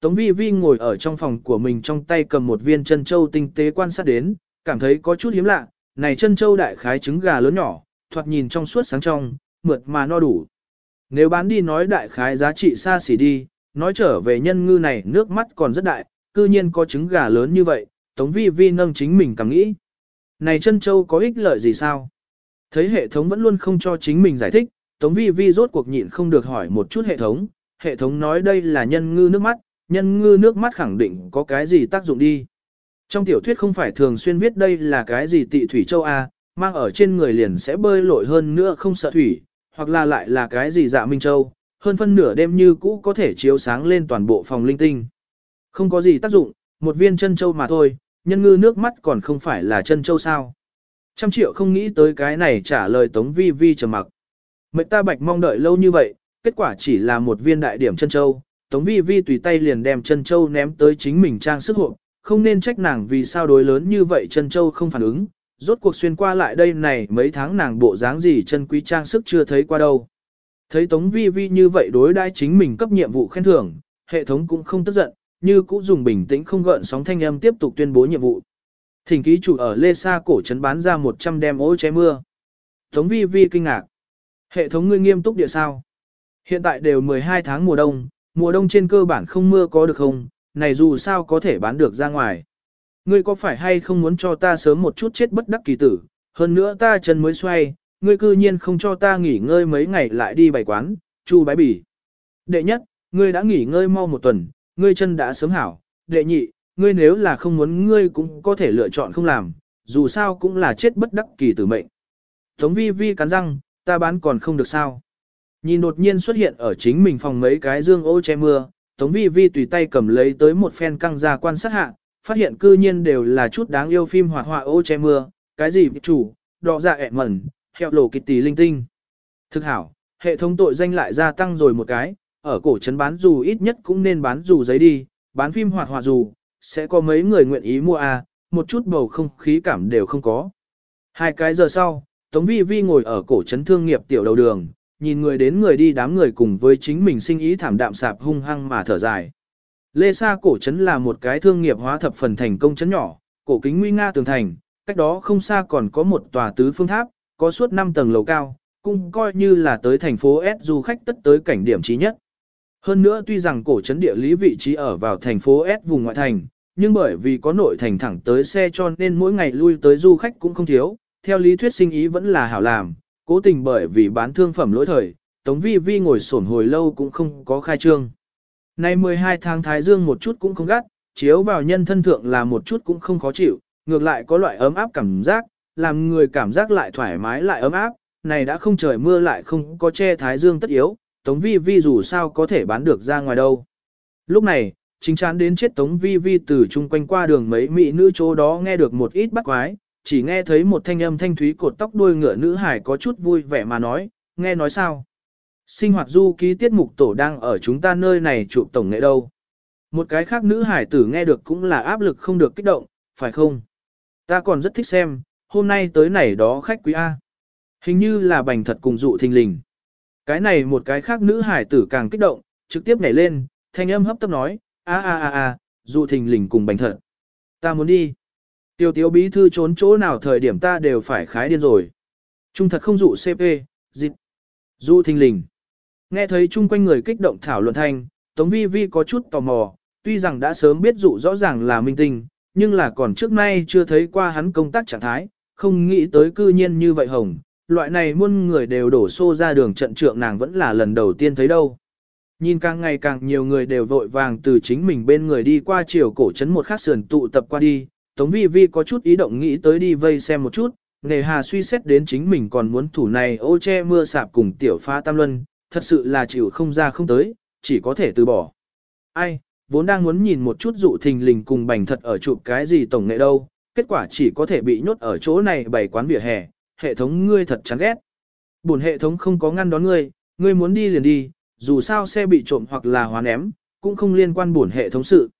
Tống Vi Vi ngồi ở trong phòng của mình trong tay cầm một viên chân châu tinh tế quan sát đến, cảm thấy có chút hiếm lạ, này chân châu đại khái trứng gà lớn nhỏ, thoạt nhìn trong suốt sáng trong, mượt mà no đủ. Nếu bán đi nói đại khái giá trị xa xỉ đi, nói trở về nhân ngư này nước mắt còn rất đại, cư nhiên có trứng gà lớn như vậy, Tống Vi Vi nâng chính mình cảm nghĩ. Này chân châu có ích lợi gì sao? Thấy hệ thống vẫn luôn không cho chính mình giải thích, Tống Vi Vi rốt cuộc nhịn không được hỏi một chút hệ thống. Hệ thống nói đây là nhân ngư nước mắt, nhân ngư nước mắt khẳng định có cái gì tác dụng đi. Trong tiểu thuyết không phải thường xuyên viết đây là cái gì tị thủy châu A, mang ở trên người liền sẽ bơi lội hơn nữa không sợ thủy, hoặc là lại là cái gì dạ minh châu, hơn phân nửa đêm như cũ có thể chiếu sáng lên toàn bộ phòng linh tinh. Không có gì tác dụng, một viên chân châu mà thôi, nhân ngư nước mắt còn không phải là chân châu sao. Trăm triệu không nghĩ tới cái này trả lời Tống Vi Vi trầm mặc. Mệnh ta bạch mong đợi lâu như vậy, kết quả chỉ là một viên đại điểm chân châu. Tống Vi Vi tùy tay liền đem chân châu ném tới chính mình trang sức hộ, không nên trách nàng vì sao đối lớn như vậy chân châu không phản ứng. Rốt cuộc xuyên qua lại đây này mấy tháng nàng bộ dáng gì chân quý trang sức chưa thấy qua đâu. Thấy Tống Vi Vi như vậy đối đãi chính mình cấp nhiệm vụ khen thưởng, hệ thống cũng không tức giận, như cũng dùng bình tĩnh không gợn sóng thanh âm tiếp tục tuyên bố nhiệm vụ. Thỉnh ký chủ ở Lê Sa cổ trấn bán ra 100 đem ô che mưa. Tống vi vi kinh ngạc. Hệ thống ngươi nghiêm túc địa sao? Hiện tại đều 12 tháng mùa đông, mùa đông trên cơ bản không mưa có được không? Này dù sao có thể bán được ra ngoài. Ngươi có phải hay không muốn cho ta sớm một chút chết bất đắc kỳ tử? Hơn nữa ta chân mới xoay, ngươi cư nhiên không cho ta nghỉ ngơi mấy ngày lại đi bày quán, chu bái bỉ. Đệ nhất, ngươi đã nghỉ ngơi mau một tuần, ngươi chân đã sớm hảo. Đệ nhị, ngươi nếu là không muốn ngươi cũng có thể lựa chọn không làm, dù sao cũng là chết bất đắc kỳ tử mệnh. Tống vi vi cắn răng, ta bán còn không được sao. Nhìn đột nhiên xuất hiện ở chính mình phòng mấy cái dương ô che mưa, Tống vi vi tùy tay cầm lấy tới một phen căng ra quan sát hạ, phát hiện cư nhiên đều là chút đáng yêu phim hoạt họa ô che mưa, cái gì chủ, đỏ dạ ẹ mẩn, heo lộ kịch tỷ linh tinh. Thực hảo, hệ thống tội danh lại gia tăng rồi một cái, ở cổ trấn bán dù ít nhất cũng nên bán dù giấy đi, bán phim hoạt họa dù, sẽ có mấy người nguyện ý mua à, một chút bầu không khí cảm đều không có. Hai cái giờ sau, Tống Vi Vi ngồi ở cổ trấn thương nghiệp tiểu đầu đường, nhìn người đến người đi đám người cùng với chính mình sinh ý thảm đạm sạp hung hăng mà thở dài. Lê Sa cổ trấn là một cái thương nghiệp hóa thập phần thành công trấn nhỏ, cổ kính nguy nga tường thành, cách đó không xa còn có một tòa tứ phương tháp, có suốt 5 tầng lầu cao, cũng coi như là tới thành phố S du khách tất tới cảnh điểm trí nhất. Hơn nữa tuy rằng cổ trấn địa lý vị trí ở vào thành phố S vùng ngoại thành, nhưng bởi vì có nội thành thẳng tới xe cho nên mỗi ngày lui tới du khách cũng không thiếu, theo lý thuyết sinh ý vẫn là hảo làm, cố tình bởi vì bán thương phẩm lỗi thời, Tống Vi Vi ngồi sổn hồi lâu cũng không có khai trương. Nay 12 tháng Thái Dương một chút cũng không gắt, chiếu vào nhân thân thượng là một chút cũng không khó chịu, ngược lại có loại ấm áp cảm giác, làm người cảm giác lại thoải mái lại ấm áp, này đã không trời mưa lại không có che Thái Dương tất yếu, Tống Vi Vi dù sao có thể bán được ra ngoài đâu. Lúc này, chính chán đến chết Tống Vi Vi từ chung quanh qua đường mấy mỹ nữ chỗ đó nghe được một ít bắt quái, chỉ nghe thấy một thanh âm thanh thúy cột tóc đuôi ngựa nữ hải có chút vui vẻ mà nói, nghe nói sao. Sinh hoạt du ký tiết mục tổ đang ở chúng ta nơi này chụp tổng nghệ đâu. Một cái khác nữ hải tử nghe được cũng là áp lực không được kích động, phải không? Ta còn rất thích xem, hôm nay tới này đó khách quý A. Hình như là bành thật cùng dụ thình lình. Cái này một cái khác nữ hải tử càng kích động, trực tiếp nhảy lên, thanh âm hấp tấp nói, a a a a, dụ thình lình cùng bành thật. Ta muốn đi. Tiêu tiếu bí thư trốn chỗ nào thời điểm ta đều phải khái điên rồi. Trung thật không dụ CP, dịch. Dụ thình lình. Nghe thấy chung quanh người kích động thảo luận thanh, Tống Vi Vi có chút tò mò, tuy rằng đã sớm biết dụ rõ ràng là minh tinh, nhưng là còn trước nay chưa thấy qua hắn công tác trạng thái, không nghĩ tới cư nhiên như vậy hồng, loại này muôn người đều đổ xô ra đường trận trượng nàng vẫn là lần đầu tiên thấy đâu. Nhìn càng ngày càng nhiều người đều vội vàng từ chính mình bên người đi qua chiều cổ trấn một khắc sườn tụ tập qua đi, Tống Vi Vi có chút ý động nghĩ tới đi vây xem một chút, nề hà suy xét đến chính mình còn muốn thủ này ô che mưa sạp cùng tiểu pha tam luân, thật sự là chịu không ra không tới, chỉ có thể từ bỏ. Ai, vốn đang muốn nhìn một chút dụ thình lình cùng bành thật ở chụp cái gì tổng nghệ đâu, kết quả chỉ có thể bị nhốt ở chỗ này bày quán vỉa hè, hệ thống ngươi thật chán ghét. Buồn hệ thống không có ngăn đón ngươi, ngươi muốn đi liền đi, dù sao xe bị trộm hoặc là hóa ném, cũng không liên quan buồn hệ thống sự.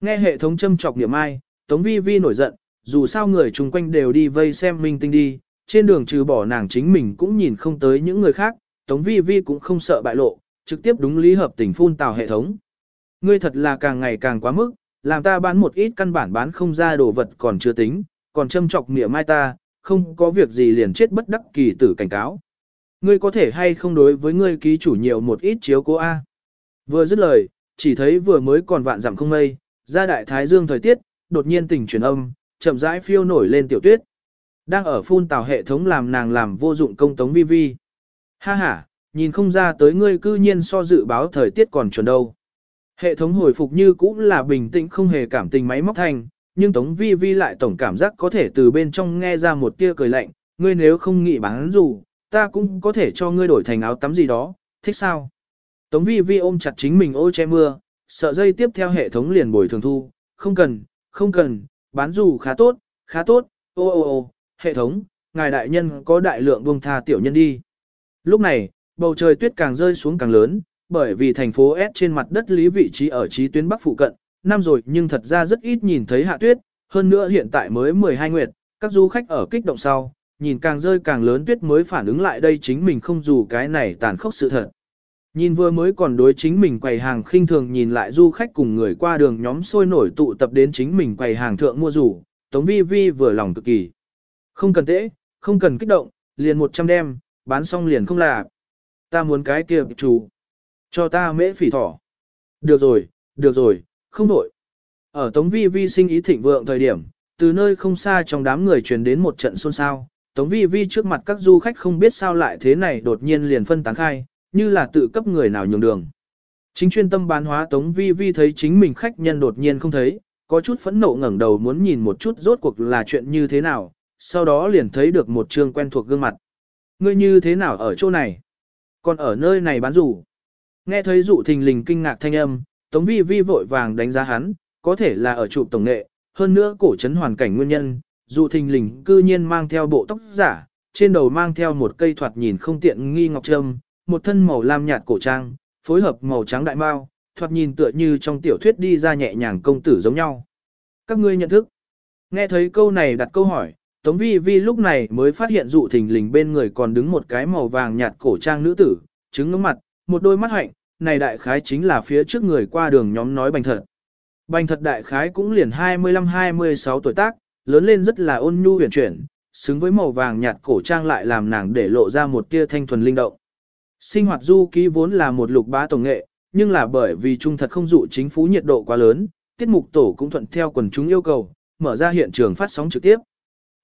Nghe hệ thống châm chọc niệm ai, Tống Vi Vi nổi giận, dù sao người chung quanh đều đi vây xem minh tinh đi, trên đường trừ bỏ nàng chính mình cũng nhìn không tới những người khác, Tống Vi Vi cũng không sợ bại lộ, trực tiếp đúng lý hợp tình phun tào hệ thống. Ngươi thật là càng ngày càng quá mức, làm ta bán một ít căn bản bán không ra đồ vật còn chưa tính, còn châm chọc mỉa mai ta, không có việc gì liền chết bất đắc kỳ tử cảnh cáo. Ngươi có thể hay không đối với ngươi ký chủ nhiều một ít chiếu cố A. Vừa dứt lời, chỉ thấy vừa mới còn vạn dặm không mây, ra đại thái dương thời tiết, đột nhiên tình truyền âm, chậm rãi phiêu nổi lên tiểu tuyết. Đang ở phun tào hệ thống làm nàng làm vô dụng công tống vi vi. Ha ha, nhìn không ra tới ngươi cư nhiên so dự báo thời tiết còn chuẩn đâu. Hệ thống hồi phục như cũng là bình tĩnh không hề cảm tình máy móc thành, nhưng Tống Vi Vi lại tổng cảm giác có thể từ bên trong nghe ra một tia cười lạnh, ngươi nếu không nghĩ bán dù, ta cũng có thể cho ngươi đổi thành áo tắm gì đó, thích sao? Tống Vi Vi ôm chặt chính mình ô che mưa, sợ dây tiếp theo hệ thống liền bồi thường thu, không cần, không cần, bán dù khá tốt, khá tốt, ô ô ô, hệ thống, ngài đại nhân có đại lượng buông tha tiểu nhân đi. Lúc này, bầu trời tuyết càng rơi xuống càng lớn, bởi vì thành phố S trên mặt đất lý vị trí ở trí tuyến bắc phụ cận, năm rồi nhưng thật ra rất ít nhìn thấy hạ tuyết, hơn nữa hiện tại mới 12 nguyệt, các du khách ở kích động sau, nhìn càng rơi càng lớn tuyết mới phản ứng lại đây chính mình không dù cái này tàn khốc sự thật. Nhìn vừa mới còn đối chính mình quầy hàng khinh thường nhìn lại du khách cùng người qua đường nhóm sôi nổi tụ tập đến chính mình quầy hàng thượng mua rủ, Tống Vi Vi vừa lòng cực kỳ. Không cần tễ, không cần kích động, liền 100 đem, bán xong liền không là. Ta muốn cái kia chủ. Cho ta mễ phỉ thỏ. Được rồi, được rồi, không đổi. Ở Tống Vi Vi sinh ý thịnh vượng thời điểm, từ nơi không xa trong đám người truyền đến một trận xôn xao. Tống Vi Vi trước mặt các du khách không biết sao lại thế này đột nhiên liền phân tán khai, như là tự cấp người nào nhường đường. Chính chuyên tâm bán hóa Tống Vi Vi thấy chính mình khách nhân đột nhiên không thấy, có chút phẫn nộ ngẩng đầu muốn nhìn một chút rốt cuộc là chuyện như thế nào, sau đó liền thấy được một trương quen thuộc gương mặt. Ngươi như thế nào ở chỗ này? Còn ở nơi này bán rủ. Nghe thấy dụ thình lình kinh ngạc thanh âm, Tống Vi Vi vội vàng đánh giá hắn, có thể là ở trụ tổng nghệ, hơn nữa cổ trấn hoàn cảnh nguyên nhân, dụ thình lình cư nhiên mang theo bộ tóc giả, trên đầu mang theo một cây thoạt nhìn không tiện nghi ngọc trâm, một thân màu lam nhạt cổ trang, phối hợp màu trắng đại mao, thoạt nhìn tựa như trong tiểu thuyết đi ra nhẹ nhàng công tử giống nhau. Các ngươi nhận thức. Nghe thấy câu này đặt câu hỏi, Tống Vi Vi lúc này mới phát hiện dụ thình lình bên người còn đứng một cái màu vàng nhạt cổ trang nữ tử, trứng ngưỡng mặt, một đôi mắt hạnh, này đại khái chính là phía trước người qua đường nhóm nói bành thật. Bành thật đại khái cũng liền 25-26 tuổi tác, lớn lên rất là ôn nhu huyền chuyển, xứng với màu vàng nhạt cổ trang lại làm nàng để lộ ra một tia thanh thuần linh động. Sinh hoạt du ký vốn là một lục bá tổng nghệ, nhưng là bởi vì trung thật không dụ chính phủ nhiệt độ quá lớn, tiết mục tổ cũng thuận theo quần chúng yêu cầu, mở ra hiện trường phát sóng trực tiếp.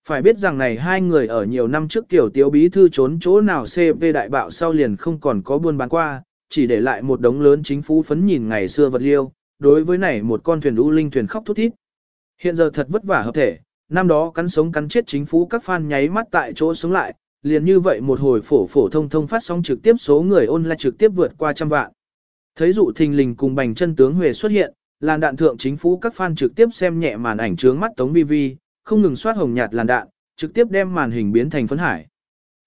Phải biết rằng này hai người ở nhiều năm trước tiểu tiếu bí thư trốn chỗ nào CP đại bạo sau liền không còn có buôn bán qua, chỉ để lại một đống lớn chính phủ phấn nhìn ngày xưa vật liêu, đối với này một con thuyền u linh thuyền khóc thút thít. Hiện giờ thật vất vả hợp thể, năm đó cắn sống cắn chết chính phủ các fan nháy mắt tại chỗ sống lại, liền như vậy một hồi phổ phổ thông thông phát sóng trực tiếp số người ôn lại trực tiếp vượt qua trăm vạn. Thấy dụ thình lình cùng bành chân tướng Huệ xuất hiện, làn đạn thượng chính phủ các fan trực tiếp xem nhẹ màn ảnh trướng mắt Tống Vi Vi, không ngừng soát hồng nhạt làn đạn, trực tiếp đem màn hình biến thành phấn hải.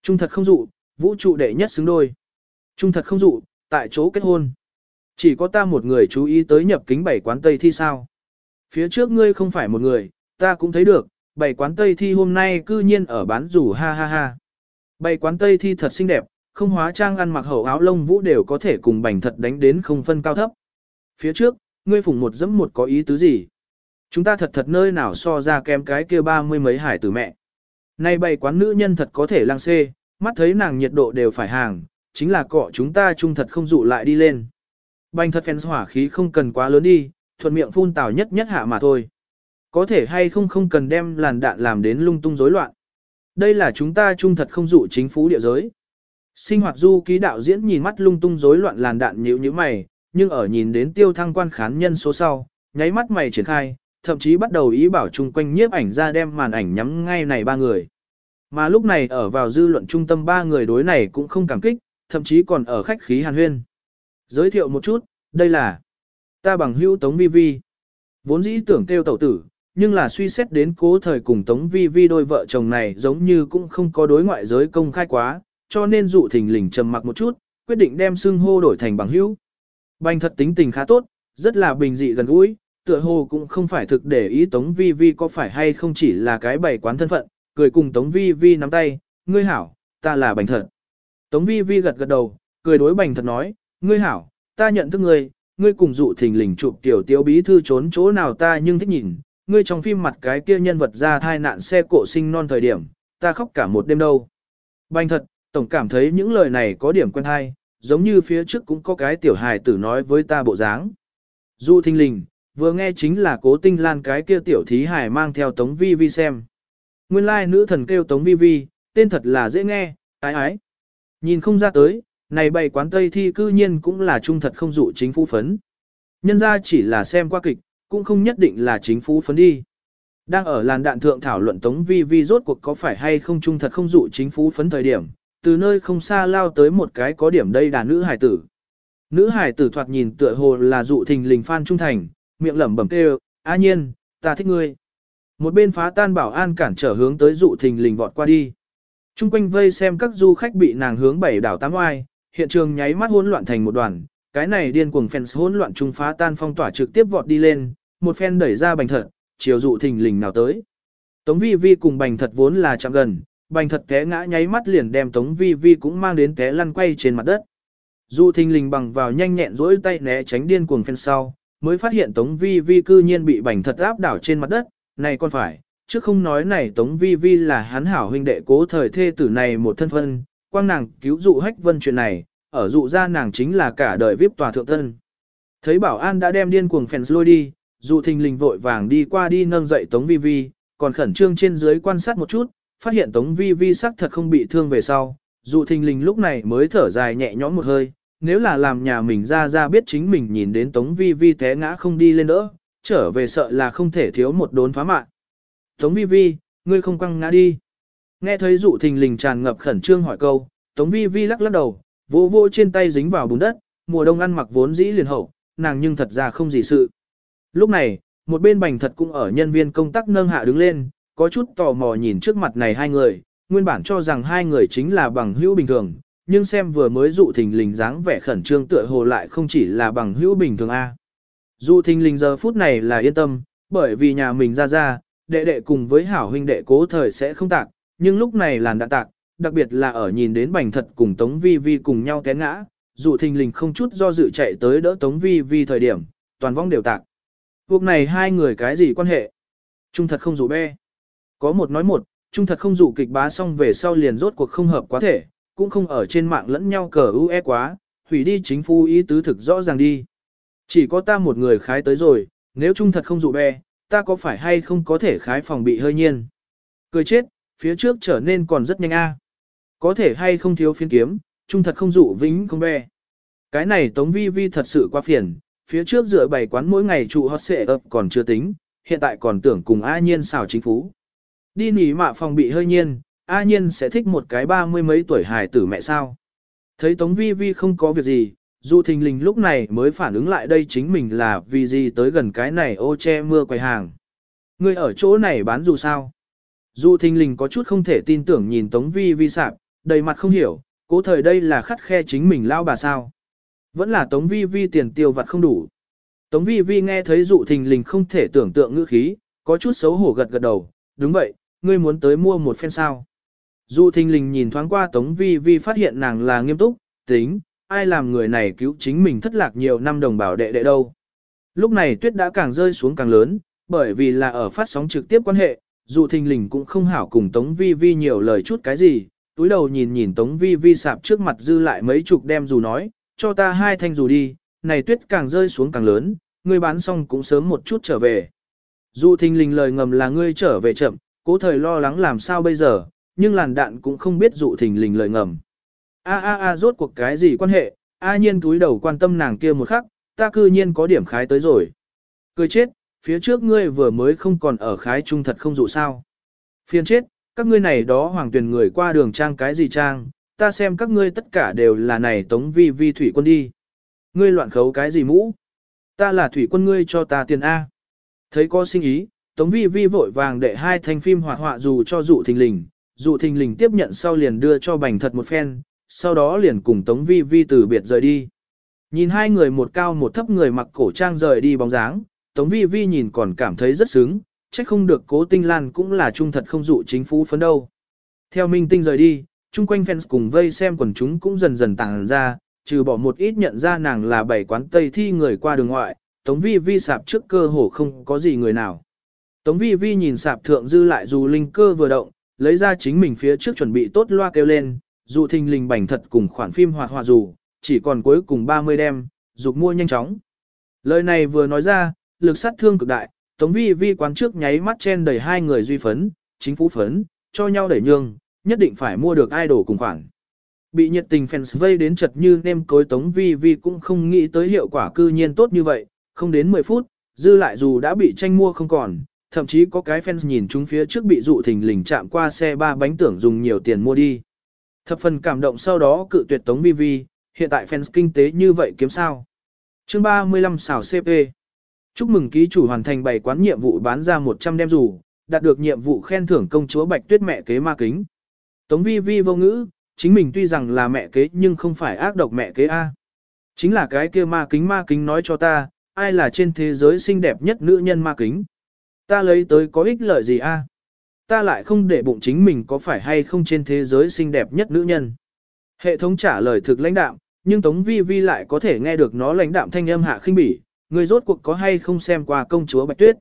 Trung thật không dụ, vũ trụ đệ nhất xứng đôi. Trung thật không dụ, tại chỗ kết hôn. Chỉ có ta một người chú ý tới nhập kính bảy quán Tây thi sao. Phía trước ngươi không phải một người, ta cũng thấy được, bảy quán Tây thi hôm nay cư nhiên ở bán rủ ha ha ha. Bảy quán Tây thi thật xinh đẹp, không hóa trang ăn mặc hậu áo lông vũ đều có thể cùng bành thật đánh đến không phân cao thấp. Phía trước, ngươi phủng một dẫm một có ý tứ gì? Chúng ta thật thật nơi nào so ra kém cái kia ba mươi mấy hải tử mẹ. Nay bày quán nữ nhân thật có thể lang xê, mắt thấy nàng nhiệt độ đều phải hàng, chính là cọ chúng ta trung thật không dụ lại đi lên. Bành thật phèn hỏa khí không cần quá lớn đi, thuận miệng phun tào nhất nhất hạ mà thôi. Có thể hay không không cần đem làn đạn làm đến lung tung rối loạn. Đây là chúng ta trung thật không dụ chính phủ địa giới. Sinh hoạt du ký đạo diễn nhìn mắt lung tung rối loạn làn đạn nhíu như mày, nhưng ở nhìn đến tiêu thăng quan khán nhân số sau, nháy mắt mày triển khai, thậm chí bắt đầu ý bảo chung quanh nhiếp ảnh ra đem màn ảnh nhắm ngay này ba người. Mà lúc này ở vào dư luận trung tâm ba người đối này cũng không cảm kích, thậm chí còn ở khách khí hàn huyên. Giới thiệu một chút, đây là ta bằng hữu Tống Vi Vi. Vốn dĩ tưởng kêu tẩu tử, nhưng là suy xét đến cố thời cùng Tống Vi Vi đôi vợ chồng này giống như cũng không có đối ngoại giới công khai quá, cho nên dụ thình lình trầm mặc một chút, quyết định đem xưng hô đổi thành bằng hữu. Bành thật tính tình khá tốt, rất là bình dị gần gũi, tựa hồ cũng không phải thực để ý Tống Vi Vi có phải hay không chỉ là cái bày quán thân phận, cười cùng Tống Vi Vi nắm tay, ngươi hảo, ta là bành thật. Tống Vi Vi gật gật đầu, cười đối bành thật nói, ngươi hảo, ta nhận thức ngươi, ngươi cùng dụ thình lình chụp tiểu tiểu bí thư trốn chỗ nào ta nhưng thích nhìn, ngươi trong phim mặt cái kia nhân vật ra thai nạn xe cộ sinh non thời điểm, ta khóc cả một đêm đâu. Bành thật, tổng cảm thấy những lời này có điểm quen hay, giống như phía trước cũng có cái tiểu hài tử nói với ta bộ dáng. Dụ thinh lình, vừa nghe chính là cố tinh lan cái kia tiểu thí hài mang theo tống vi vi xem. Nguyên lai like, nữ thần kêu tống vi vi, tên thật là dễ nghe, ái ái. Nhìn không ra tới, này bày quán Tây thi cư nhiên cũng là trung thật không dụ chính phủ phấn. Nhân ra chỉ là xem qua kịch, cũng không nhất định là chính phủ phấn đi. Đang ở làn đạn thượng thảo luận Tống Vi Vi rốt cuộc có phải hay không trung thật không dụ chính phủ phấn thời điểm, từ nơi không xa lao tới một cái có điểm đây đàn nữ hải tử. Nữ hải tử thoạt nhìn tựa hồ là dụ thình lình phan trung thành, miệng lẩm bẩm kêu, a nhiên, ta thích ngươi. Một bên phá tan bảo an cản trở hướng tới dụ thình lình vọt qua đi. Trung quanh vây xem các du khách bị nàng hướng bảy đảo tám oai, hiện trường nháy mắt hỗn loạn thành một đoàn, cái này điên cuồng fans hỗn loạn trung phá tan phong tỏa trực tiếp vọt đi lên, một phen đẩy ra bành thật, chiều dụ thình lình nào tới. Tống vi vi cùng bành thật vốn là chạm gần, bành thật té ngã nháy mắt liền đem tống vi vi cũng mang đến té lăn quay trên mặt đất. Dụ thình lình bằng vào nhanh nhẹn rỗi tay né tránh điên cuồng phen sau, mới phát hiện tống vi vi cư nhiên bị bành thật áp đảo trên mặt đất, này còn phải, chứ không nói này tống vi vi là hắn hảo huynh đệ cố thời thê tử này một thân phân, quang nàng cứu dụ hách vân chuyện này, ở dụ ra nàng chính là cả đời vip tòa thượng thân. Thấy bảo an đã đem điên cuồng fans lôi đi, dụ thình lình vội vàng đi qua đi nâng dậy Tống Vi Vi, còn khẩn trương trên dưới quan sát một chút, phát hiện Tống Vi Vi sắc thật không bị thương về sau, dụ thình lình lúc này mới thở dài nhẹ nhõm một hơi, nếu là làm nhà mình ra ra biết chính mình nhìn đến Tống Vi Vi té ngã không đi lên nữa, trở về sợ là không thể thiếu một đốn phá mạng. Tống Vi Vi, ngươi không quăng ngã đi. Nghe thấy dụ thình lình tràn ngập khẩn trương hỏi câu, Tống Vi Vi lắc lắc đầu, vô vô trên tay dính vào bùn đất, mùa đông ăn mặc vốn dĩ liền hậu, nàng nhưng thật ra không gì sự. Lúc này, một bên bành thật cũng ở nhân viên công tác nâng hạ đứng lên, có chút tò mò nhìn trước mặt này hai người, nguyên bản cho rằng hai người chính là bằng hữu bình thường, nhưng xem vừa mới dụ thình lình dáng vẻ khẩn trương tựa hồ lại không chỉ là bằng hữu bình thường A. Dụ thình lình giờ phút này là yên tâm, bởi vì nhà mình ra ra, đệ đệ cùng với hảo huynh đệ cố thời sẽ không tạc, nhưng lúc này làn đã tạc, đặc biệt là ở nhìn đến bành thật cùng Tống Vi Vi cùng nhau té ngã, dù thình lình không chút do dự chạy tới đỡ Tống Vi Vi thời điểm, toàn vong đều tạc. Cuộc này hai người cái gì quan hệ? Trung thật không rủ be. Có một nói một, trung thật không rủ kịch bá xong về sau liền rốt cuộc không hợp quá thể, cũng không ở trên mạng lẫn nhau cờ ưu e quá, hủy đi chính phu ý tứ thực rõ ràng đi. Chỉ có ta một người khái tới rồi, nếu trung thật không dụ be, ta có phải hay không có thể khái phòng bị hơi nhiên. Cười chết, phía trước trở nên còn rất nhanh a. Có thể hay không thiếu phiên kiếm, trung thật không dụ vĩnh không be. Cái này tống vi vi thật sự quá phiền, phía trước dựa bảy quán mỗi ngày trụ hot xệ ập còn chưa tính, hiện tại còn tưởng cùng A Nhiên xào chính phú. Đi nỉ mạ phòng bị hơi nhiên, A Nhiên sẽ thích một cái ba mươi mấy tuổi hài tử mẹ sao. Thấy Tống Vi Vi không có việc gì, dù thình lình lúc này mới phản ứng lại đây chính mình là vì gì tới gần cái này ô che mưa quầy hàng. Người ở chỗ này bán dù sao. Dù thình lình có chút không thể tin tưởng nhìn Tống Vi Vi sạp, đầy mặt không hiểu, cố thời đây là khắt khe chính mình lao bà sao. Vẫn là Tống Vi Vi tiền tiêu vặt không đủ. Tống Vi Vi nghe thấy dụ thình lình không thể tưởng tượng ngữ khí, có chút xấu hổ gật gật đầu, đúng vậy, ngươi muốn tới mua một phen sao. Dụ thình lình nhìn thoáng qua Tống Vi Vi phát hiện nàng là nghiêm túc, tính, ai làm người này cứu chính mình thất lạc nhiều năm đồng bảo đệ đệ đâu. Lúc này tuyết đã càng rơi xuống càng lớn, bởi vì là ở phát sóng trực tiếp quan hệ, dụ thình lình cũng không hảo cùng Tống Vi Vi nhiều lời chút cái gì, túi đầu nhìn nhìn Tống Vi Vi sạp trước mặt dư lại mấy chục đem dù nói, cho ta hai thanh dù đi, này tuyết càng rơi xuống càng lớn, ngươi bán xong cũng sớm một chút trở về. Dù thình lình lời ngầm là ngươi trở về chậm, cố thời lo lắng làm sao bây giờ, nhưng làn đạn cũng không biết dụ thình lình lời ngầm. A a a rốt cuộc cái gì quan hệ, a nhiên túi đầu quan tâm nàng kia một khắc, ta cư nhiên có điểm khái tới rồi. Cười chết, phía trước ngươi vừa mới không còn ở khái trung thật không dụ sao. Phiền chết, các ngươi này đó hoàng tuyển người qua đường trang cái gì trang, ta xem các ngươi tất cả đều là này tống vi vi thủy quân đi. Ngươi loạn khấu cái gì mũ? Ta là thủy quân ngươi cho ta tiền A. Thấy có sinh ý, tống vi vi vội vàng đệ hai thanh phim hoạt họa dù cho dụ thình lình, dụ thình lình tiếp nhận sau liền đưa cho bành thật một phen, sau đó liền cùng tống vi vi từ biệt rời đi. Nhìn hai người một cao một thấp người mặc cổ trang rời đi bóng dáng, tống vi vi nhìn còn cảm thấy rất sướng, trách không được cố tinh lan cũng là trung thật không dụ chính phủ phấn đâu. Theo minh tinh rời đi, chung quanh fans cùng vây xem quần chúng cũng dần dần tàng ra, trừ bỏ một ít nhận ra nàng là bảy quán Tây thi người qua đường ngoại, Tống Vi Vi sạp trước cơ hồ không có gì người nào. Tống Vi Vi nhìn sạp thượng dư lại dù linh cơ vừa động, lấy ra chính mình phía trước chuẩn bị tốt loa kêu lên, dù thình lình bảnh thật cùng khoản phim hoạt hòa dù, chỉ còn cuối cùng 30 đêm, dục mua nhanh chóng. Lời này vừa nói ra, lực sát thương cực đại, Tống Vi Vi quán trước nháy mắt chen đầy hai người duy phấn, chính phủ phấn, cho nhau đẩy nhương, nhất định phải mua được idol cùng khoản. Bị nhiệt tình fans vây đến chật như nêm cối Tống Vi Vi cũng không nghĩ tới hiệu quả cư nhiên tốt như vậy, không đến 10 phút, dư lại dù đã bị tranh mua không còn, thậm chí có cái fans nhìn chúng phía trước bị dụ thình lình chạm qua xe ba bánh tưởng dùng nhiều tiền mua đi. Thập phần cảm động sau đó cự tuyệt Tống Vi Vi, hiện tại fans kinh tế như vậy kiếm sao. Chương 35 xảo CP Chúc mừng ký chủ hoàn thành bảy quán nhiệm vụ bán ra 100 đem dù, đạt được nhiệm vụ khen thưởng công chúa Bạch Tuyết mẹ kế ma kính. Tống Vi Vi vô ngữ, chính mình tuy rằng là mẹ kế nhưng không phải ác độc mẹ kế A. Chính là cái kia ma kính ma kính nói cho ta, ai là trên thế giới xinh đẹp nhất nữ nhân ma kính. Ta lấy tới có ích lợi gì A. Ta lại không để bụng chính mình có phải hay không trên thế giới xinh đẹp nhất nữ nhân. Hệ thống trả lời thực lãnh đạm, nhưng Tống Vi Vi lại có thể nghe được nó lãnh đạm thanh âm hạ khinh bỉ, người rốt cuộc có hay không xem qua công chúa Bạch Tuyết.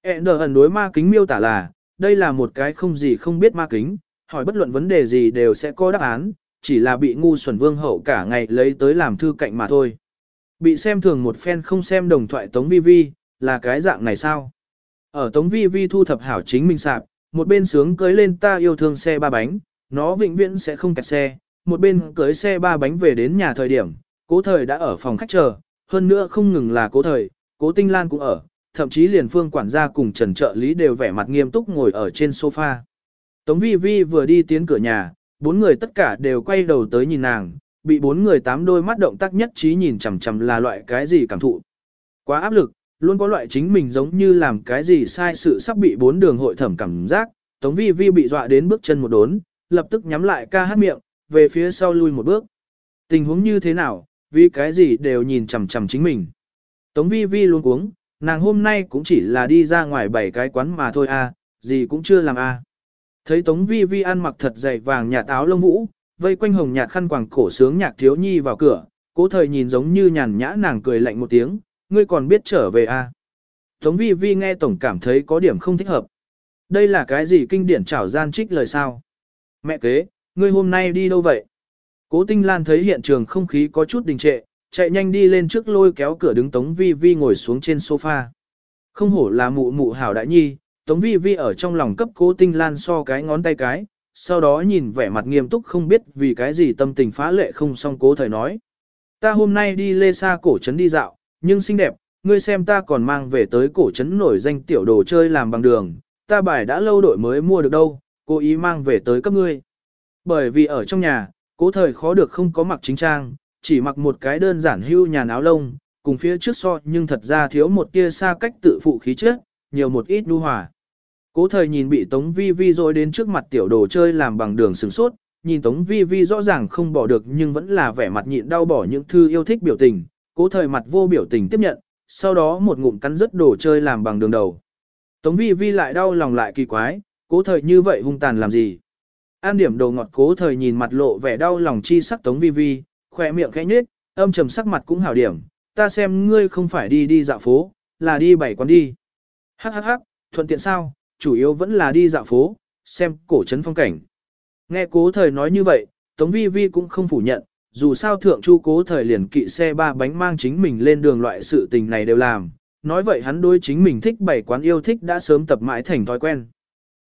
E ẩn đối ma kính miêu tả là, đây là một cái không gì không biết ma kính, hỏi bất luận vấn đề gì đều sẽ có đáp án, chỉ là bị ngu xuẩn vương hậu cả ngày lấy tới làm thư cạnh mà thôi. Bị xem thường một phen không xem đồng thoại Tống Vi Vi, là cái dạng này sao? Ở Tống Vi Vi thu thập hảo chính mình sạp, một bên sướng cưới lên ta yêu thương xe ba bánh, nó vĩnh viễn sẽ không kẹt xe, một bên cưới xe ba bánh về đến nhà thời điểm, cố thời đã ở phòng khách chờ, hơn nữa không ngừng là cố thời, cố tinh lan cũng ở, thậm chí liền phương quản gia cùng trần trợ lý đều vẻ mặt nghiêm túc ngồi ở trên sofa. Tống vi vi vừa đi tiến cửa nhà, bốn người tất cả đều quay đầu tới nhìn nàng, bị bốn người tám đôi mắt động tác nhất trí nhìn chằm chằm là loại cái gì cảm thụ. Quá áp lực, luôn có loại chính mình giống như làm cái gì sai sự sắp bị bốn đường hội thẩm cảm giác, Tống vi vi bị dọa đến bước chân một đốn, lập tức nhắm lại ca hát miệng, về phía sau lui một bước. Tình huống như thế nào, vì cái gì đều nhìn chằm chằm chính mình. Tống vi vi luôn cuống, nàng hôm nay cũng chỉ là đi ra ngoài bảy cái quán mà thôi à, gì cũng chưa làm. À. Thấy Tống vi vi ăn mặc thật dày vàng nhạt áo lông vũ, vây quanh hồng nhạt khăn quàng cổ sướng nhạc thiếu nhi vào cửa, cố thời nhìn giống như nhàn nhã nàng cười lạnh một tiếng, ngươi còn biết trở về. À. Tống vi vi nghe tổng cảm thấy có điểm không thích hợp. Đây là cái gì kinh điển trảo gian trích lời sao? Mẹ kế, ngươi hôm nay đi đâu vậy? Cố Tinh Lan thấy hiện trường không khí có chút đình trệ, chạy nhanh đi lên trước lôi kéo cửa đứng Tống Vi Vi ngồi xuống trên sofa. Không hổ là mụ mụ hảo đại nhi, Tống Vi Vi ở trong lòng cấp Cố Tinh Lan so cái ngón tay cái, sau đó nhìn vẻ mặt nghiêm túc không biết vì cái gì tâm tình phá lệ không xong cố thời nói. Ta hôm nay đi lê xa cổ trấn đi dạo, nhưng xinh đẹp, ngươi xem ta còn mang về tới cổ trấn nổi danh tiểu đồ chơi làm bằng đường, ta bài đã lâu đội mới mua được đâu, cố ý mang về tới cấp ngươi. Bởi vì ở trong nhà, cố thời khó được không có mặc chính trang, chỉ mặc một cái đơn giản hưu nhà áo lông, cùng phía trước so nhưng thật ra thiếu một tia xa cách tự phụ khí chất, nhiều một ít nu hòa. Cố thời nhìn bị Tống Vi Vi rồi đến trước mặt tiểu đồ chơi làm bằng đường sừng sốt, nhìn Tống Vi Vi rõ ràng không bỏ được nhưng vẫn là vẻ mặt nhịn đau bỏ những thư yêu thích biểu tình, cố thời mặt vô biểu tình tiếp nhận, sau đó một ngụm cắn rất đồ chơi làm bằng đường đầu. Tống Vi Vi lại đau lòng lại kỳ quái, cố thời như vậy hung tàn làm gì? An điểm đồ ngọt cố thời nhìn mặt lộ vẻ đau lòng chi sắc Tống Vi Vi, khỏe miệng khẽ nhếch, âm trầm sắc mặt cũng hảo điểm, ta xem ngươi không phải đi đi dạo phố, là đi bảy quán đi. Hắc hắc hắc, thuận tiện sao, chủ yếu vẫn là đi dạo phố, xem cổ trấn phong cảnh. Nghe cố thời nói như vậy, Tống Vi Vi cũng không phủ nhận, dù sao thượng chu cố thời liền kỵ xe ba bánh mang chính mình lên đường loại sự tình này đều làm, nói vậy hắn đối chính mình thích bảy quán yêu thích đã sớm tập mãi thành thói quen.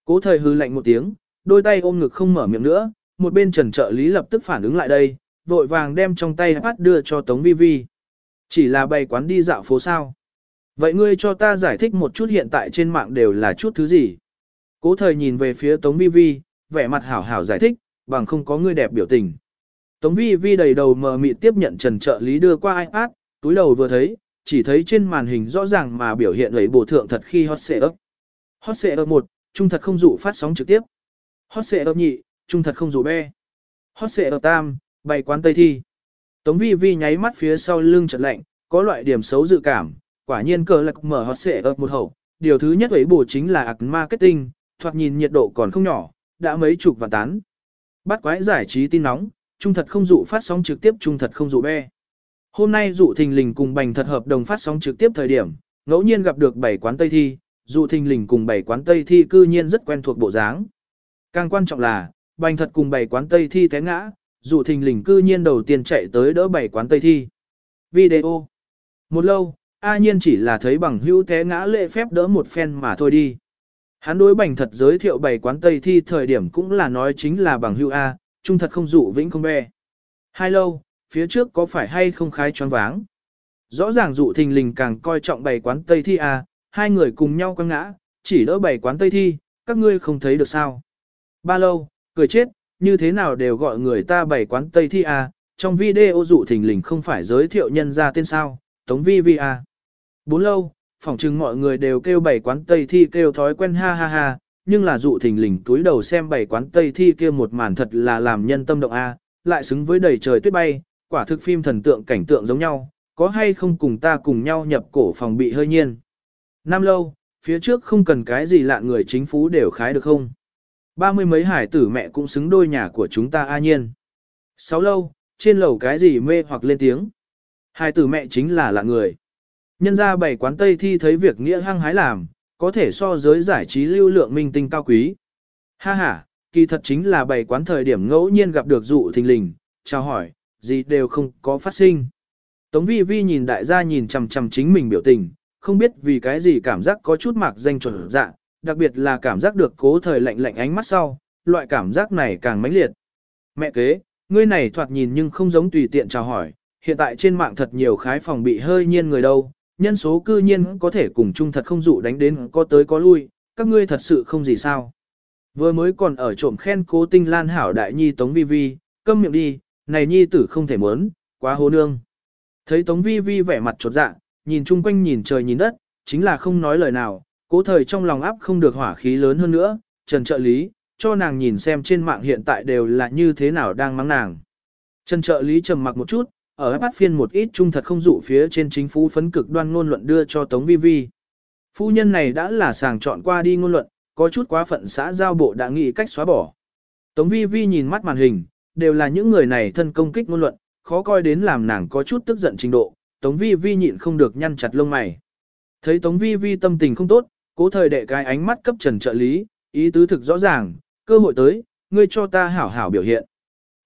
Cố thời hư lạnh một tiếng, đôi tay ôm ngực không mở miệng nữa, một bên trần trợ lý lập tức phản ứng lại đây, vội vàng đem trong tay iPad đưa cho Tống Vi Vi. Chỉ là bày quán đi dạo phố sao. Vậy ngươi cho ta giải thích một chút hiện tại trên mạng đều là chút thứ gì? Cố thời nhìn về phía Tống Vi Vi, vẻ mặt hảo hảo giải thích, bằng không có ngươi đẹp biểu tình. Tống Vi Vi đầy đầu mờ mịt tiếp nhận trần trợ lý đưa qua iPad, túi đầu vừa thấy, chỉ thấy trên màn hình rõ ràng mà biểu hiện lấy bổ thượng thật khi hot xệ ấp. Hot xệ ấp 1, trung thật không dụ phát sóng trực tiếp hót xệ ấp nhị, trung thật không rủ be. hót xệ ấp tam, bày quán tây thi. Tống vi vi nháy mắt phía sau lưng chợt lạnh, có loại điểm xấu dự cảm, quả nhiên cờ lạc mở hót xệ ấp một hậu. Điều thứ nhất ấy bổ chính là ạc marketing, thoạt nhìn nhiệt độ còn không nhỏ, đã mấy chục và tán. Bắt quái giải trí tin nóng, trung thật không dụ phát sóng trực tiếp trung thật không dụ be. Hôm nay dụ thình lình cùng bành thật hợp đồng phát sóng trực tiếp thời điểm, ngẫu nhiên gặp được bảy quán Tây Thi, dụ thình lình cùng bảy quán Tây Thi cư nhiên rất quen thuộc bộ dáng. Càng quan trọng là, bành thật cùng bảy quán Tây Thi té ngã, dụ thình lình cư nhiên đầu tiên chạy tới đỡ bảy quán Tây Thi. Video Một lâu, A nhiên chỉ là thấy bằng hữu té ngã lệ phép đỡ một phen mà thôi đi. Hắn đối bành thật giới thiệu bảy quán Tây Thi thời điểm cũng là nói chính là bằng hữu A, trung thật không dụ vĩnh không bè. Hai lâu, phía trước có phải hay không khái choáng váng. Rõ ràng dụ thình lình càng coi trọng bảy quán Tây Thi A, hai người cùng nhau quăng ngã, chỉ đỡ bảy quán Tây Thi, các ngươi không thấy được sao. Ba lâu, cười chết, như thế nào đều gọi người ta bảy quán Tây Thi A, trong video dụ thình lình không phải giới thiệu nhân ra tên sao, Tống Vi Vi A. Bốn lâu, phỏng chừng mọi người đều kêu bảy quán Tây Thi kêu thói quen ha ha ha, nhưng là dụ thình lình túi đầu xem bảy quán Tây Thi kia một màn thật là làm nhân tâm động A, lại xứng với đầy trời tuyết bay, quả thực phim thần tượng cảnh tượng giống nhau, có hay không cùng ta cùng nhau nhập cổ phòng bị hơi nhiên. Năm lâu, phía trước không cần cái gì lạ người chính phú đều khái được không? Ba mươi mấy hải tử mẹ cũng xứng đôi nhà của chúng ta a nhiên. Sáu lâu, trên lầu cái gì mê hoặc lên tiếng. Hải tử mẹ chính là lạ người. Nhân ra bảy quán Tây thi thấy việc nghĩa hăng hái làm, có thể so giới giải trí lưu lượng minh tinh cao quý. Ha ha, kỳ thật chính là bảy quán thời điểm ngẫu nhiên gặp được dụ thình lình, chào hỏi, gì đều không có phát sinh. Tống vi vi nhìn đại gia nhìn chằm chằm chính mình biểu tình, không biết vì cái gì cảm giác có chút mạc danh chuẩn dạ, đặc biệt là cảm giác được cố thời lạnh lạnh ánh mắt sau, loại cảm giác này càng mãnh liệt. Mẹ kế, ngươi này thoạt nhìn nhưng không giống tùy tiện chào hỏi, hiện tại trên mạng thật nhiều khái phòng bị hơi nhiên người đâu, nhân số cư nhiên có thể cùng chung thật không dụ đánh đến có tới có lui, các ngươi thật sự không gì sao. Vừa mới còn ở trộm khen cố tinh lan hảo đại nhi tống vi vi, câm miệng đi, này nhi tử không thể muốn, quá hố nương. Thấy tống vi vi vẻ mặt trột dạ, nhìn chung quanh nhìn trời nhìn đất, chính là không nói lời nào, cố thời trong lòng áp không được hỏa khí lớn hơn nữa, trần trợ lý, cho nàng nhìn xem trên mạng hiện tại đều là như thế nào đang mắng nàng. Trần trợ lý trầm mặc một chút, ở bắt phiên một ít trung thật không dụ phía trên chính phủ phấn cực đoan ngôn luận đưa cho Tống Vi Vi. Phu nhân này đã là sàng chọn qua đi ngôn luận, có chút quá phận xã giao bộ đã nghĩ cách xóa bỏ. Tống Vi Vi nhìn mắt màn hình, đều là những người này thân công kích ngôn luận, khó coi đến làm nàng có chút tức giận trình độ, Tống Vi Vi nhịn không được nhăn chặt lông mày. Thấy Tống Vi Vi tâm tình không tốt, cố thời đệ cái ánh mắt cấp trần trợ lý, ý tứ thực rõ ràng, cơ hội tới, ngươi cho ta hảo hảo biểu hiện.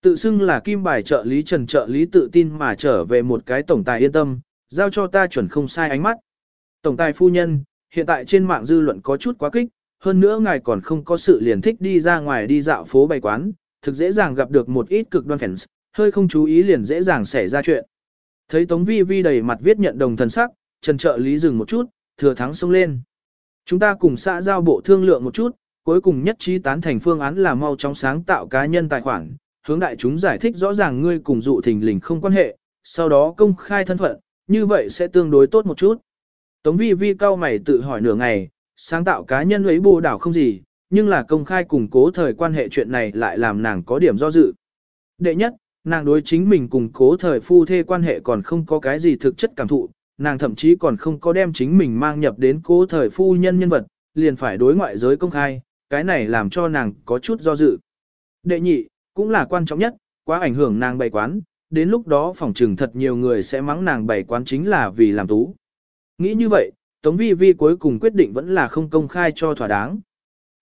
Tự xưng là kim bài trợ lý trần trợ lý tự tin mà trở về một cái tổng tài yên tâm, giao cho ta chuẩn không sai ánh mắt. Tổng tài phu nhân, hiện tại trên mạng dư luận có chút quá kích, hơn nữa ngài còn không có sự liền thích đi ra ngoài đi dạo phố bày quán, thực dễ dàng gặp được một ít cực đoan fans, hơi không chú ý liền dễ dàng xảy ra chuyện. Thấy Tống Vi Vi đầy mặt viết nhận đồng thần sắc, Trần trợ lý dừng một chút, thừa thắng xông lên. Chúng ta cùng xã giao bộ thương lượng một chút, cuối cùng nhất trí tán thành phương án là mau chóng sáng tạo cá nhân tài khoản, hướng đại chúng giải thích rõ ràng ngươi cùng dụ thình lình không quan hệ, sau đó công khai thân phận, như vậy sẽ tương đối tốt một chút. Tống vi vi cao mày tự hỏi nửa ngày, sáng tạo cá nhân ấy bù đảo không gì, nhưng là công khai củng cố thời quan hệ chuyện này lại làm nàng có điểm do dự. Đệ nhất, nàng đối chính mình cùng cố thời phu thê quan hệ còn không có cái gì thực chất cảm thụ, nàng thậm chí còn không có đem chính mình mang nhập đến cố thời phu nhân nhân vật, liền phải đối ngoại giới công khai, cái này làm cho nàng có chút do dự. Đệ nhị, cũng là quan trọng nhất, quá ảnh hưởng nàng bày quán, đến lúc đó phòng trừng thật nhiều người sẽ mắng nàng bày quán chính là vì làm tú. Nghĩ như vậy, Tống Vi Vi cuối cùng quyết định vẫn là không công khai cho thỏa đáng.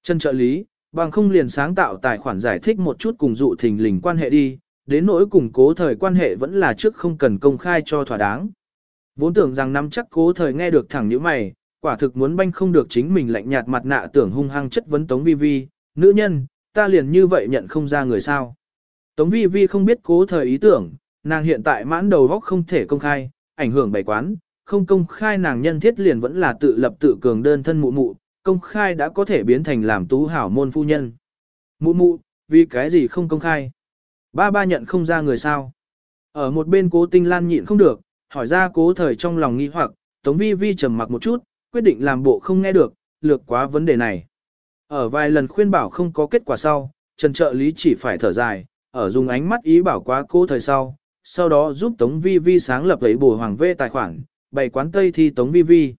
Chân trợ lý, bằng không liền sáng tạo tài khoản giải thích một chút cùng dụ thình lình quan hệ đi, đến nỗi củng cố thời quan hệ vẫn là trước không cần công khai cho thỏa đáng. Vốn tưởng rằng nắm chắc cố thời nghe được thẳng như mày, quả thực muốn banh không được chính mình lạnh nhạt mặt nạ tưởng hung hăng chất vấn Tống Vi Vi, nữ nhân, ta liền như vậy nhận không ra người sao. Tống Vi Vi không biết cố thời ý tưởng, nàng hiện tại mãn đầu góc không thể công khai, ảnh hưởng bày quán, không công khai nàng nhân thiết liền vẫn là tự lập tự cường đơn thân mụ mụ, công khai đã có thể biến thành làm tú hảo môn phu nhân. Mụ mụ, vì cái gì không công khai? Ba ba nhận không ra người sao? Ở một bên cố tinh lan nhịn không được, hỏi ra cố thời trong lòng nghi hoặc, Tống Vi Vi trầm mặc một chút, quyết định làm bộ không nghe được, lược quá vấn đề này. Ở vài lần khuyên bảo không có kết quả sau, Trần trợ lý chỉ phải thở dài, ở dùng ánh mắt ý bảo quá cố thời sau, sau đó giúp Tống Vi Vi sáng lập ấy bổ hoàng vê tài khoản, bày quán Tây thi Tống Vi Vi.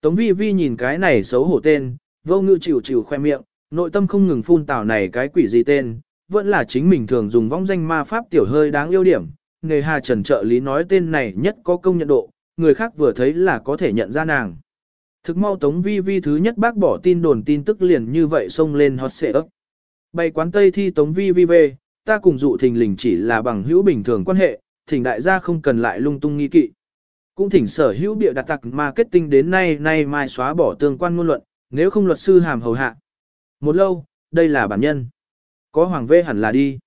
Tống Vi Vi nhìn cái này xấu hổ tên, vô ngự chịu chịu khoe miệng, nội tâm không ngừng phun tảo này cái quỷ gì tên, vẫn là chính mình thường dùng vong danh ma pháp tiểu hơi đáng yêu điểm. Nghề hà trần trợ lý nói tên này nhất có công nhận độ, người khác vừa thấy là có thể nhận ra nàng. Thực mau Tống Vi Vi thứ nhất bác bỏ tin đồn tin tức liền như vậy xông lên hot xệ ấp. Bày quán Tây thi Tống Vi Vi về, ta cùng dụ thình lình chỉ là bằng hữu bình thường quan hệ, thỉnh đại gia không cần lại lung tung nghi kỵ. Cũng thỉnh sở hữu bịa đặt tặc marketing đến nay nay mai xóa bỏ tương quan ngôn luận, nếu không luật sư hàm hầu hạ. Một lâu, đây là bản nhân. Có hoàng vê hẳn là đi.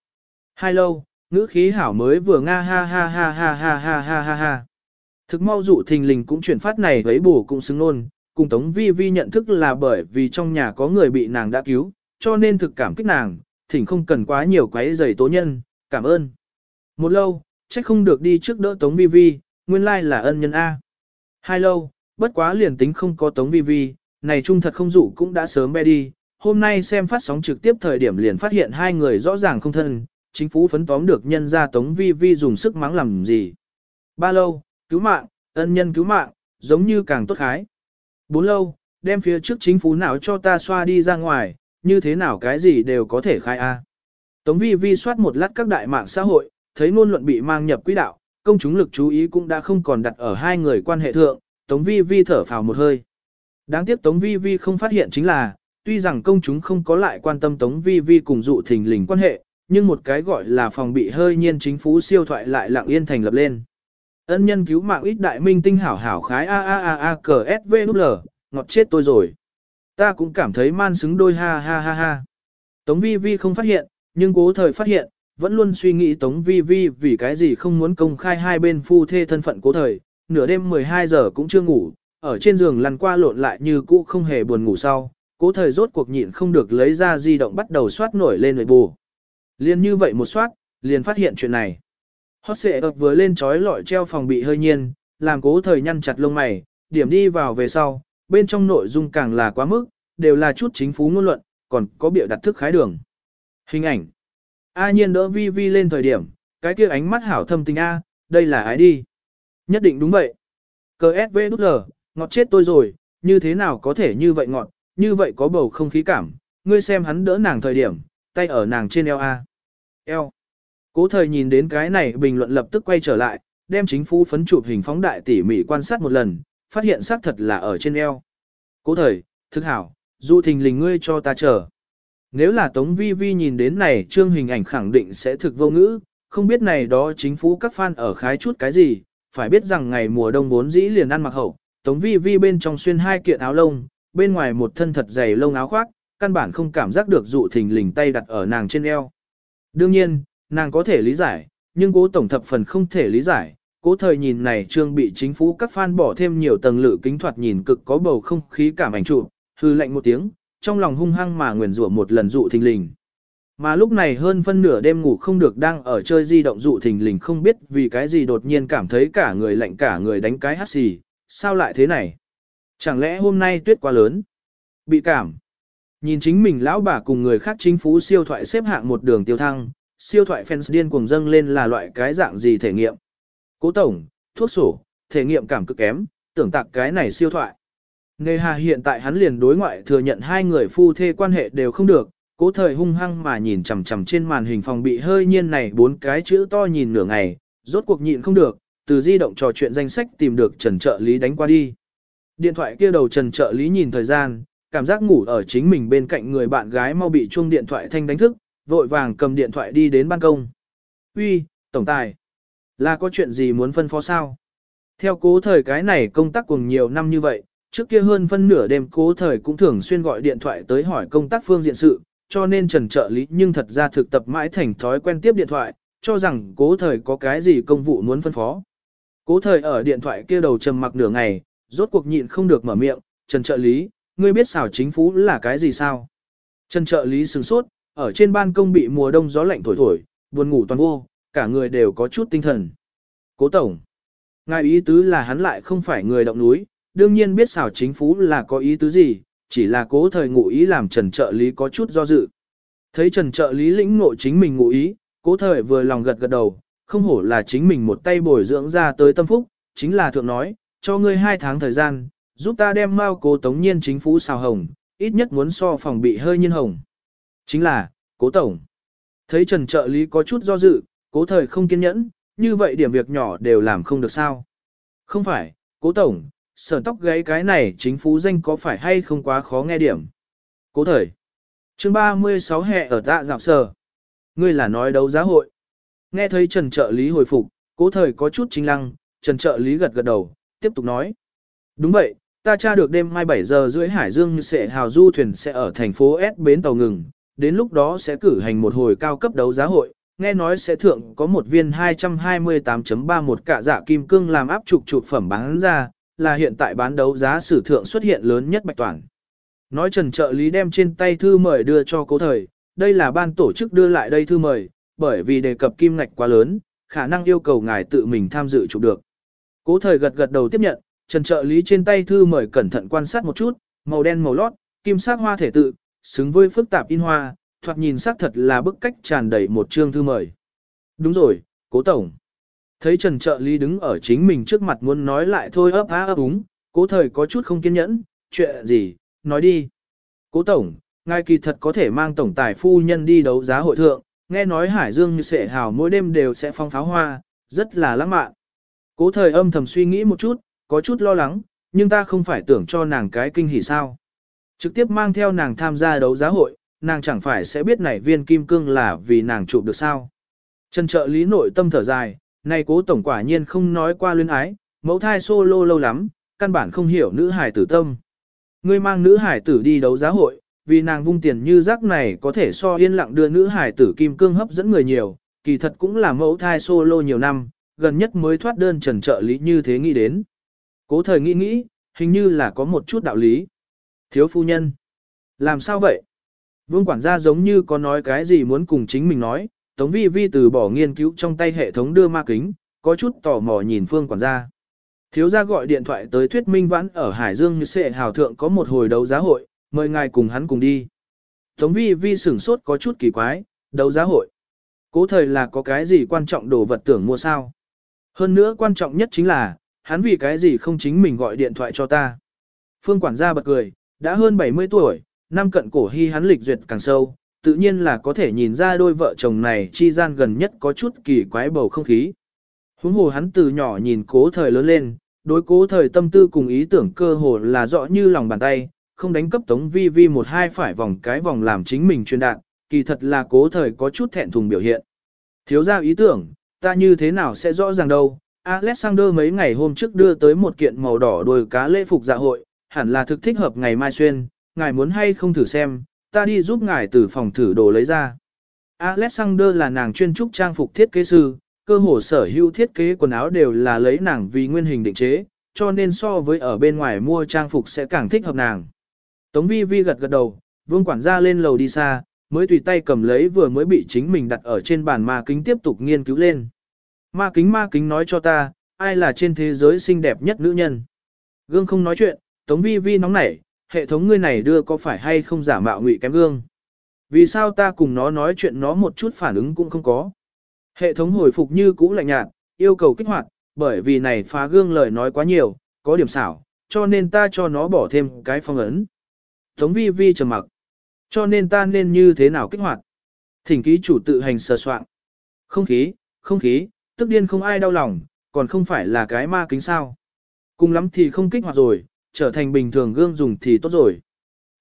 Hai lâu, ngữ khí hảo mới vừa nga ha ha ha ha ha ha ha ha ha. Thực mau dụ thình lình cũng chuyển phát này với bổ cũng xứng nôn, cùng Tống Vi Vi nhận thức là bởi vì trong nhà có người bị nàng đã cứu, cho nên thực cảm kích nàng, thỉnh không cần quá nhiều quấy giày tố nhân, cảm ơn. Một lâu, trách không được đi trước đỡ Tống Vi Vi, nguyên lai là ân nhân A. Hai lâu, bất quá liền tính không có Tống Vi Vi, này trung thật không dụ cũng đã sớm be đi, hôm nay xem phát sóng trực tiếp thời điểm liền phát hiện hai người rõ ràng không thân, chính phủ phấn tóm được nhân ra Tống Vi Vi dùng sức mắng làm gì. Ba lâu, cứu mạng, ân nhân cứu mạng, giống như càng tốt khái. Bốn lâu, đem phía trước chính phủ nào cho ta xoa đi ra ngoài, như thế nào cái gì đều có thể khai A. Tống vi vi soát một lát các đại mạng xã hội, thấy ngôn luận bị mang nhập quỹ đạo, công chúng lực chú ý cũng đã không còn đặt ở hai người quan hệ thượng, Tống vi vi thở phào một hơi. Đáng tiếc Tống vi vi không phát hiện chính là, tuy rằng công chúng không có lại quan tâm Tống vi vi cùng dụ thình lình quan hệ, nhưng một cái gọi là phòng bị hơi nhiên chính phủ siêu thoại lại lặng yên thành lập lên. Ân nhân cứu mạng ít đại minh tinh hảo hảo khái a a a a cờ s v l ngọt chết tôi rồi. Ta cũng cảm thấy man xứng đôi ha ha ha ha. Tống vi vi không phát hiện, nhưng cố thời phát hiện, vẫn luôn suy nghĩ Tống vi vi vì cái gì không muốn công khai hai bên phu thê thân phận cố thời, nửa đêm 12 giờ cũng chưa ngủ, ở trên giường lăn qua lộn lại như cũ không hề buồn ngủ sau. Cố thời rốt cuộc nhịn không được lấy ra di động bắt đầu soát nổi lên nội bù. Liên như vậy một soát, liền phát hiện chuyện này. Hót xệ ập vừa lên trói lọi treo phòng bị hơi nhiên, làm cố thời nhăn chặt lông mày, điểm đi vào về sau, bên trong nội dung càng là quá mức, đều là chút chính phú ngôn luận, còn có biểu đặt thức khái đường. Hình ảnh. A nhiên đỡ vi vi lên thời điểm, cái kia ánh mắt hảo thâm tình A, đây là ai đi. Nhất định đúng vậy. Cờ SV đút lờ, ngọt chết tôi rồi, như thế nào có thể như vậy ngọt, như vậy có bầu không khí cảm, ngươi xem hắn đỡ nàng thời điểm, tay ở nàng trên eo A. Eo. Cố thời nhìn đến cái này bình luận lập tức quay trở lại, đem chính phủ phấn chụp hình phóng đại tỉ mỉ quan sát một lần, phát hiện xác thật là ở trên eo. Cố thời, thức hảo, dụ thình lình ngươi cho ta chờ. Nếu là Tống Vi Vi nhìn đến này trương hình ảnh khẳng định sẽ thực vô ngữ, không biết này đó chính phủ các fan ở khái chút cái gì, phải biết rằng ngày mùa đông vốn dĩ liền ăn mặc hậu, Tống Vi Vi bên trong xuyên hai kiện áo lông, bên ngoài một thân thật dày lông áo khoác, căn bản không cảm giác được dụ thình lình tay đặt ở nàng trên eo. Đương nhiên, nàng có thể lý giải, nhưng cố tổng thập phần không thể lý giải. Cố thời nhìn này trương bị chính phủ các fan bỏ thêm nhiều tầng lự kính thoạt nhìn cực có bầu không khí cảm ảnh trụ, hư lạnh một tiếng, trong lòng hung hăng mà nguyền rủa một lần dụ thình lình. Mà lúc này hơn phân nửa đêm ngủ không được đang ở chơi di động dụ thình lình không biết vì cái gì đột nhiên cảm thấy cả người lạnh cả người đánh cái hát xì, sao lại thế này? Chẳng lẽ hôm nay tuyết quá lớn? Bị cảm. Nhìn chính mình lão bà cùng người khác chính phú siêu thoại xếp hạng một đường tiêu thăng, siêu thoại fans điên cuồng dâng lên là loại cái dạng gì thể nghiệm. Cố tổng, thuốc sổ, thể nghiệm cảm cực kém, tưởng tạc cái này siêu thoại. Nghề hà hiện tại hắn liền đối ngoại thừa nhận hai người phu thê quan hệ đều không được, cố thời hung hăng mà nhìn chằm chằm trên màn hình phòng bị hơi nhiên này bốn cái chữ to nhìn nửa ngày, rốt cuộc nhịn không được, từ di động trò chuyện danh sách tìm được trần trợ lý đánh qua đi. Điện thoại kia đầu trần trợ lý nhìn thời gian, cảm giác ngủ ở chính mình bên cạnh người bạn gái mau bị chuông điện thoại thanh đánh thức, vội vàng cầm điện thoại đi đến ban công. Uy, tổng tài, là có chuyện gì muốn phân phó sao? Theo cố thời cái này công tác cùng nhiều năm như vậy, trước kia hơn phân nửa đêm cố thời cũng thường xuyên gọi điện thoại tới hỏi công tác phương diện sự, cho nên trần trợ lý nhưng thật ra thực tập mãi thành thói quen tiếp điện thoại, cho rằng cố thời có cái gì công vụ muốn phân phó. Cố thời ở điện thoại kia đầu trầm mặc nửa ngày, rốt cuộc nhịn không được mở miệng, trần trợ lý, ngươi biết xảo chính phủ là cái gì sao? Trần trợ lý sừng sốt, ở trên ban công bị mùa đông gió lạnh thổi thổi, buồn ngủ toàn vô, cả người đều có chút tinh thần. Cố tổng. Ngài ý tứ là hắn lại không phải người động núi, đương nhiên biết xảo chính phủ là có ý tứ gì, chỉ là cố thời ngụ ý làm trần trợ lý có chút do dự. Thấy trần trợ lý lĩnh ngộ chính mình ngụ ý, cố thời vừa lòng gật gật đầu, không hổ là chính mình một tay bồi dưỡng ra tới tâm phúc, chính là thượng nói, cho ngươi hai tháng thời gian, giúp ta đem mao cố tống nhiên chính phủ xào hồng, ít nhất muốn so phòng bị hơi nhiên hồng. Chính là, cố tổng. Thấy Trần trợ lý có chút do dự, cố thời không kiên nhẫn, như vậy điểm việc nhỏ đều làm không được sao. Không phải, cố tổng, sở tóc gáy cái này chính phú danh có phải hay không quá khó nghe điểm. Cố thời. chương 36 hè ở tạ dạo sở. Ngươi là nói đấu giá hội. Nghe thấy Trần trợ lý hồi phục, cố thời có chút chính lăng, Trần trợ lý gật gật đầu, tiếp tục nói. Đúng vậy, ta tra được đêm mai 7 giờ rưỡi Hải Dương sẽ hào du thuyền sẽ ở thành phố S bến tàu ngừng, đến lúc đó sẽ cử hành một hồi cao cấp đấu giá hội, nghe nói sẽ thượng có một viên 228.31 cả dạ kim cương làm áp trục trục phẩm bán ra, là hiện tại bán đấu giá sử thượng xuất hiện lớn nhất bạch toàn. Nói trần trợ lý đem trên tay thư mời đưa cho cố thời, đây là ban tổ chức đưa lại đây thư mời, bởi vì đề cập kim ngạch quá lớn, khả năng yêu cầu ngài tự mình tham dự chụp được. Cố thời gật gật đầu tiếp nhận, trần trợ lý trên tay thư mời cẩn thận quan sát một chút, màu đen màu lót, kim sắc hoa thể tự, xứng với phức tạp in hoa, thoạt nhìn sắc thật là bức cách tràn đầy một chương thư mời. Đúng rồi, cố tổng. Thấy Trần trợ lý đứng ở chính mình trước mặt muốn nói lại thôi ấp á ấp úng, cố thời có chút không kiên nhẫn, chuyện gì, nói đi. Cố tổng, ngài kỳ thật có thể mang tổng tài phu nhân đi đấu giá hội thượng, nghe nói Hải Dương như sệ hào mỗi đêm đều sẽ phong pháo hoa, rất là lãng mạn. Cố thời âm thầm suy nghĩ một chút, có chút lo lắng, nhưng ta không phải tưởng cho nàng cái kinh hỉ sao. Trực tiếp mang theo nàng tham gia đấu giá hội, nàng chẳng phải sẽ biết này viên kim cương là vì nàng chụp được sao. Trần trợ lý nội tâm thở dài, này cố tổng quả nhiên không nói qua luyến ái, mẫu thai solo lâu lắm, căn bản không hiểu nữ hải tử tâm. Ngươi mang nữ hải tử đi đấu giá hội, vì nàng vung tiền như rác này có thể so yên lặng đưa nữ hải tử kim cương hấp dẫn người nhiều, kỳ thật cũng là mẫu thai solo nhiều năm, gần nhất mới thoát đơn trần trợ lý như thế nghĩ đến. Cố thời nghĩ nghĩ, hình như là có một chút đạo lý. Thiếu phu nhân. Làm sao vậy? Vương quản gia giống như có nói cái gì muốn cùng chính mình nói, Tống Vi Vi từ bỏ nghiên cứu trong tay hệ thống đưa ma kính, có chút tò mò nhìn Phương quản gia. Thiếu gia gọi điện thoại tới thuyết minh vãn ở Hải Dương như sệ hào thượng có một hồi đấu giá hội, mời ngài cùng hắn cùng đi. Tống Vi Vi sửng sốt có chút kỳ quái, đấu giá hội. Cố thời là có cái gì quan trọng đồ vật tưởng mua sao. Hơn nữa quan trọng nhất chính là, hắn vì cái gì không chính mình gọi điện thoại cho ta. Phương quản gia bật cười, đã hơn 70 tuổi, năm cận cổ hy hắn lịch duyệt càng sâu, tự nhiên là có thể nhìn ra đôi vợ chồng này chi gian gần nhất có chút kỳ quái bầu không khí. Huống hồ hắn từ nhỏ nhìn cố thời lớn lên, đối cố thời tâm tư cùng ý tưởng cơ hồ là rõ như lòng bàn tay, không đánh cấp tống vi vi một hai phải vòng cái vòng làm chính mình truyền đạt, kỳ thật là cố thời có chút thẹn thùng biểu hiện. Thiếu ra ý tưởng, ta như thế nào sẽ rõ ràng đâu, Alexander mấy ngày hôm trước đưa tới một kiện màu đỏ đuôi cá lễ phục dạ hội, hẳn là thực thích hợp ngày mai xuyên, ngài muốn hay không thử xem, ta đi giúp ngài từ phòng thử đồ lấy ra. Alexander là nàng chuyên trúc trang phục thiết kế sư, cơ hồ sở hữu thiết kế quần áo đều là lấy nàng vì nguyên hình định chế, cho nên so với ở bên ngoài mua trang phục sẽ càng thích hợp nàng. Tống vi vi gật gật đầu, vương quản gia lên lầu đi xa, mới tùy tay cầm lấy vừa mới bị chính mình đặt ở trên bàn ma kính tiếp tục nghiên cứu lên. Ma kính ma kính nói cho ta, ai là trên thế giới xinh đẹp nhất nữ nhân. Gương không nói chuyện, Tống vi vi nóng nảy, hệ thống ngươi này đưa có phải hay không giả mạo ngụy kém gương. Vì sao ta cùng nó nói chuyện nó một chút phản ứng cũng không có. Hệ thống hồi phục như cũ lạnh nhạt, yêu cầu kích hoạt, bởi vì này phá gương lời nói quá nhiều, có điểm xảo, cho nên ta cho nó bỏ thêm cái phong ấn. Tống vi vi trầm mặc. Cho nên ta nên như thế nào kích hoạt? Thỉnh ký chủ tự hành sờ soạn. Không khí, không khí, tức điên không ai đau lòng, còn không phải là cái ma kính sao. Cùng lắm thì không kích hoạt rồi, trở thành bình thường gương dùng thì tốt rồi.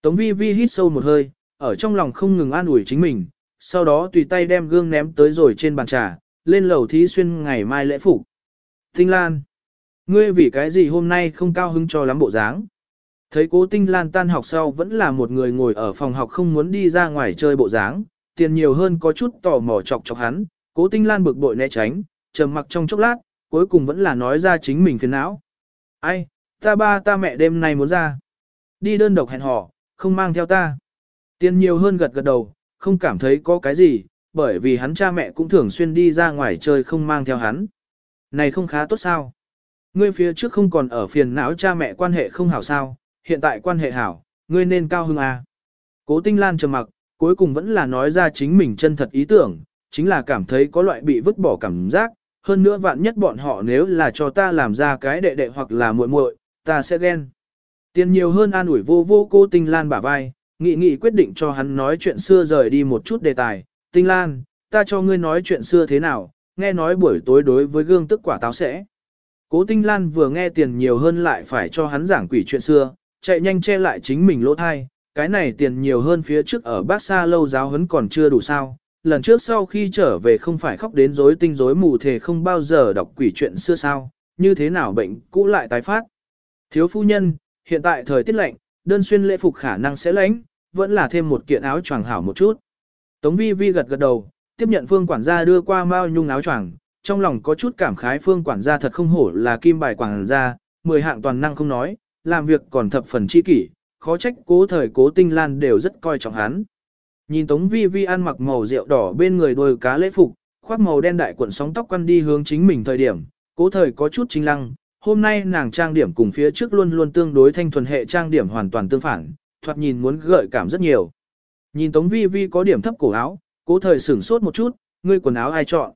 Tống vi vi hít sâu một hơi, ở trong lòng không ngừng an ủi chính mình, sau đó tùy tay đem gương ném tới rồi trên bàn trà, lên lầu thí xuyên ngày mai lễ phục. Tinh Lan, ngươi vì cái gì hôm nay không cao hứng cho lắm bộ dáng? Thấy cố Tinh Lan tan học sau vẫn là một người ngồi ở phòng học không muốn đi ra ngoài chơi bộ dáng, tiền nhiều hơn có chút tò mò chọc chọc hắn, cố Tinh Lan bực bội né tránh, trầm mặc trong chốc lát, cuối cùng vẫn là nói ra chính mình phiền não. Ai, ta ba ta mẹ đêm nay muốn ra. Đi đơn độc hẹn hò, không mang theo ta. Tiền nhiều hơn gật gật đầu, không cảm thấy có cái gì, bởi vì hắn cha mẹ cũng thường xuyên đi ra ngoài chơi không mang theo hắn. Này không khá tốt sao? Ngươi phía trước không còn ở phiền não cha mẹ quan hệ không hảo sao, hiện tại quan hệ hảo, ngươi nên cao hưng à. Cố tinh lan trầm mặc, cuối cùng vẫn là nói ra chính mình chân thật ý tưởng, chính là cảm thấy có loại bị vứt bỏ cảm giác, hơn nữa vạn nhất bọn họ nếu là cho ta làm ra cái đệ đệ hoặc là muội muội, ta sẽ ghen. Tiền nhiều hơn an ủi vô vô cô Tinh Lan bả vai, nghị nghị quyết định cho hắn nói chuyện xưa rời đi một chút đề tài. Tinh Lan, ta cho ngươi nói chuyện xưa thế nào, nghe nói buổi tối đối với gương tức quả táo sẽ. Cố Tinh Lan vừa nghe tiền nhiều hơn lại phải cho hắn giảng quỷ chuyện xưa, chạy nhanh che lại chính mình lỗ thai, cái này tiền nhiều hơn phía trước ở bác xa lâu giáo huấn còn chưa đủ sao. Lần trước sau khi trở về không phải khóc đến rối tinh rối mù thể không bao giờ đọc quỷ chuyện xưa sao, như thế nào bệnh cũ lại tái phát. Thiếu phu nhân, hiện tại thời tiết lạnh, đơn xuyên lễ phục khả năng sẽ lạnh, vẫn là thêm một kiện áo choàng hảo một chút. Tống vi vi gật gật đầu, tiếp nhận phương quản gia đưa qua mao nhung áo choàng, trong lòng có chút cảm khái phương quản gia thật không hổ là kim bài quản gia, mười hạng toàn năng không nói, làm việc còn thập phần chi kỷ, khó trách cố thời cố tinh lan đều rất coi trọng hắn. Nhìn Tống Vi Vi ăn mặc màu rượu đỏ bên người đôi cá lễ phục, khoác màu đen đại cuộn sóng tóc quăn đi hướng chính mình thời điểm, cố thời có chút chính lăng, hôm nay nàng trang điểm cùng phía trước luôn luôn tương đối thanh thuần hệ trang điểm hoàn toàn tương phản, thoạt nhìn muốn gợi cảm rất nhiều. Nhìn Tống Vi Vi có điểm thấp cổ áo, cố thời sửng sốt một chút, ngươi quần áo ai chọn.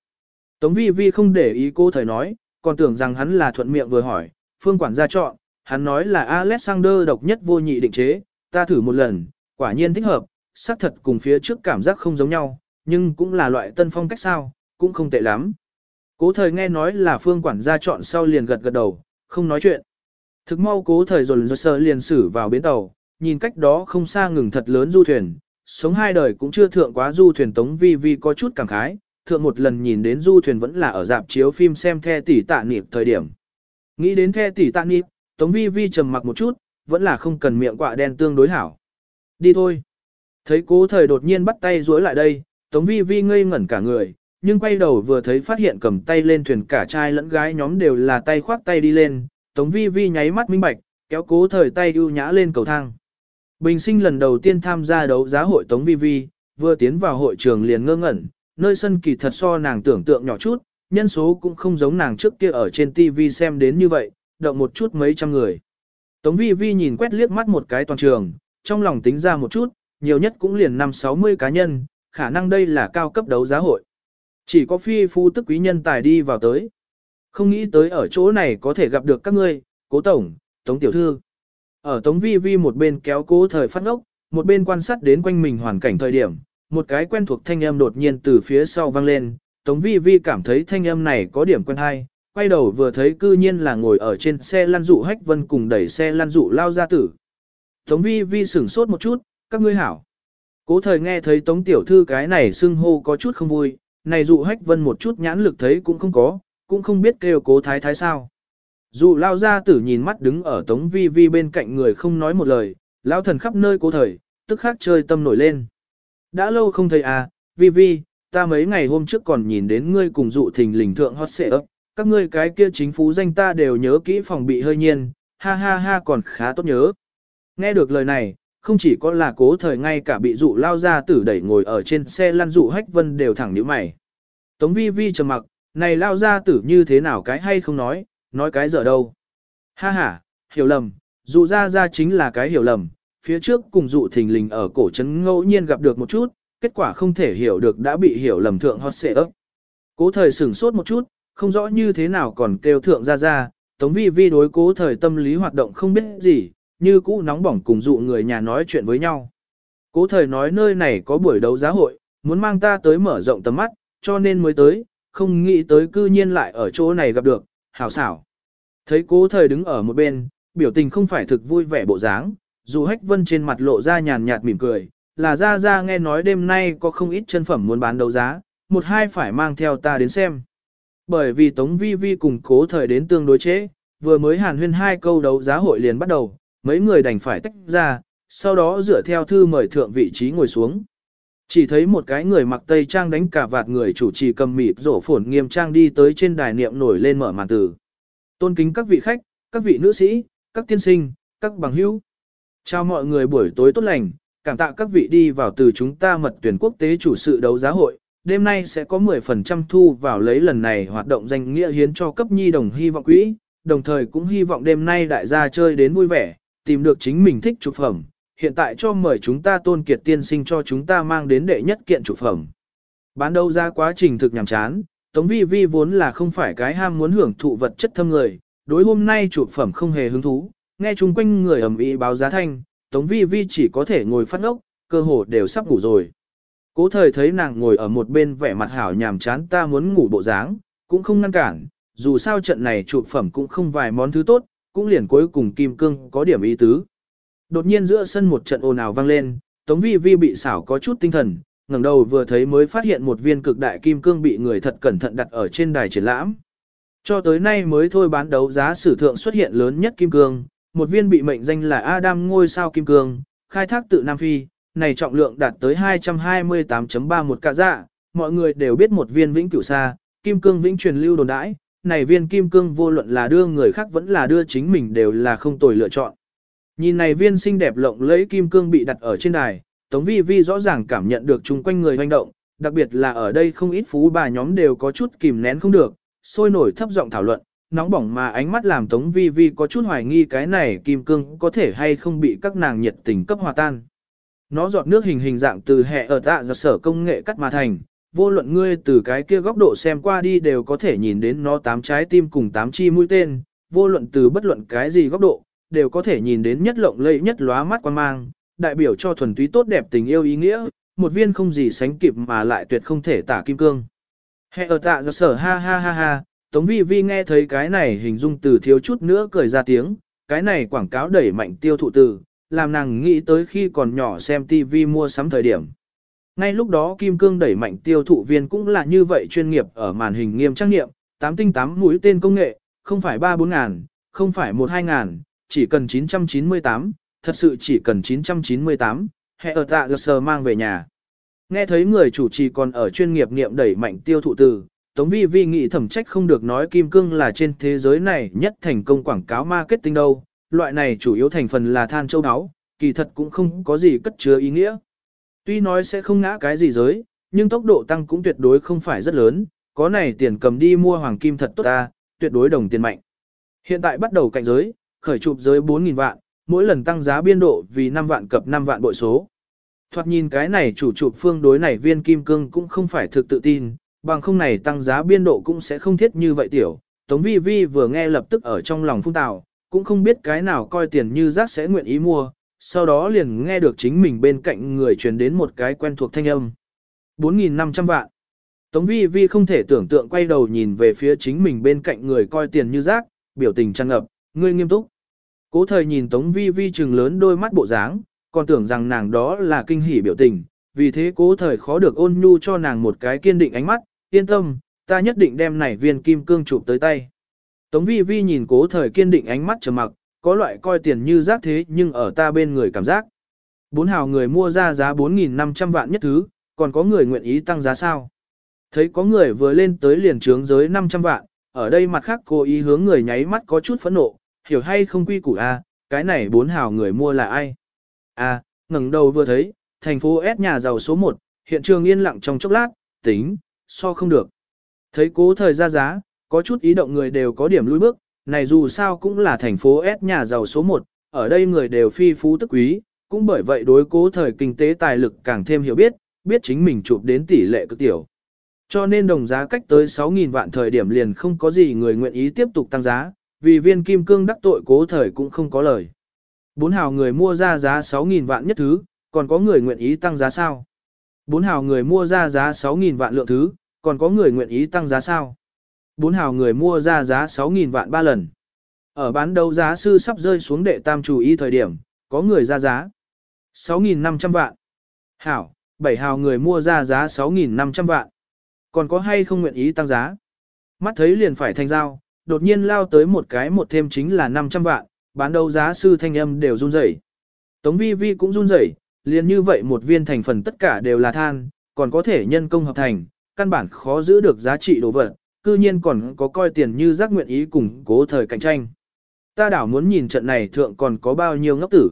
Tống Vi Vi không để ý cô thời nói, còn tưởng rằng hắn là thuận miệng vừa hỏi, phương quản gia chọn, hắn nói là Alexander độc nhất vô nhị định chế, ta thử một lần, quả nhiên thích hợp, xác thật cùng phía trước cảm giác không giống nhau, nhưng cũng là loại tân phong cách sao, cũng không tệ lắm. Cố thời nghe nói là phương quản gia chọn sau liền gật gật đầu, không nói chuyện. Thực mau cố thời rồi rồi sơ liền xử vào bến tàu, nhìn cách đó không xa ngừng thật lớn du thuyền, sống hai đời cũng chưa thượng quá du thuyền tống vi vi có chút cảm khái, thượng một lần nhìn đến du thuyền vẫn là ở dạp chiếu phim xem the tỷ tạ niệm thời điểm. Nghĩ đến the tỷ tạ niệm, tống vi vi trầm mặc một chút, vẫn là không cần miệng quạ đen tương đối hảo. Đi thôi. Thấy cố thời đột nhiên bắt tay duỗi lại đây, tống vi vi ngây ngẩn cả người, nhưng quay đầu vừa thấy phát hiện cầm tay lên thuyền cả trai lẫn gái nhóm đều là tay khoác tay đi lên, tống vi vi nháy mắt minh bạch, kéo cố thời tay ưu nhã lên cầu thang. Bình sinh lần đầu tiên tham gia đấu giá hội tống vi vi, vừa tiến vào hội trường liền ngơ ngẩn, nơi sân kỳ thật so nàng tưởng tượng nhỏ chút, nhân số cũng không giống nàng trước kia ở trên TV xem đến như vậy, động một chút mấy trăm người. Tống vi vi nhìn quét liếc mắt một cái toàn trường, trong lòng tính ra một chút, nhiều nhất cũng liền năm 60 cá nhân, khả năng đây là cao cấp đấu giá hội. Chỉ có phi phu tức quý nhân tài đi vào tới. Không nghĩ tới ở chỗ này có thể gặp được các ngươi, cố tổng, tống tiểu thư. Ở tống vi vi một bên kéo cố thời phát ngốc, một bên quan sát đến quanh mình hoàn cảnh thời điểm, một cái quen thuộc thanh âm đột nhiên từ phía sau vang lên, tống vi vi cảm thấy thanh âm này có điểm quen hay, quay đầu vừa thấy cư nhiên là ngồi ở trên xe lăn dụ hách vân cùng đẩy xe lăn dụ lao ra tử. Tống vi vi sửng sốt một chút, các ngươi hảo. Cố thời nghe thấy tống tiểu thư cái này xưng hô có chút không vui, này dụ hách vân một chút nhãn lực thấy cũng không có, cũng không biết kêu cố thái thái sao. Dụ lao ra tử nhìn mắt đứng ở tống vi vi bên cạnh người không nói một lời, lao thần khắp nơi cố thời, tức khắc chơi tâm nổi lên. Đã lâu không thấy à, vi vi, ta mấy ngày hôm trước còn nhìn đến ngươi cùng dụ thình lình thượng hot xệ ấp, các ngươi cái kia chính phú danh ta đều nhớ kỹ phòng bị hơi nhiên, ha ha ha còn khá tốt nhớ. Nghe được lời này, không chỉ có là cố thời ngay cả bị dụ lao ra tử đẩy ngồi ở trên xe lăn dụ hách vân đều thẳng nhíu mày. Tống vi vi trầm mặc, này lao ra tử như thế nào cái hay không nói, nói cái dở đâu. Ha ha, hiểu lầm, dụ ra ra chính là cái hiểu lầm, phía trước cùng dụ thình lình ở cổ trấn ngẫu nhiên gặp được một chút, kết quả không thể hiểu được đã bị hiểu lầm thượng hot xệ ấp. Cố thời sửng sốt một chút, không rõ như thế nào còn kêu thượng ra ra, tống vi vi đối cố thời tâm lý hoạt động không biết gì, như cũ nóng bỏng cùng dụ người nhà nói chuyện với nhau. Cố thời nói nơi này có buổi đấu giá hội, muốn mang ta tới mở rộng tầm mắt, cho nên mới tới, không nghĩ tới cư nhiên lại ở chỗ này gặp được, hảo xảo. Thấy cố thời đứng ở một bên, biểu tình không phải thực vui vẻ bộ dáng, dù hách vân trên mặt lộ ra nhàn nhạt mỉm cười, là ra ra nghe nói đêm nay có không ít chân phẩm muốn bán đấu giá, một hai phải mang theo ta đến xem. Bởi vì Tống Vi Vi cùng cố thời đến tương đối chế, vừa mới hàn huyên hai câu đấu giá hội liền bắt đầu, mấy người đành phải tách ra, sau đó dựa theo thư mời thượng vị trí ngồi xuống. Chỉ thấy một cái người mặc tây trang đánh cả vạt người chủ trì cầm mịt rổ phổn nghiêm trang đi tới trên đài niệm nổi lên mở màn từ. Tôn kính các vị khách, các vị nữ sĩ, các tiên sinh, các bằng hữu. Chào mọi người buổi tối tốt lành, cảm tạ các vị đi vào từ chúng ta mật tuyển quốc tế chủ sự đấu giá hội. Đêm nay sẽ có 10% thu vào lấy lần này hoạt động danh nghĩa hiến cho cấp nhi đồng hy vọng quỹ, đồng thời cũng hy vọng đêm nay đại gia chơi đến vui vẻ, tìm được chính mình thích chụp phẩm. Hiện tại cho mời chúng ta tôn kiệt tiên sinh cho chúng ta mang đến đệ nhất kiện chụp phẩm. Bán đấu ra quá trình thực nhàm chán, Tống Vi Vi vốn là không phải cái ham muốn hưởng thụ vật chất thâm người, đối hôm nay chụp phẩm không hề hứng thú, nghe chung quanh người ầm ĩ báo giá thanh, Tống Vi Vi chỉ có thể ngồi phát ngốc, cơ hồ đều sắp ngủ rồi. Cố thời thấy nàng ngồi ở một bên vẻ mặt hảo nhàm chán ta muốn ngủ bộ dáng, cũng không ngăn cản, dù sao trận này chụp phẩm cũng không vài món thứ tốt, cũng liền cuối cùng kim cương có điểm ý tứ. Đột nhiên giữa sân một trận ồn ào vang lên, Tống Vi Vi bị xảo có chút tinh thần, ngẩng đầu vừa thấy mới phát hiện một viên cực đại kim cương bị người thật cẩn thận đặt ở trên đài triển lãm. Cho tới nay mới thôi bán đấu giá sử thượng xuất hiện lớn nhất kim cương, một viên bị mệnh danh là Adam ngôi sao kim cương, khai thác tự Nam Phi, này trọng lượng đạt tới 228.3 một cả dạ, mọi người đều biết một viên vĩnh cửu xa, kim cương vĩnh truyền lưu đồn đãi, này viên kim cương vô luận là đưa người khác vẫn là đưa chính mình đều là không tồi lựa chọn. Nhìn này viên xinh đẹp lộng lẫy kim cương bị đặt ở trên đài, Tống Vi Vi rõ ràng cảm nhận được chung quanh người hoành động, đặc biệt là ở đây không ít phú bà nhóm đều có chút kìm nén không được, sôi nổi thấp giọng thảo luận, nóng bỏng mà ánh mắt làm Tống Vi Vi có chút hoài nghi cái này kim cương có thể hay không bị các nàng nhiệt tình cấp hòa tan. Nó giọt nước hình hình dạng từ hệ ở tạ ra sở công nghệ cắt mà thành, vô luận ngươi từ cái kia góc độ xem qua đi đều có thể nhìn đến nó tám trái tim cùng tám chi mũi tên, vô luận từ bất luận cái gì góc độ, đều có thể nhìn đến nhất lộng lẫy nhất lóa mắt quan mang, đại biểu cho thuần túy tốt đẹp tình yêu ý nghĩa, một viên không gì sánh kịp mà lại tuyệt không thể tả kim cương. Hệ ở tạ ra sở ha ha ha ha, Tống Vi Vi nghe thấy cái này hình dung từ thiếu chút nữa cười ra tiếng, cái này quảng cáo đẩy mạnh tiêu thụ từ, làm nàng nghĩ tới khi còn nhỏ xem TV mua sắm thời điểm. Ngay lúc đó Kim Cương đẩy mạnh tiêu thụ viên cũng là như vậy chuyên nghiệp ở màn hình nghiêm trang nghiệm, 8 tinh 8 mũi tên công nghệ, không phải 3-4 ngàn, không phải 1-2 ngàn, chỉ cần 998, thật sự chỉ cần 998, hệ ở tạ sờ mang về nhà. Nghe thấy người chủ trì còn ở chuyên nghiệp niệm đẩy mạnh tiêu thụ từ, Tống Vi Vi nghĩ thẩm trách không được nói Kim Cương là trên thế giới này nhất thành công quảng cáo marketing đâu, loại này chủ yếu thành phần là than châu áo, kỳ thật cũng không có gì cất chứa ý nghĩa. Tuy nói sẽ không ngã cái gì giới, nhưng tốc độ tăng cũng tuyệt đối không phải rất lớn, có này tiền cầm đi mua hoàng kim thật tốt ta, tuyệt đối đồng tiền mạnh. Hiện tại bắt đầu cạnh giới, khởi chụp giới 4.000 vạn, mỗi lần tăng giá biên độ vì 5 vạn cập 5 vạn bội số. Thoạt nhìn cái này chủ chụp phương đối này viên kim cương cũng không phải thực tự tin, bằng không này tăng giá biên độ cũng sẽ không thiết như vậy tiểu. Tống vi vi vừa nghe lập tức ở trong lòng phung tạo, cũng không biết cái nào coi tiền như rác sẽ nguyện ý mua, sau đó liền nghe được chính mình bên cạnh người truyền đến một cái quen thuộc thanh âm. 4.500 vạn. Tống vi vi không thể tưởng tượng quay đầu nhìn về phía chính mình bên cạnh người coi tiền như rác, biểu tình trăng ngập, ngươi nghiêm túc. Cố thời nhìn Tống vi vi trừng lớn đôi mắt bộ dáng, còn tưởng rằng nàng đó là kinh hỉ biểu tình, vì thế cố thời khó được ôn nhu cho nàng một cái kiên định ánh mắt, yên tâm, ta nhất định đem này viên kim cương chụp tới tay. Tống vi vi nhìn cố thời kiên định ánh mắt trầm mặc, có loại coi tiền như rác thế nhưng ở ta bên người cảm giác. Bốn hào người mua ra giá 4.500 vạn nhất thứ, còn có người nguyện ý tăng giá sao? Thấy có người vừa lên tới liền trướng giới 500 vạn, ở đây mặt khác cô ý hướng người nháy mắt có chút phẫn nộ, hiểu hay không quy củ a à, cái này bốn hào người mua là ai? À, ngẩng đầu vừa thấy, thành phố S nhà giàu số 1, hiện trường yên lặng trong chốc lát, tính, so không được. Thấy cố thời ra giá, có chút ý động người đều có điểm lùi bước, này dù sao cũng là thành phố S nhà giàu số 1, ở đây người đều phi phú tức quý, cũng bởi vậy đối cố thời kinh tế tài lực càng thêm hiểu biết, biết chính mình chụp đến tỷ lệ cực tiểu. Cho nên đồng giá cách tới 6.000 vạn thời điểm liền không có gì người nguyện ý tiếp tục tăng giá, vì viên kim cương đắc tội cố thời cũng không có lời. Bốn hào người mua ra giá 6.000 vạn nhất thứ, còn có người nguyện ý tăng giá sao? Bốn hào người mua ra giá 6.000 vạn lượng thứ, còn có người nguyện ý tăng giá sao? Bốn hào người mua ra giá 6.000 vạn ba lần. Ở bán đấu giá sư sắp rơi xuống đệ tam chủ ý thời điểm, có người ra giá 6.500 vạn. Hảo, bảy hào người mua ra giá 6.500 vạn. Còn có hay không nguyện ý tăng giá? Mắt thấy liền phải thành giao, đột nhiên lao tới một cái một thêm chính là 500 vạn, bán đấu giá sư thanh âm đều run rẩy. Tống vi vi cũng run rẩy, liền như vậy một viên thành phần tất cả đều là than, còn có thể nhân công hợp thành, căn bản khó giữ được giá trị đồ vật, cư nhiên còn có coi tiền như giác nguyện ý củng cố thời cạnh tranh. Ta đảo muốn nhìn trận này thượng còn có bao nhiêu ngốc tử.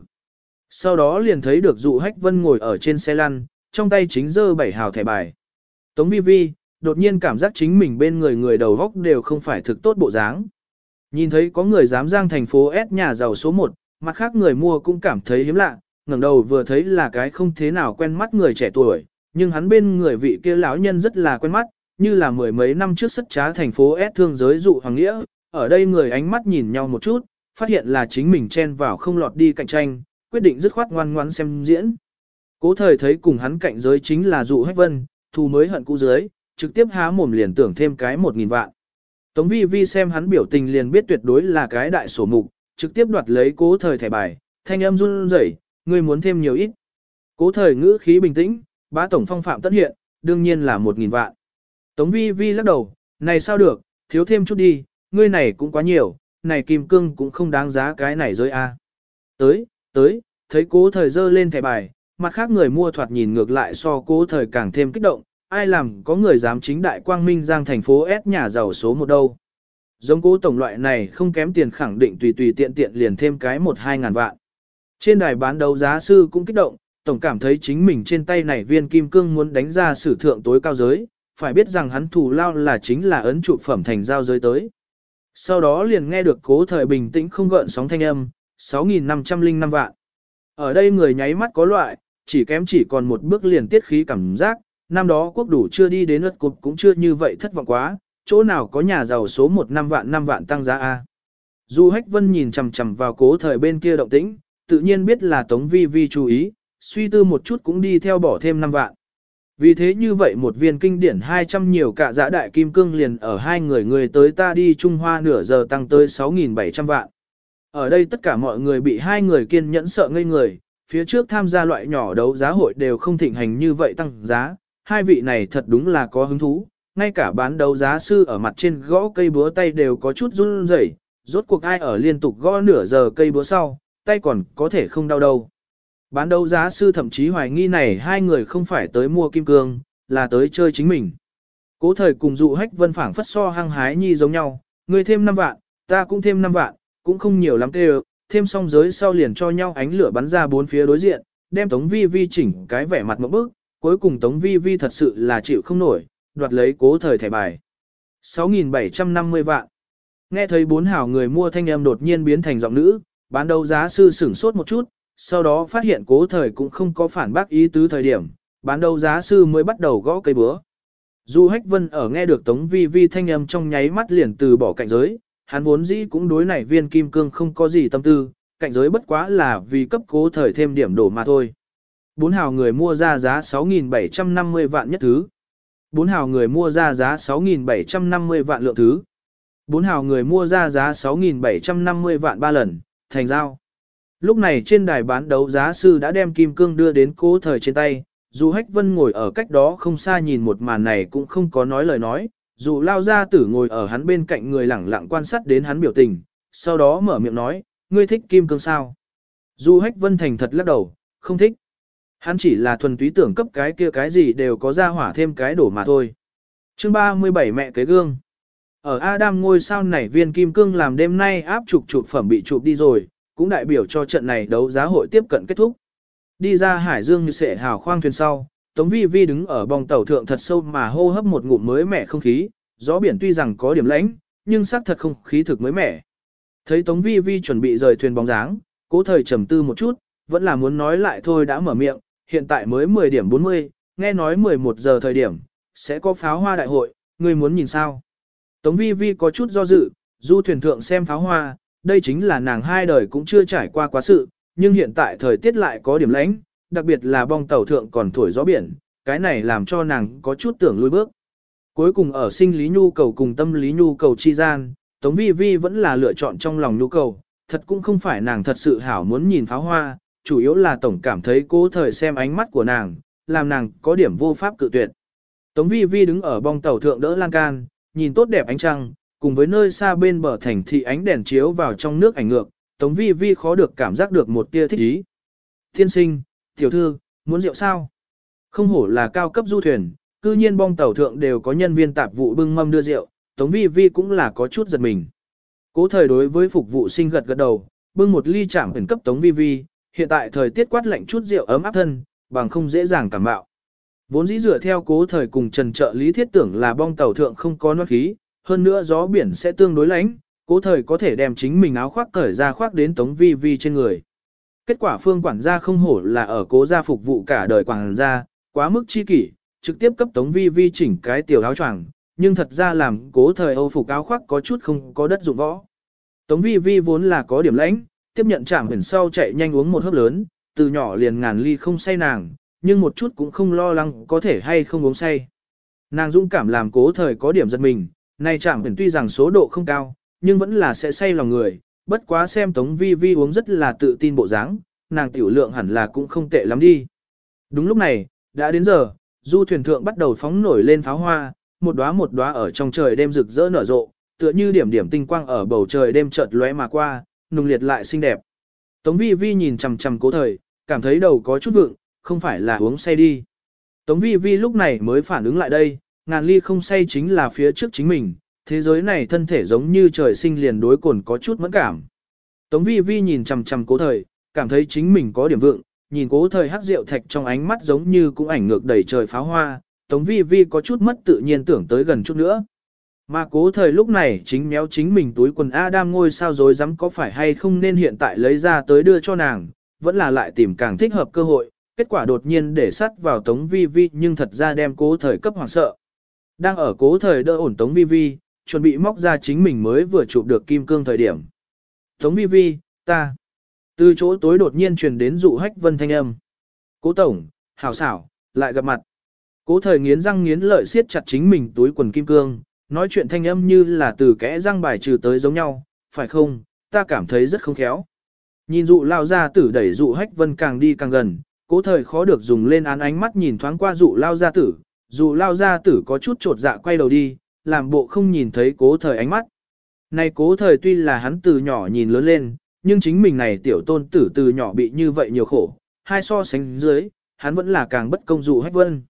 Sau đó liền thấy được dụ hách vân ngồi ở trên xe lăn, trong tay chính dơ bảy hào thẻ bài. Tống vi vi, đột nhiên cảm giác chính mình bên người người đầu góc đều không phải thực tốt bộ dáng. Nhìn thấy có người dám giang thành phố S nhà giàu số 1, mặt khác người mua cũng cảm thấy hiếm lạ, ngẩng đầu vừa thấy là cái không thế nào quen mắt người trẻ tuổi, nhưng hắn bên người vị kia lão nhân rất là quen mắt, như là mười mấy năm trước sất trá thành phố S thương giới dụ hoàng nghĩa, ở đây người ánh mắt nhìn nhau một chút, phát hiện là chính mình chen vào không lọt đi cạnh tranh, quyết định dứt khoát ngoan ngoãn xem diễn. Cố thời thấy cùng hắn cạnh giới chính là dụ hách vân, thù mới hận cũ giới trực tiếp há mồm liền tưởng thêm cái một nghìn vạn. Tống vi vi xem hắn biểu tình liền biết tuyệt đối là cái đại sổ mục, trực tiếp đoạt lấy cố thời thẻ bài, thanh âm run rẩy, ngươi muốn thêm nhiều ít. Cố thời ngữ khí bình tĩnh, bá tổng phong phạm tất hiện, đương nhiên là một nghìn vạn. Tống vi vi lắc đầu, này sao được, thiếu thêm chút đi, ngươi này cũng quá nhiều, này kim cương cũng không đáng giá cái này rơi a. Tới, tới, thấy cố thời dơ lên thẻ bài, mặt khác người mua thoạt nhìn ngược lại so cố thời càng thêm kích động, ai làm có người dám chính đại quang minh giang thành phố S nhà giàu số một đâu. Giống cố tổng loại này không kém tiền khẳng định tùy tùy tiện tiện liền thêm cái một hai ngàn vạn. Trên đài bán đấu giá sư cũng kích động, tổng cảm thấy chính mình trên tay này viên kim cương muốn đánh ra sử thượng tối cao giới, phải biết rằng hắn thủ lao là chính là ấn trụ phẩm thành giao giới tới. Sau đó liền nghe được cố thời bình tĩnh không gợn sóng thanh âm, 6.505 vạn. Ở đây người nháy mắt có loại, chỉ kém chỉ còn một bước liền tiết khí cảm giác, năm đó quốc đủ chưa đi đến ớt cục cũng chưa như vậy thất vọng quá, chỗ nào có nhà giàu số 1 năm vạn 5 vạn tăng giá A. Du Hách Vân nhìn chằm chằm vào cố thời bên kia động tĩnh, tự nhiên biết là Tống Vi Vi chú ý, suy tư một chút cũng đi theo bỏ thêm 5 vạn. Vì thế như vậy một viên kinh điển 200 nhiều cả giã đại kim cương liền ở hai người người tới ta đi Trung Hoa nửa giờ tăng tới 6.700 vạn. Ở đây tất cả mọi người bị hai người kiên nhẫn sợ ngây người, phía trước tham gia loại nhỏ đấu giá hội đều không thịnh hành như vậy tăng giá, hai vị này thật đúng là có hứng thú, ngay cả bán đấu giá sư ở mặt trên gõ cây búa tay đều có chút run rẩy, rốt cuộc ai ở liên tục gõ nửa giờ cây búa sau, tay còn có thể không đau đâu. Bán đấu giá sư thậm chí hoài nghi này hai người không phải tới mua kim cương, là tới chơi chính mình. Cố thời cùng dụ hách vân phảng phất so hăng hái nhi giống nhau, người thêm 5 vạn, ta cũng thêm 5 vạn, cũng không nhiều lắm kêu, thêm xong giới sau liền cho nhau ánh lửa bắn ra bốn phía đối diện, đem Tống Vi Vi chỉnh cái vẻ mặt một bước cuối cùng Tống Vi Vi thật sự là chịu không nổi, đoạt lấy cố thời thẻ bài. 6.750 vạn. Nghe thấy bốn hảo người mua thanh em đột nhiên biến thành giọng nữ, bán đấu giá sư sửng sốt một chút, sau đó phát hiện cố thời cũng không có phản bác ý tứ thời điểm, bán đấu giá sư mới bắt đầu gõ cây búa. Du Hách Vân ở nghe được Tống Vi Vi thanh âm trong nháy mắt liền từ bỏ cạnh giới, hắn vốn dĩ cũng đối này viên kim cương không có gì tâm tư, cạnh giới bất quá là vì cấp cố thời thêm điểm đổ mà thôi. Bốn hào người mua ra giá 6.750 vạn nhất thứ. Bốn hào người mua ra giá 6.750 vạn lượng thứ. Bốn hào người mua ra giá 6.750 vạn ba lần, thành giao. Lúc này trên đài bán đấu giá sư đã đem kim cương đưa đến cố thời trên tay, dù Hách Vân ngồi ở cách đó không xa nhìn một màn này cũng không có nói lời nói, dù lao ra tử ngồi ở hắn bên cạnh người lẳng lặng quan sát đến hắn biểu tình, sau đó mở miệng nói, ngươi thích kim cương sao? Dù Hách Vân thành thật lắc đầu, không thích. Hắn chỉ là thuần túy tưởng cấp cái kia cái gì đều có ra hỏa thêm cái đổ mà thôi. Chương 37 mẹ cái gương. Ở Adam ngôi sao nảy viên kim cương làm đêm nay áp chụp chụp phẩm bị chụp đi rồi, cũng đại biểu cho trận này đấu giá hội tiếp cận kết thúc. Đi ra Hải Dương như sệ hào khoang thuyền sau, Tống Vi Vi đứng ở bong tàu thượng thật sâu mà hô hấp một ngụm mới mẻ không khí, gió biển tuy rằng có điểm lãnh, nhưng xác thật không khí thực mới mẻ. Thấy Tống Vi Vi chuẩn bị rời thuyền bóng dáng, cố thời trầm tư một chút, vẫn là muốn nói lại thôi đã mở miệng, hiện tại mới 10 điểm 40, nghe nói 11 giờ thời điểm, sẽ có pháo hoa đại hội, người muốn nhìn sao? Tống Vi Vi có chút do dự, du thuyền thượng xem pháo hoa, đây chính là nàng hai đời cũng chưa trải qua quá sự, nhưng hiện tại thời tiết lại có điểm lãnh, đặc biệt là bong tàu thượng còn thổi gió biển, cái này làm cho nàng có chút tưởng lui bước. Cuối cùng ở sinh lý nhu cầu cùng tâm lý nhu cầu chi gian, Tống Vi Vi vẫn là lựa chọn trong lòng nhu cầu, thật cũng không phải nàng thật sự hảo muốn nhìn pháo hoa, chủ yếu là tổng cảm thấy cố thời xem ánh mắt của nàng, làm nàng có điểm vô pháp cự tuyệt. Tống Vi Vi đứng ở bong tàu thượng đỡ lan can, nhìn tốt đẹp ánh trăng, cùng với nơi xa bên bờ thành thị ánh đèn chiếu vào trong nước ảnh ngược, Tống Vi Vi khó được cảm giác được một tia thích ý. Thiên sinh, tiểu thư, muốn rượu sao? Không hổ là cao cấp du thuyền, cư nhiên bong tàu thượng đều có nhân viên tạp vụ bưng mâm đưa rượu, Tống Vi Vi cũng là có chút giật mình. Cố thời đối với phục vụ sinh gật gật đầu, bưng một ly chạm ẩn cấp Tống Vi Vi, hiện tại thời tiết quát lạnh chút rượu ấm áp thân, bằng không dễ dàng cảm bạo. Vốn dĩ dựa theo cố thời cùng trần trợ lý thiết tưởng là bong tàu thượng không có nó khí, hơn nữa gió biển sẽ tương đối lánh, cố thời có thể đem chính mình áo khoác cởi ra khoác đến Tống Vi Vi trên người. Kết quả phương quản gia không hổ là ở cố gia phục vụ cả đời quản gia, quá mức chi kỷ, trực tiếp cấp Tống Vi Vi chỉnh cái tiểu áo choàng, nhưng thật ra làm cố thời Âu phục áo khoác có chút không có đất dụng võ. Tống Vi Vi vốn là có điểm lãnh, tiếp nhận chạm biển sau chạy nhanh uống một hớp lớn, từ nhỏ liền ngàn ly không say nàng, nhưng một chút cũng không lo lắng có thể hay không uống say. Nàng dũng cảm làm cố thời có điểm giật mình, này chạm biển tuy rằng số độ không cao, nhưng vẫn là sẽ say lòng người, bất quá xem Tống Vi Vi uống rất là tự tin bộ dáng, nàng tiểu lượng hẳn là cũng không tệ lắm đi. Đúng lúc này, đã đến giờ, du thuyền thượng bắt đầu phóng nổi lên pháo hoa, một đóa một đóa ở trong trời đêm rực rỡ nở rộ, tựa như điểm điểm tinh quang ở bầu trời đêm chợt lóe mà qua, nùng liệt lại xinh đẹp. Tống Vi Vi nhìn chằm chằm cố thời, cảm thấy đầu có chút vượng, không phải là uống say đi. Tống Vi Vi lúc này mới phản ứng lại đây, ngàn ly không say chính là phía trước chính mình, thế giới này thân thể giống như trời sinh liền đối cồn có chút mẫn cảm. Tống Vi Vi nhìn chằm chằm cố thời, cảm thấy chính mình có điểm vượng, nhìn cố thời hắc rượu thạch trong ánh mắt giống như cũng ảnh ngược đầy trời pháo hoa, Tống Vi Vi có chút mất tự nhiên tưởng tới gần chút nữa. Mà cố thời lúc này chính méo chính mình túi quần Adam ngôi sao dối dám có phải hay không nên hiện tại lấy ra tới đưa cho nàng, vẫn là lại tìm càng thích hợp cơ hội, kết quả đột nhiên để sắt vào Tống Vi Vi nhưng thật ra đem cố thời cấp hoàng sợ. Đang ở cố thời đỡ ổn Tống Vi Vi, chuẩn bị móc ra chính mình mới vừa chụp được kim cương thời điểm. Tống Vi Vi, ta. Từ chỗ tối đột nhiên truyền đến dụ hách vân thanh âm. Cố tổng, hảo xảo, lại gặp mặt. Cố thời nghiến răng nghiến lợi siết chặt chính mình túi quần kim cương, nói chuyện thanh âm như là từ kẽ răng bài trừ tới giống nhau, phải không, ta cảm thấy rất không khéo. Nhìn dụ lao ra tử đẩy dụ hách vân càng đi càng gần, cố thời khó được dùng lên án ánh mắt nhìn thoáng qua dụ lao gia tử, dù lao gia tử có chút trột dạ quay đầu đi, làm bộ không nhìn thấy cố thời ánh mắt. Này cố thời tuy là hắn từ nhỏ nhìn lớn lên, nhưng chính mình này tiểu tôn tử từ nhỏ bị như vậy nhiều khổ, hai so sánh dưới, hắn vẫn là càng bất công dụ hách vân.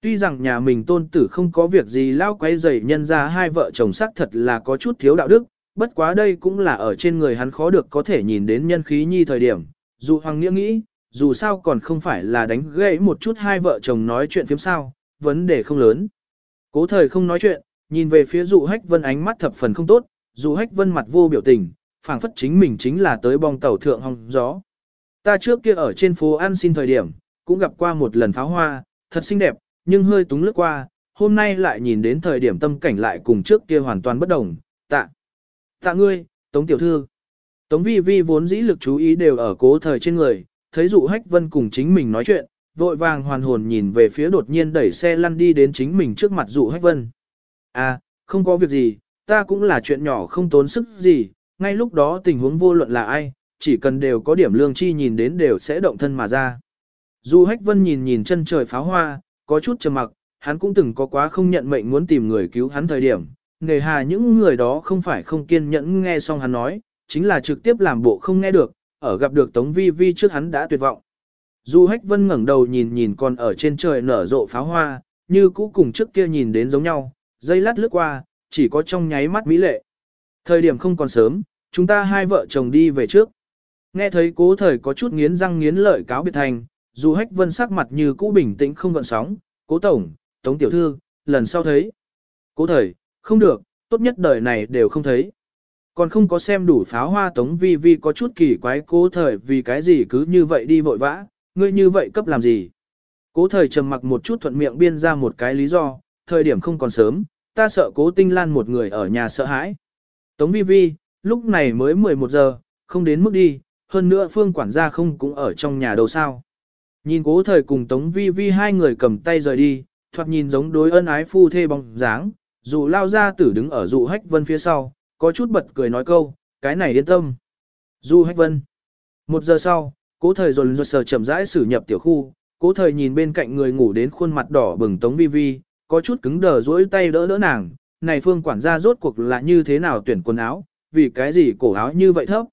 Tuy rằng nhà mình tôn tử không có việc gì lao quay dày nhân ra hai vợ chồng sắc thật là có chút thiếu đạo đức, bất quá đây cũng là ở trên người hắn khó được có thể nhìn đến nhân khí nhi thời điểm. Dù Hoàng Nghĩa nghĩ, dù sao còn không phải là đánh gãy một chút hai vợ chồng nói chuyện phiếm sao, vấn đề không lớn. Cố thời không nói chuyện, nhìn về phía dụ hách vân ánh mắt thập phần không tốt, dụ hách vân mặt vô biểu tình, phảng phất chính mình chính là tới bong tàu thượng hong gió. Ta trước kia ở trên phố ăn xin thời điểm, cũng gặp qua một lần pháo hoa, thật xinh đẹp, nhưng hơi túng lướt qua, hôm nay lại nhìn đến thời điểm tâm cảnh lại cùng trước kia hoàn toàn bất đồng, tạ. Tạ ngươi, Tống Tiểu Thư. Tống Vi Vi vốn dĩ lực chú ý đều ở cố thời trên người, thấy dụ hách vân cùng chính mình nói chuyện, vội vàng hoàn hồn nhìn về phía đột nhiên đẩy xe lăn đi đến chính mình trước mặt dụ hách vân. À, không có việc gì, ta cũng là chuyện nhỏ không tốn sức gì, ngay lúc đó tình huống vô luận là ai, chỉ cần đều có điểm lương chi nhìn đến đều sẽ động thân mà ra. Dù hách vân nhìn nhìn chân trời pháo hoa, có chút trầm mặc, hắn cũng từng có quá không nhận mệnh muốn tìm người cứu hắn thời điểm, nghề hà những người đó không phải không kiên nhẫn nghe xong hắn nói, chính là trực tiếp làm bộ không nghe được, ở gặp được Tống Vi Vi trước hắn đã tuyệt vọng. Du Hách Vân ngẩng đầu nhìn nhìn còn ở trên trời nở rộ pháo hoa, như cũ cùng trước kia nhìn đến giống nhau, dây lát lướt qua, chỉ có trong nháy mắt mỹ lệ. Thời điểm không còn sớm, chúng ta hai vợ chồng đi về trước. Nghe thấy cố thời có chút nghiến răng nghiến lợi cáo biệt thành, Du Hách Vân sắc mặt như cũ bình tĩnh không gợn sóng, cố tổng, tống tiểu thư, lần sau thấy. Cố thời, không được, tốt nhất đời này đều không thấy. Còn không có xem đủ pháo hoa tống vi vi có chút kỳ quái cố thời vì cái gì cứ như vậy đi vội vã, ngươi như vậy cấp làm gì. Cố thời trầm mặc một chút thuận miệng biên ra một cái lý do, thời điểm không còn sớm, ta sợ cố tinh lan một người ở nhà sợ hãi. Tống vi vi, lúc này mới 11 giờ, không đến mức đi, hơn nữa phương quản gia không cũng ở trong nhà đâu sao. Nhìn cố thời cùng Tống Vi Vi hai người cầm tay rời đi, thoạt nhìn giống đối ân ái phu thê bóng dáng, dù lao ra tử đứng ở dụ hách vân phía sau, có chút bật cười nói câu, cái này yên tâm. Du hách vân. Một giờ sau, cố thời dồn dồn sờ chậm rãi xử nhập tiểu khu, cố thời nhìn bên cạnh người ngủ đến khuôn mặt đỏ bừng Tống Vi Vi, có chút cứng đờ duỗi tay đỡ đỡ nàng, này phương quản gia rốt cuộc là như thế nào tuyển quần áo, vì cái gì cổ áo như vậy thấp.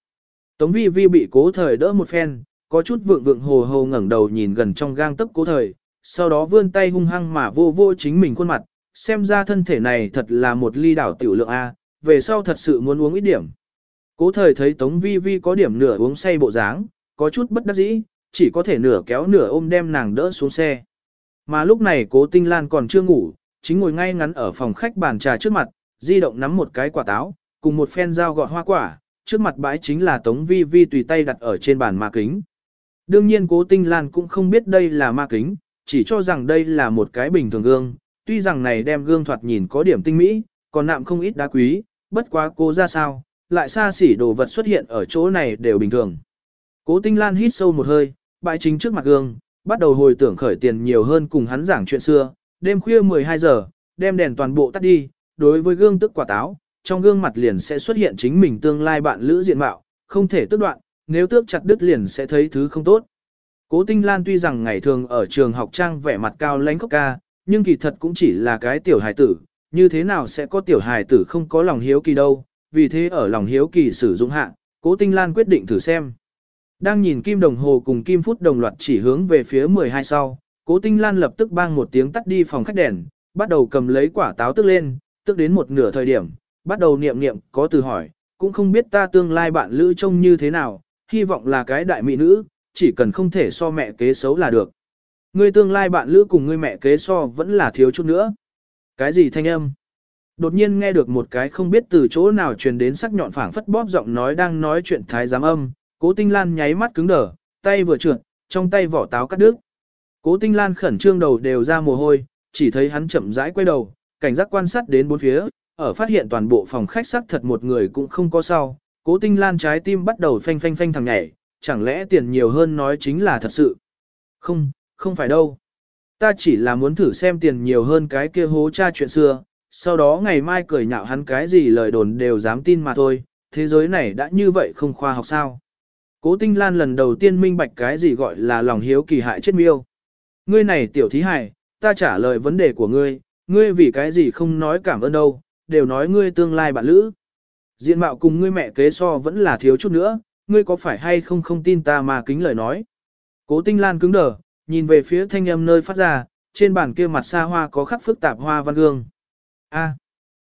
Tống Vi Vi bị cố thời đỡ một phen, có chút vượng vượng hồ hồ ngẩng đầu nhìn gần trong gang tấc cố thời, sau đó vươn tay hung hăng mà vô vô chính mình khuôn mặt, xem ra thân thể này thật là một ly đảo tiểu lượng A, về sau thật sự muốn uống ít điểm. Cố thời thấy Tống Vi Vi có điểm nửa uống say bộ dáng, có chút bất đắc dĩ, chỉ có thể nửa kéo nửa ôm đem nàng đỡ xuống xe. Mà lúc này cố tinh lan còn chưa ngủ, chính ngồi ngay ngắn ở phòng khách bàn trà trước mặt, di động nắm một cái quả táo, cùng một phen dao gọt hoa quả, trước mặt bãi chính là Tống Vi Vi tùy tay đặt ở trên bàn ma kính. Đương nhiên cố tinh lan cũng không biết đây là ma kính, chỉ cho rằng đây là một cái bình thường gương, tuy rằng này đem gương thoạt nhìn có điểm tinh mỹ, còn nạm không ít đá quý, bất quá cô ra sao, lại xa xỉ đồ vật xuất hiện ở chỗ này đều bình thường. Cố tinh lan hít sâu một hơi, bãi chính trước mặt gương, bắt đầu hồi tưởng khởi tiền nhiều hơn cùng hắn giảng chuyện xưa, đêm khuya 12 giờ, đem đèn toàn bộ tắt đi, đối với gương tức quả táo, trong gương mặt liền sẽ xuất hiện chính mình tương lai bạn lữ diện mạo, không thể tước đoạn, nếu tước chặt đứt liền sẽ thấy thứ không tốt. Cố Tinh Lan tuy rằng ngày thường ở trường học trang vẻ mặt cao lãnh khốc ca, nhưng kỳ thật cũng chỉ là cái tiểu hài tử, như thế nào sẽ có tiểu hài tử không có lòng hiếu kỳ đâu, vì thế ở lòng hiếu kỳ sử dụng hạ, Cố Tinh Lan quyết định thử xem. Đang nhìn kim đồng hồ cùng kim phút đồng loạt chỉ hướng về phía 12 sau, Cố Tinh Lan lập tức bang một tiếng tắt đi phòng khách đèn, bắt đầu cầm lấy quả táo tức lên, tức đến một nửa thời điểm, bắt đầu niệm niệm có từ hỏi, cũng không biết ta tương lai bạn lữ trông như thế nào, hy vọng là cái đại mỹ nữ, chỉ cần không thể so mẹ kế xấu là được. Ngươi tương lai bạn lữ cùng ngươi mẹ kế so vẫn là thiếu chút nữa. Cái gì thanh âm? Đột nhiên nghe được một cái không biết từ chỗ nào truyền đến sắc nhọn phảng phất bóp giọng nói đang nói chuyện thái giám âm, cố tinh lan nháy mắt cứng đờ, tay vừa trượt, trong tay vỏ táo cắt đứt. Cố tinh lan khẩn trương đầu đều ra mồ hôi, chỉ thấy hắn chậm rãi quay đầu, cảnh giác quan sát đến bốn phía, ở phát hiện toàn bộ phòng khách sắc thật một người cũng không có sau. Cố tinh lan trái tim bắt đầu phanh phanh phanh thằng nhảy, chẳng lẽ tiền nhiều hơn nói chính là thật sự? Không, không phải đâu. Ta chỉ là muốn thử xem tiền nhiều hơn cái kia hố cha chuyện xưa, sau đó ngày mai cười nhạo hắn cái gì lời đồn đều dám tin mà thôi, thế giới này đã như vậy không khoa học sao. Cố Tinh Lan lần đầu tiên minh bạch cái gì gọi là lòng hiếu kỳ hại chết miêu. Ngươi này tiểu thí hại, ta trả lời vấn đề của ngươi, ngươi vì cái gì không nói cảm ơn đâu, đều nói ngươi tương lai bạn lữ. Diện mạo cùng ngươi mẹ kế so vẫn là thiếu chút nữa, ngươi có phải hay không không tin ta mà kính lời nói. Cố Tinh Lan cứng đờ, nhìn về phía thanh âm nơi phát ra, trên bàn kia mặt xa hoa có khắc phức tạp hoa văn gương. A.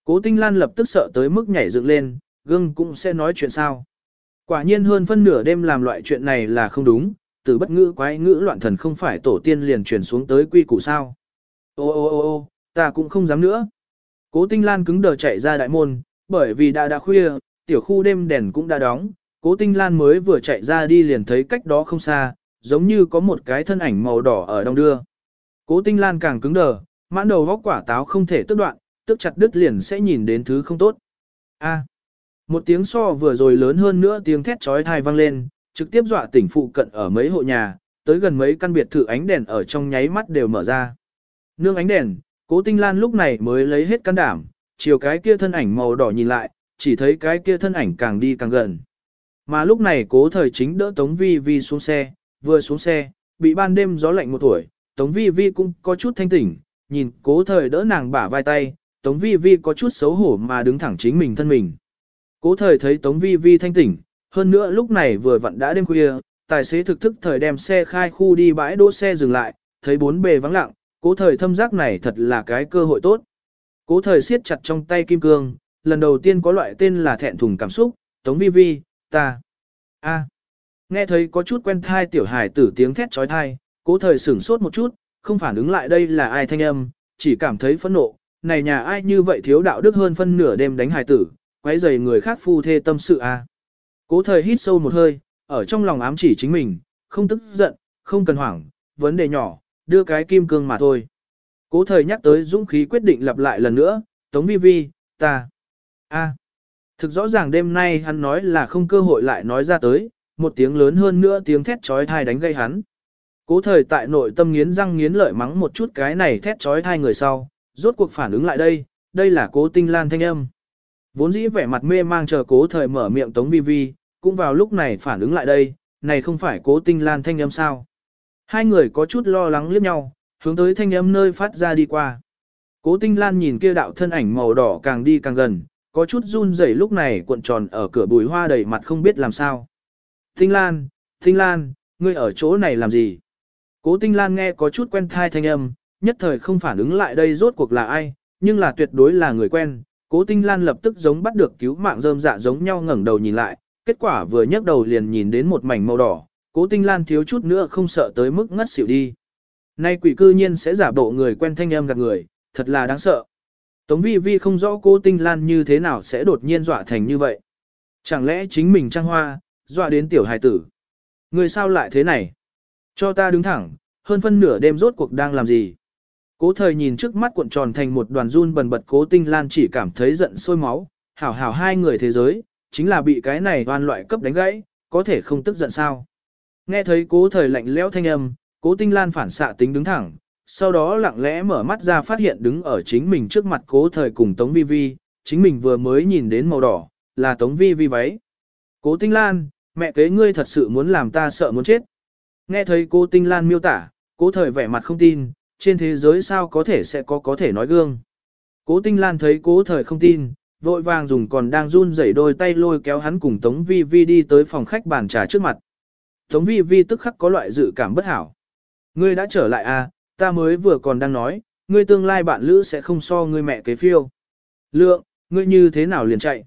Cố Tinh Lan lập tức sợ tới mức nhảy dựng lên, gương cũng sẽ nói chuyện sao. Quả nhiên hơn phân nửa đêm làm loại chuyện này là không đúng, từ bất ngữ quái ngữ loạn thần không phải tổ tiên liền chuyển xuống tới quy củ sao. Ô ô ô ô, ta cũng không dám nữa. Cố Tinh Lan cứng đờ chạy ra đại môn, bởi vì đã đã khuya, tiểu khu đêm đèn cũng đã đóng, Cố Tinh Lan mới vừa chạy ra đi liền thấy cách đó không xa, giống như có một cái thân ảnh màu đỏ ở đông đưa. Cố Tinh Lan càng cứng đờ, mãn đầu góc quả táo không thể tức đoạn, tức chặt đứt liền sẽ nhìn đến thứ không tốt. A một tiếng so vừa rồi lớn hơn nữa tiếng thét chói tai vang lên, trực tiếp dọa tỉnh phụ cận ở mấy hộ nhà, tới gần mấy căn biệt thự ánh đèn ở trong nháy mắt đều mở ra. Nương ánh đèn, Cố Tinh Lan lúc này mới lấy hết can đảm, chiều cái kia thân ảnh màu đỏ nhìn lại, chỉ thấy cái kia thân ảnh càng đi càng gần. Mà lúc này cố thời chính đỡ Tống Vi Vi xuống xe, vừa xuống xe, bị ban đêm gió lạnh một tuổi, Tống Vi Vi cũng có chút thanh tỉnh, nhìn cố thời đỡ nàng bả vai tay, Tống Vi Vi có chút xấu hổ mà đứng thẳng chính mình thân mình. Cố thời thấy Tống Vi Vi thanh tỉnh, hơn nữa lúc này vừa vặn đã đêm khuya, tài xế thực thức thời đem xe khai khu đi bãi đỗ xe dừng lại, thấy bốn bề vắng lặng, cố thời thâm giác này thật là cái cơ hội tốt. Cố thời siết chặt trong tay kim cương, lần đầu tiên có loại tên là thẹn thùng cảm xúc, Tống Vi Vi, ta, a, nghe thấy có chút quen thai tiểu hải tử tiếng thét trói thai, cố thời sửng sốt một chút, không phản ứng lại đây là ai thanh âm, chỉ cảm thấy phẫn nộ, này nhà ai như vậy thiếu đạo đức hơn phân nửa đêm đánh hải tử, quấy rầy người khác phu thê tâm sự a. Cố thời hít sâu một hơi, ở trong lòng ám chỉ chính mình, không tức giận, không cần hoảng, vấn đề nhỏ, đưa cái kim cương mà thôi. Cố thời nhắc tới dũng khí quyết định lặp lại lần nữa, Tống Vi Vi, ta, a. Thực rõ ràng đêm nay hắn nói là không cơ hội lại nói ra tới, một tiếng lớn hơn nữa tiếng thét trói thai đánh gây hắn. Cố thời tại nội tâm nghiến răng nghiến lợi mắng một chút cái này thét trói thai người sau, rốt cuộc phản ứng lại đây, đây là cố tinh lan thanh âm. Vốn dĩ vẻ mặt mê mang chờ cố thời mở miệng tống vi vi, cũng vào lúc này phản ứng lại đây, này không phải cố tinh lan thanh âm sao. Hai người có chút lo lắng liếc nhau, hướng tới thanh âm nơi phát ra đi qua. Cố tinh lan nhìn kia đạo thân ảnh màu đỏ càng đi càng gần, có chút run rẩy lúc này cuộn tròn ở cửa bùi hoa đầy mặt không biết làm sao. Tinh Lan, Tinh Lan, ngươi ở chỗ này làm gì? Cố Tinh Lan nghe có chút quen thai thanh âm, nhất thời không phản ứng lại đây rốt cuộc là ai, nhưng là tuyệt đối là người quen. Cố Tinh Lan lập tức giống bắt được cứu mạng rơm dạ giống nhau ngẩng đầu nhìn lại, kết quả vừa nhấc đầu liền nhìn đến một mảnh màu đỏ, Cố Tinh Lan thiếu chút nữa không sợ tới mức ngất xỉu đi. Nay quỷ cư nhiên sẽ giả bộ người quen thanh âm gạt người, thật là đáng sợ. Tống vi vi không rõ Cố tinh lan như thế nào sẽ đột nhiên dọa thành như vậy. Chẳng lẽ chính mình trang hoa, dọa đến tiểu hài tử. Người sao lại thế này? Cho ta đứng thẳng, hơn phân nửa đêm rốt cuộc đang làm gì? Cố thời nhìn trước mắt cuộn tròn thành một đoàn run bần bật cố tinh lan chỉ cảm thấy giận sôi máu, hảo hảo hai người thế giới, chính là bị cái này toàn loại cấp đánh gãy, có thể không tức giận sao. Nghe thấy cố thời lạnh lẽo thanh âm, Cố Tinh Lan phản xạ tính đứng thẳng, sau đó lặng lẽ mở mắt ra phát hiện đứng ở chính mình trước mặt cố thời cùng Tống Vi Vi, chính mình vừa mới nhìn đến màu đỏ, là Tống Vi Vi váy. Cố Tinh Lan, mẹ kế ngươi thật sự muốn làm ta sợ muốn chết. Nghe thấy cố Tinh Lan miêu tả, cố thời vẻ mặt không tin, trên thế giới sao có thể sẽ có có thể nói gương. Cố Tinh Lan thấy cố thời không tin, vội vàng dùng còn đang run rẩy đôi tay lôi kéo hắn cùng Tống Vi Vi đi tới phòng khách bàn trà trước mặt. Tống Vi Vi tức khắc có loại dự cảm bất hảo. Ngươi đã trở lại à, ta mới vừa còn đang nói, ngươi tương lai bạn lữ sẽ không so ngươi mẹ kế phiêu. Lượng, ngươi như thế nào liền chạy?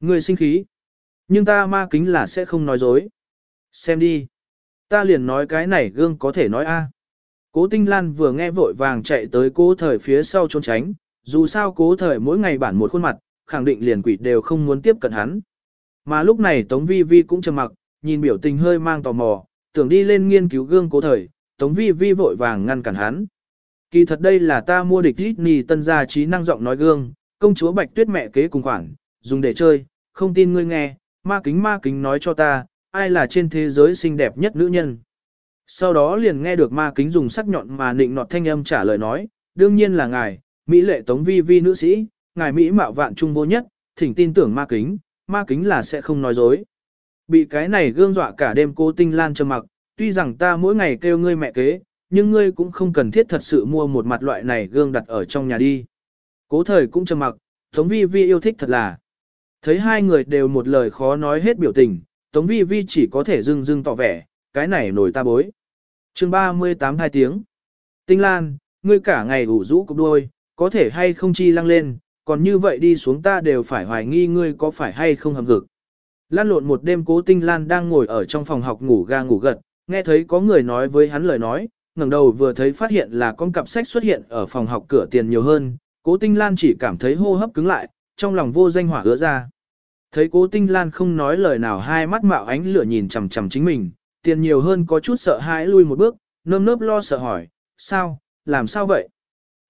Ngươi sinh khí. Nhưng ta ma kính là sẽ không nói dối. Xem đi. Ta liền nói cái này gương có thể nói a. Cố Tinh Lan vừa nghe vội vàng chạy tới cố thời phía sau trốn tránh, dù sao cố thời mỗi ngày bản một khuôn mặt, khẳng định liền quỷ đều không muốn tiếp cận hắn. Mà lúc này Tống Vi Vi cũng trầm mặc, nhìn biểu tình hơi mang tò mò, tưởng đi lên nghiên cứu gương cố thời, Tống Vi Vi vội vàng ngăn cản hắn. Kỳ thật đây là ta mua địch Disney tân gia trí năng giọng nói gương, công chúa Bạch Tuyết mẹ kế cùng khoản, dùng để chơi, không tin ngươi nghe, ma kính ma kính nói cho ta, ai là trên thế giới xinh đẹp nhất nữ nhân. Sau đó liền nghe được ma kính dùng sắc nhọn mà nịnh nọt thanh âm trả lời nói, đương nhiên là ngài, Mỹ lệ Tống Vi Vi nữ sĩ, ngài Mỹ mạo vạn trung vô nhất, thỉnh tin tưởng ma kính, ma kính là sẽ không nói dối. Bị cái này gương dọa cả đêm cô tinh lan trầm mặc, tuy rằng ta mỗi ngày kêu ngươi mẹ kế, nhưng ngươi cũng không cần thiết thật sự mua một mặt loại này gương đặt ở trong nhà đi. Cố thời cũng trầm mặc, Tống Vi Vi yêu thích thật là. Thấy hai người đều một lời khó nói hết biểu tình, Tống Vi Vi chỉ có thể dưng dưng tỏ vẻ, cái này nổi ta bối chương 38 hai tiếng. Tinh Lan, ngươi cả ngày ủ rũ cục đôi có thể hay không chi lăng lên, còn như vậy đi xuống ta đều phải hoài nghi ngươi có phải hay không hầm hực. Lan lộn một đêm cố Tinh Lan đang ngồi ở trong phòng học ngủ ga ngủ gật, nghe thấy có người nói với hắn lời nói, ngẩng đầu vừa thấy phát hiện là con cặp sách xuất hiện ở phòng học cửa tiền nhiều hơn, cố Tinh Lan chỉ cảm thấy hô hấp cứng lại, trong lòng vô danh hỏa ứa ra. Thấy cố Tinh Lan không nói lời nào hai mắt mạo ánh lửa nhìn chằm chằm chính mình, tiền nhiều hơn có chút sợ hãi lui một bước, nơm nớp lo sợ hỏi, sao, làm sao vậy?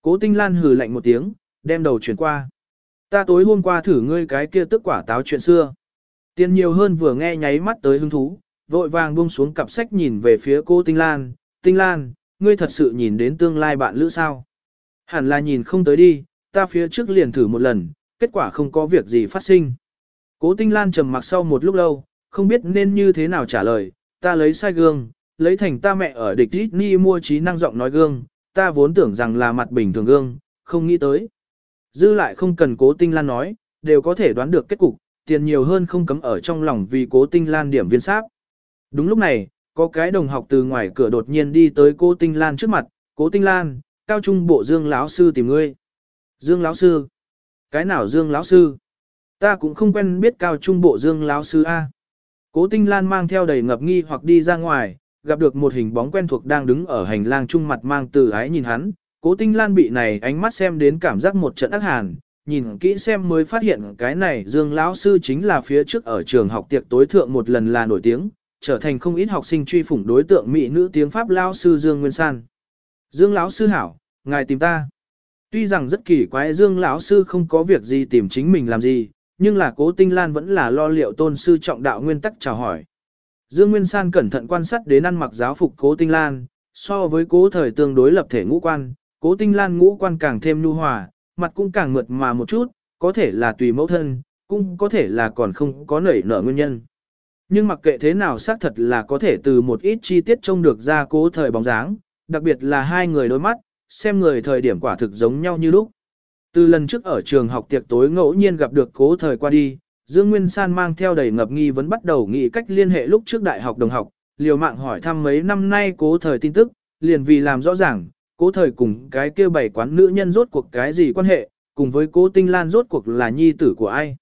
Cố Tinh Lan hừ lạnh một tiếng, đem đầu chuyển qua. Ta tối hôm qua thử ngươi cái kia tức quả táo chuyện xưa. Tiền nhiều hơn vừa nghe nháy mắt tới hứng thú, vội vàng buông xuống cặp sách nhìn về phía cô Tinh Lan. Tinh Lan, ngươi thật sự nhìn đến tương lai bạn lữ sao? Hẳn là nhìn không tới đi, ta phía trước liền thử một lần, kết quả không có việc gì phát sinh. Cố Tinh Lan trầm mặc sau một lúc lâu, không biết nên như thế nào trả lời, ta lấy sai gương, lấy thành ta mẹ ở địch Disney mua trí năng giọng nói gương, ta vốn tưởng rằng là mặt bình thường gương, không nghĩ tới. Dư lại không cần cố tinh lan nói, đều có thể đoán được kết cục, tiền nhiều hơn không cấm ở trong lòng vì cố tinh lan điểm viên sáp. Đúng lúc này, có cái đồng học từ ngoài cửa đột nhiên đi tới cố tinh lan trước mặt, cố tinh lan, cao trung bộ dương lão sư tìm ngươi. Dương lão sư? Cái nào dương lão sư? Ta cũng không quen biết cao trung bộ dương lão sư A. Cố tinh lan mang theo đầy ngập nghi hoặc đi ra ngoài, gặp được một hình bóng quen thuộc đang đứng ở hành lang trung mặt mang từ ái nhìn hắn, cố tinh lan bị này ánh mắt xem đến cảm giác một trận ác hàn, nhìn kỹ xem mới phát hiện cái này Dương lão sư chính là phía trước ở trường học tiệc tối thượng một lần là nổi tiếng, trở thành không ít học sinh truy phủng đối tượng mỹ nữ tiếng Pháp lão sư Dương Nguyên San. Dương lão sư hảo, ngài tìm ta. Tuy rằng rất kỳ quái Dương lão sư không có việc gì tìm chính mình làm gì, nhưng là Cố Tinh Lan vẫn là lo liệu tôn sư trọng đạo nguyên tắc chào hỏi. Dương Nguyên San cẩn thận quan sát đến ăn mặc giáo phục Cố Tinh Lan, so với Cố thời tương đối lập thể ngũ quan, Cố Tinh Lan ngũ quan càng thêm nhu hòa, mặt cũng càng mượt mà một chút, có thể là tùy mẫu thân, cũng có thể là còn không có nảy nở nguyên nhân. Nhưng mặc kệ thế nào xác thật là có thể từ một ít chi tiết trông được ra cố thời bóng dáng, đặc biệt là hai người đôi mắt, xem người thời điểm quả thực giống nhau như lúc. Từ lần trước ở trường học tiệc tối ngẫu nhiên gặp được cố thời qua đi, Dương Nguyên San mang theo đầy ngập nghi vẫn bắt đầu nghĩ cách liên hệ lúc trước đại học đồng học, liều mạng hỏi thăm mấy năm nay cố thời tin tức, liền vì làm rõ ràng, cố thời cùng cái kia bảy quán nữ nhân rốt cuộc cái gì quan hệ, cùng với cố tinh lan rốt cuộc là nhi tử của ai.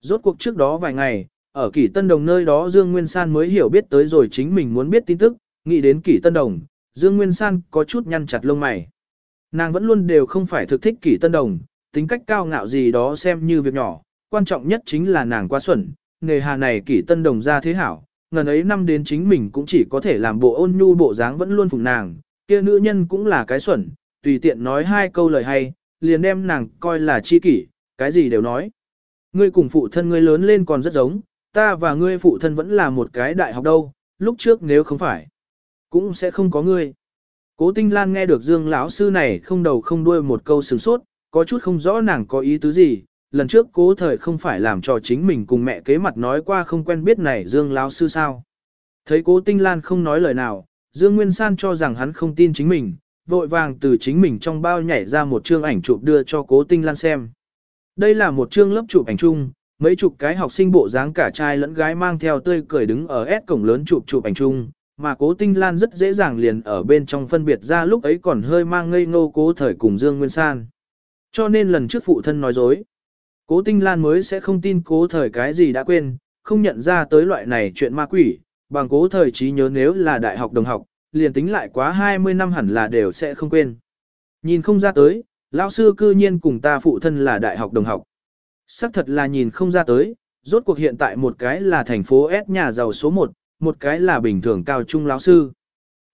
Rốt cuộc trước đó vài ngày, ở kỷ tân đồng nơi đó Dương Nguyên San mới hiểu biết tới rồi chính mình muốn biết tin tức, nghĩ đến kỷ tân đồng, Dương Nguyên San có chút nhăn chặt lông mày. Nàng vẫn luôn đều không phải thực thích kỷ tân đồng, tính cách cao ngạo gì đó xem như việc nhỏ, quan trọng nhất chính là nàng quá xuẩn, nghề hà này kỷ tân đồng ra thế hảo, ngần ấy năm đến chính mình cũng chỉ có thể làm bộ ôn nhu bộ dáng vẫn luôn phụng nàng, kia nữ nhân cũng là cái xuẩn, tùy tiện nói hai câu lời hay, liền đem nàng coi là chi kỷ, cái gì đều nói. Ngươi cùng phụ thân ngươi lớn lên còn rất giống, ta và ngươi phụ thân vẫn là một cái đại học đâu, lúc trước nếu không phải, cũng sẽ không có ngươi. Cố Tinh Lan nghe được Dương lão sư này không đầu không đuôi một câu sừng sốt, có chút không rõ nàng có ý tứ gì, lần trước cố thời không phải làm cho chính mình cùng mẹ kế mặt nói qua không quen biết này Dương lão sư sao. Thấy cố Tinh Lan không nói lời nào, Dương Nguyên San cho rằng hắn không tin chính mình, vội vàng từ chính mình trong bao nhảy ra một chương ảnh chụp đưa cho cố Tinh Lan xem. Đây là một chương lớp chụp ảnh chung, mấy chục cái học sinh bộ dáng cả trai lẫn gái mang theo tươi cười đứng ở S cổng lớn chụp chụp ảnh chung, mà cố tinh lan rất dễ dàng liền ở bên trong phân biệt ra lúc ấy còn hơi mang ngây ngô cố thời cùng Dương Nguyên San. Cho nên lần trước phụ thân nói dối, cố tinh lan mới sẽ không tin cố thời cái gì đã quên, không nhận ra tới loại này chuyện ma quỷ, bằng cố thời trí nhớ nếu là đại học đồng học, liền tính lại quá 20 năm hẳn là đều sẽ không quên. Nhìn không ra tới, lão sư cư nhiên cùng ta phụ thân là đại học đồng học. Sắc thật là nhìn không ra tới, rốt cuộc hiện tại một cái là thành phố S nhà giàu số 1, một cái là bình thường cao trung lão sư.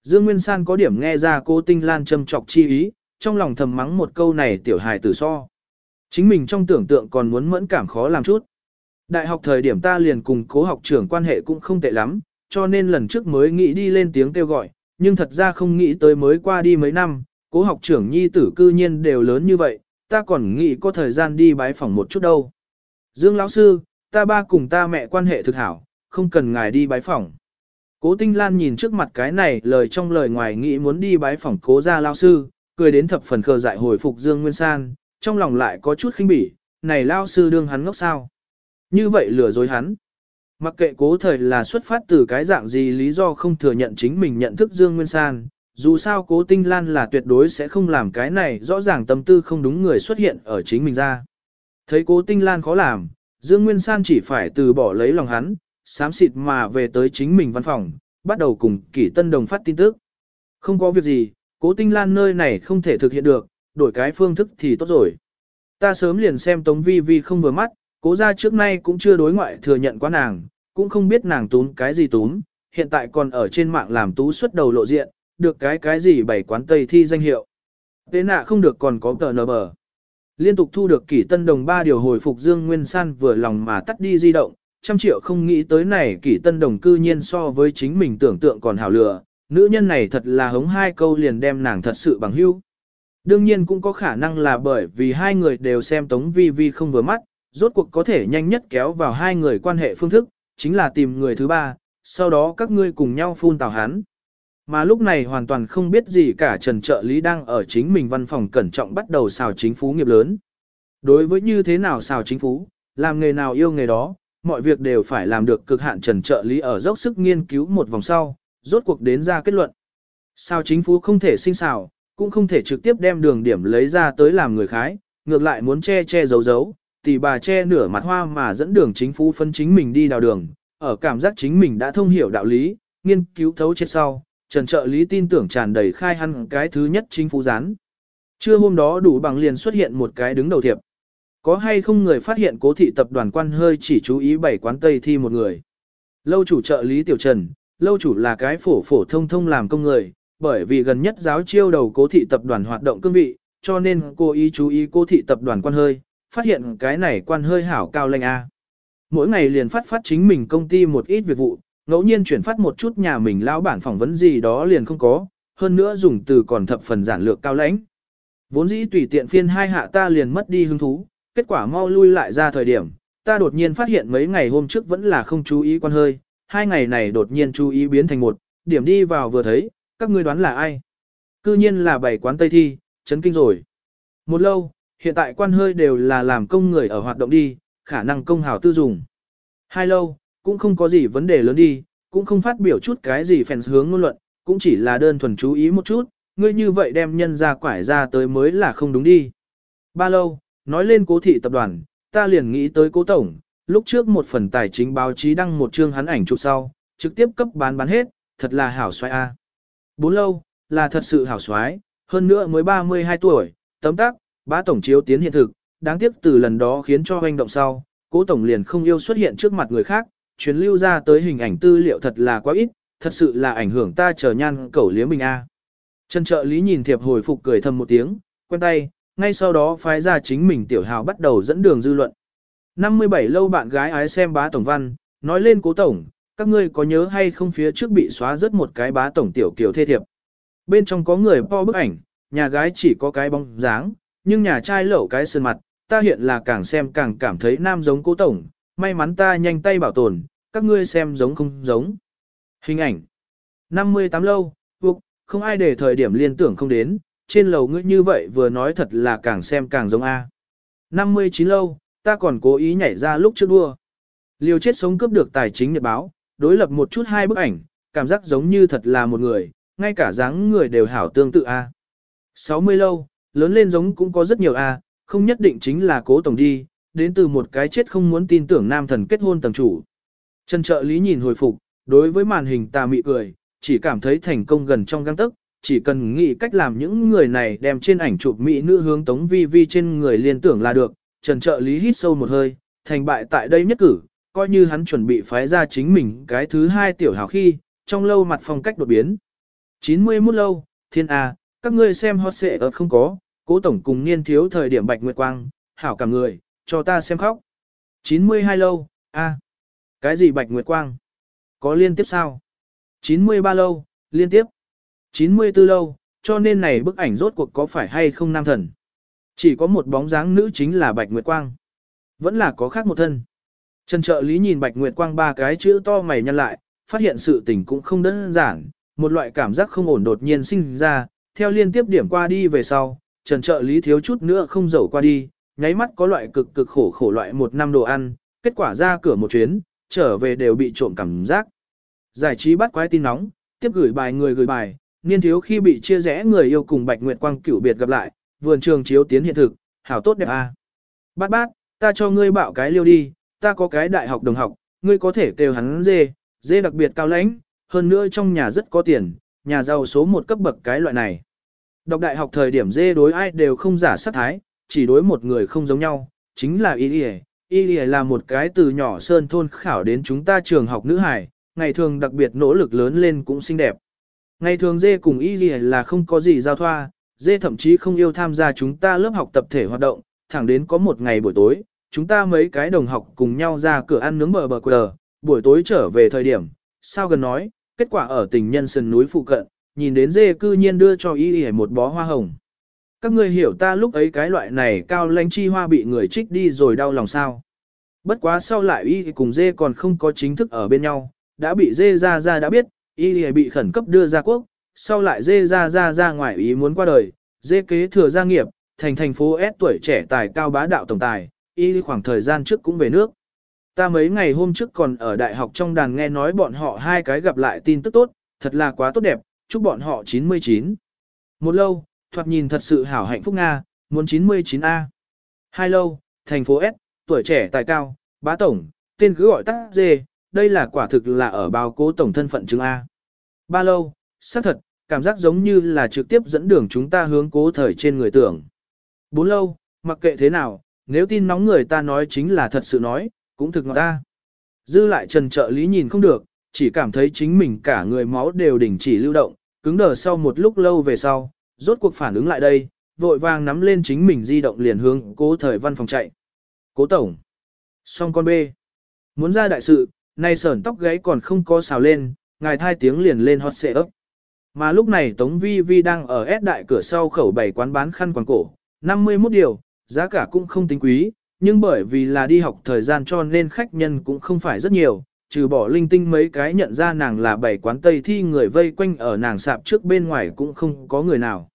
Dương Nguyên San có điểm nghe ra cô Tinh Lan châm chọc chi ý, trong lòng thầm mắng một câu này tiểu hài tử so. Chính mình trong tưởng tượng còn muốn mẫn cảm khó làm chút. Đại học thời điểm ta liền cùng cố học trưởng quan hệ cũng không tệ lắm, cho nên lần trước mới nghĩ đi lên tiếng kêu gọi, nhưng thật ra không nghĩ tới mới qua đi mấy năm, cố học trưởng nhi tử cư nhiên đều lớn như vậy, ta còn nghĩ có thời gian đi bái phỏng một chút đâu. Dương lão sư, ta ba cùng ta mẹ quan hệ thực hảo, không cần ngài đi bái phỏng. Cố Tinh Lan nhìn trước mặt cái này lời trong lời ngoài nghĩ muốn đi bái phỏng cố gia lao sư, cười đến thập phần khờ dại hồi phục Dương Nguyên San, trong lòng lại có chút khinh bỉ, này lao sư đương hắn ngốc sao. Như vậy lừa dối hắn. Mặc kệ cố thời là xuất phát từ cái dạng gì lý do không thừa nhận chính mình nhận thức Dương Nguyên San, dù sao cố Tinh Lan là tuyệt đối sẽ không làm cái này rõ ràng tâm tư không đúng người xuất hiện ở chính mình ra. Thấy cố Tinh Lan khó làm, Dương Nguyên San chỉ phải từ bỏ lấy lòng hắn, xám xịt mà về tới chính mình văn phòng, bắt đầu cùng kỷ tân đồng phát tin tức. Không có việc gì, cố tinh lan nơi này không thể thực hiện được, đổi cái phương thức thì tốt rồi. Ta sớm liền xem Tống Vi Vi không vừa mắt, cố ra trước nay cũng chưa đối ngoại thừa nhận quá nàng, cũng không biết nàng tún cái gì tún, hiện tại còn ở trên mạng làm tú xuất đầu lộ diện, được cái cái gì bảy quán tây thi danh hiệu. Tế nạ không được còn có tờ nờ bờ. Liên tục thu được kỷ tân đồng ba điều hồi phục Dương Nguyên San vừa lòng mà tắt đi di động, trăm triệu không nghĩ tới này kỷ tân đồng cư nhiên so với chính mình tưởng tượng còn hảo lựa, nữ nhân này thật là hống hai câu liền đem nàng thật sự bằng hữu. Đương nhiên cũng có khả năng là bởi vì hai người đều xem Tống Vi Vi không vừa mắt, rốt cuộc có thể nhanh nhất kéo vào hai người quan hệ phương thức, chính là tìm người thứ ba, sau đó các ngươi cùng nhau phun tào hán Mà lúc này hoàn toàn không biết gì cả Trần Trợ Lý đang ở chính mình văn phòng cẩn trọng bắt đầu xào chính phú nghiệp lớn. Đối với như thế nào xào chính phú, làm nghề nào yêu nghề đó, mọi việc đều phải làm được cực hạn trần trợ lý ở dốc sức nghiên cứu một vòng sau, rốt cuộc đến ra kết luận. Sao chính phủ không thể sinh xào, cũng không thể trực tiếp đem đường điểm lấy ra tới làm người khái, ngược lại muốn che che giấu giấu, tỷ bà che nửa mặt hoa mà dẫn đường chính phủ phân chính mình đi đào đường, ở cảm giác chính mình đã thông hiểu đạo lý, nghiên cứu thấu chết sau, trần trợ lý tin tưởng tràn đầy khai hăn cái thứ nhất chính phủ rán. Trưa hôm đó đủ bằng liền xuất hiện một cái đứng đầu thiệp. Có hay không người phát hiện cố thị tập đoàn quan hơi chỉ chú ý bảy quán Tây thi một người. Lâu chủ trợ lý Tiểu Trần, lâu chủ là cái phổ phổ thông thông làm công người, bởi vì gần nhất giáo chiêu đầu cố thị tập đoàn hoạt động cương vị, cho nên cô ý chú ý cố thị tập đoàn quan hơi, phát hiện cái này quan hơi hảo cao lanh A. Mỗi ngày liền phát phát chính mình công ty một ít việc vụ, ngẫu nhiên chuyển phát một chút nhà mình lão bản phỏng vấn gì đó liền không có, hơn nữa dùng từ còn thập phần giản lược cao lãnh. Vốn dĩ tùy tiện phiên hai hạ ta liền mất đi hứng thú, kết quả mau lui lại ra thời điểm, ta đột nhiên phát hiện mấy ngày hôm trước vẫn là không chú ý quan hơi, hai ngày này đột nhiên chú ý biến thành một, điểm đi vào vừa thấy, các ngươi đoán là ai? Cư nhiên là bảy quán Tây Thi, chấn kinh rồi. Một lâu, hiện tại quan hơi đều là làm công người ở hoạt động đi, khả năng công hào tư dùng. Hai lâu, cũng không có gì vấn đề lớn đi, cũng không phát biểu chút cái gì phèn hướng ngôn luận, cũng chỉ là đơn thuần chú ý một chút, ngươi như vậy đem nhân ra quải ra tới mới là không đúng đi. Ba lâu, nói lên cố thị tập đoàn, ta liền nghĩ tới cố tổng, lúc trước một phần tài chính báo chí đăng một chương hắn ảnh chụp sau, trực tiếp cấp bán bán hết, thật là hảo xoái a. Bốn lâu, là thật sự hảo xoái, hơn nữa mới 32 tuổi, tấm tắc, bá tổng chiếu tiến hiện thực, đáng tiếc từ lần đó khiến cho hoành động sau, cố tổng liền không yêu xuất hiện trước mặt người khác, truyền lưu ra tới hình ảnh tư liệu thật là quá ít, thật sự là ảnh hưởng ta chờ nhan cẩu liếm mình a. Trần trợ lý nhìn thiệp hồi phục cười thầm một tiếng, quen tay, ngay sau đó phái ra chính mình tiểu hào bắt đầu dẫn đường dư luận. 57 lâu bạn gái ái xem bá tổng văn, nói lên cố tổng, các ngươi có nhớ hay không phía trước bị xóa rất một cái bá tổng tiểu kiểu thê thiệp. bên trong có người po bức ảnh, nhà gái chỉ có cái bóng dáng, nhưng nhà trai lẩu cái sơn mặt, ta hiện là càng xem càng cảm thấy nam giống cố tổng, may mắn ta nhanh tay bảo tồn, các ngươi xem giống không giống. Hình ảnh 58 lâu, buộc, không ai để thời điểm liên tưởng không đến, trên lầu ngươi như vậy vừa nói thật là càng xem càng giống A. 59 lâu, ta còn cố ý nhảy ra lúc trước đua. Liều chết sống cướp được tài chính nhật báo, đối lập một chút hai bức ảnh, cảm giác giống như thật là một người, ngay cả dáng người đều hảo tương tự A. 60 lâu, lớn lên giống cũng có rất nhiều A, không nhất định chính là cố tổng đi, đến từ một cái chết không muốn tin tưởng nam thần kết hôn tầng chủ. Trần trợ lý nhìn hồi phục, đối với màn hình tà mị cười, chỉ cảm thấy thành công gần trong găng tức, chỉ cần nghĩ cách làm những người này đem trên ảnh chụp mỹ nữ hướng tống vi vi trên người liên tưởng là được. Trần trợ lý hít sâu một hơi, thành bại tại đây nhất cử, coi như hắn chuẩn bị phái ra chính mình cái thứ hai tiểu hào khi, trong lâu mặt phong cách đột biến. 91 lâu, thiên A, các ngươi xem hot xệ ở không có, cố tổng cùng niên thiếu thời điểm bạch nguyệt quang, hảo cả người, cho ta xem khóc. 92 lâu, A. Cái gì bạch nguyệt quang? Có liên tiếp sao? 93 lâu, liên tiếp. 94 lâu, cho nên này bức ảnh rốt cuộc có phải hay không nam thần. Chỉ có một bóng dáng nữ chính là bạch nguyệt quang. Vẫn là có khác một thân. Trần trợ lý nhìn bạch nguyệt quang ba cái chữ to mày nhăn lại, phát hiện sự tình cũng không đơn giản, một loại cảm giác không ổn đột nhiên sinh ra, theo liên tiếp điểm qua đi về sau, trần trợ lý thiếu chút nữa không dầu qua đi, nháy mắt có loại cực cực khổ khổ loại một năm đồ ăn, kết quả ra cửa một chuyến, trở về đều bị trộm cảm giác. Giải trí bắt quái tin nóng, tiếp gửi bài người gửi bài, niên thiếu khi bị chia rẽ người yêu cùng Bạch Nguyệt Quang cửu biệt gặp lại, vườn trường chiếu tiến hiện thực, hảo tốt đẹp à. Bát bát, ta cho ngươi bảo cái liêu đi, ta có cái đại học đồng học, ngươi có thể kêu hắn dê, dê đặc biệt cao lãnh, hơn nữa trong nhà rất có tiền, nhà giàu số một cấp bậc cái loại này. Đọc đại học thời điểm dê đối ai đều không giả sát thái, chỉ đối một người không giống nhau, chính là Y Y. Y Y là một cái từ nhỏ sơn thôn khảo đến chúng ta trường học nữ hải, ngày thường đặc biệt nỗ lực lớn lên cũng xinh đẹp. Ngày thường dê cùng Y gì là không có gì giao thoa, dê thậm chí không yêu tham gia chúng ta lớp học tập thể hoạt động, thẳng đến có một ngày buổi tối, chúng ta mấy cái đồng học cùng nhau ra cửa ăn nướng bờ bờ quờ, buổi tối trở về thời điểm, sao gần nói, kết quả ở tỉnh nhân sơn núi phụ cận, nhìn đến dê cư nhiên đưa cho y y một bó hoa hồng. Các ngươi hiểu ta lúc ấy cái loại này cao lãnh chi hoa bị người trích đi rồi đau lòng sao. Bất quá sau lại y cùng dê còn không có chính thức ở bên nhau, đã bị dê ra ra đã biết, y bị khẩn cấp đưa ra quốc, sau lại dê ra ra ra ngoài ý muốn qua đời, dê kế thừa gia nghiệp, thành thành phố S tuổi trẻ tài cao bá đạo tổng tài, y khoảng thời gian trước cũng về nước. Ta mấy ngày hôm trước còn ở đại học trong đàn nghe nói bọn họ hai cái gặp lại tin tức tốt, thật là quá tốt đẹp, chúc bọn họ 99. Một lâu, thoạt nhìn thật sự hảo hạnh phúc Nga, muốn 99A. Hai lâu, thành phố S, tuổi trẻ tài cao, bá tổng, tên cứ gọi tắt dê, đây là quả thực là ở báo cố tổng thân phận chứng A. Ba lâu, xác thật, cảm giác giống như là trực tiếp dẫn đường chúng ta hướng cố thời trên người tưởng. Bốn lâu, mặc kệ thế nào, nếu tin nóng người ta nói chính là thật sự nói, cũng thực ngọt ta. Dư lại trần trợ lý nhìn không được, chỉ cảm thấy chính mình cả người máu đều đình chỉ lưu động, cứng đờ sau một lúc lâu về sau, rốt cuộc phản ứng lại đây, vội vàng nắm lên chính mình di động liền hướng cố thời văn phòng chạy. Cố tổng. Xong con B. Muốn ra đại sự, nay sởn tóc gáy còn không có xào lên, ngài thai tiếng liền lên hot xệ ấp. Mà lúc này Tống Vi Vi đang ở S đại cửa sau khẩu bảy quán bán khăn quàng cổ, 51 điều, giá cả cũng không tính quý, nhưng bởi vì là đi học thời gian cho nên khách nhân cũng không phải rất nhiều, trừ bỏ linh tinh mấy cái nhận ra nàng là bảy quán tây thi người vây quanh ở nàng sạp trước bên ngoài cũng không có người nào.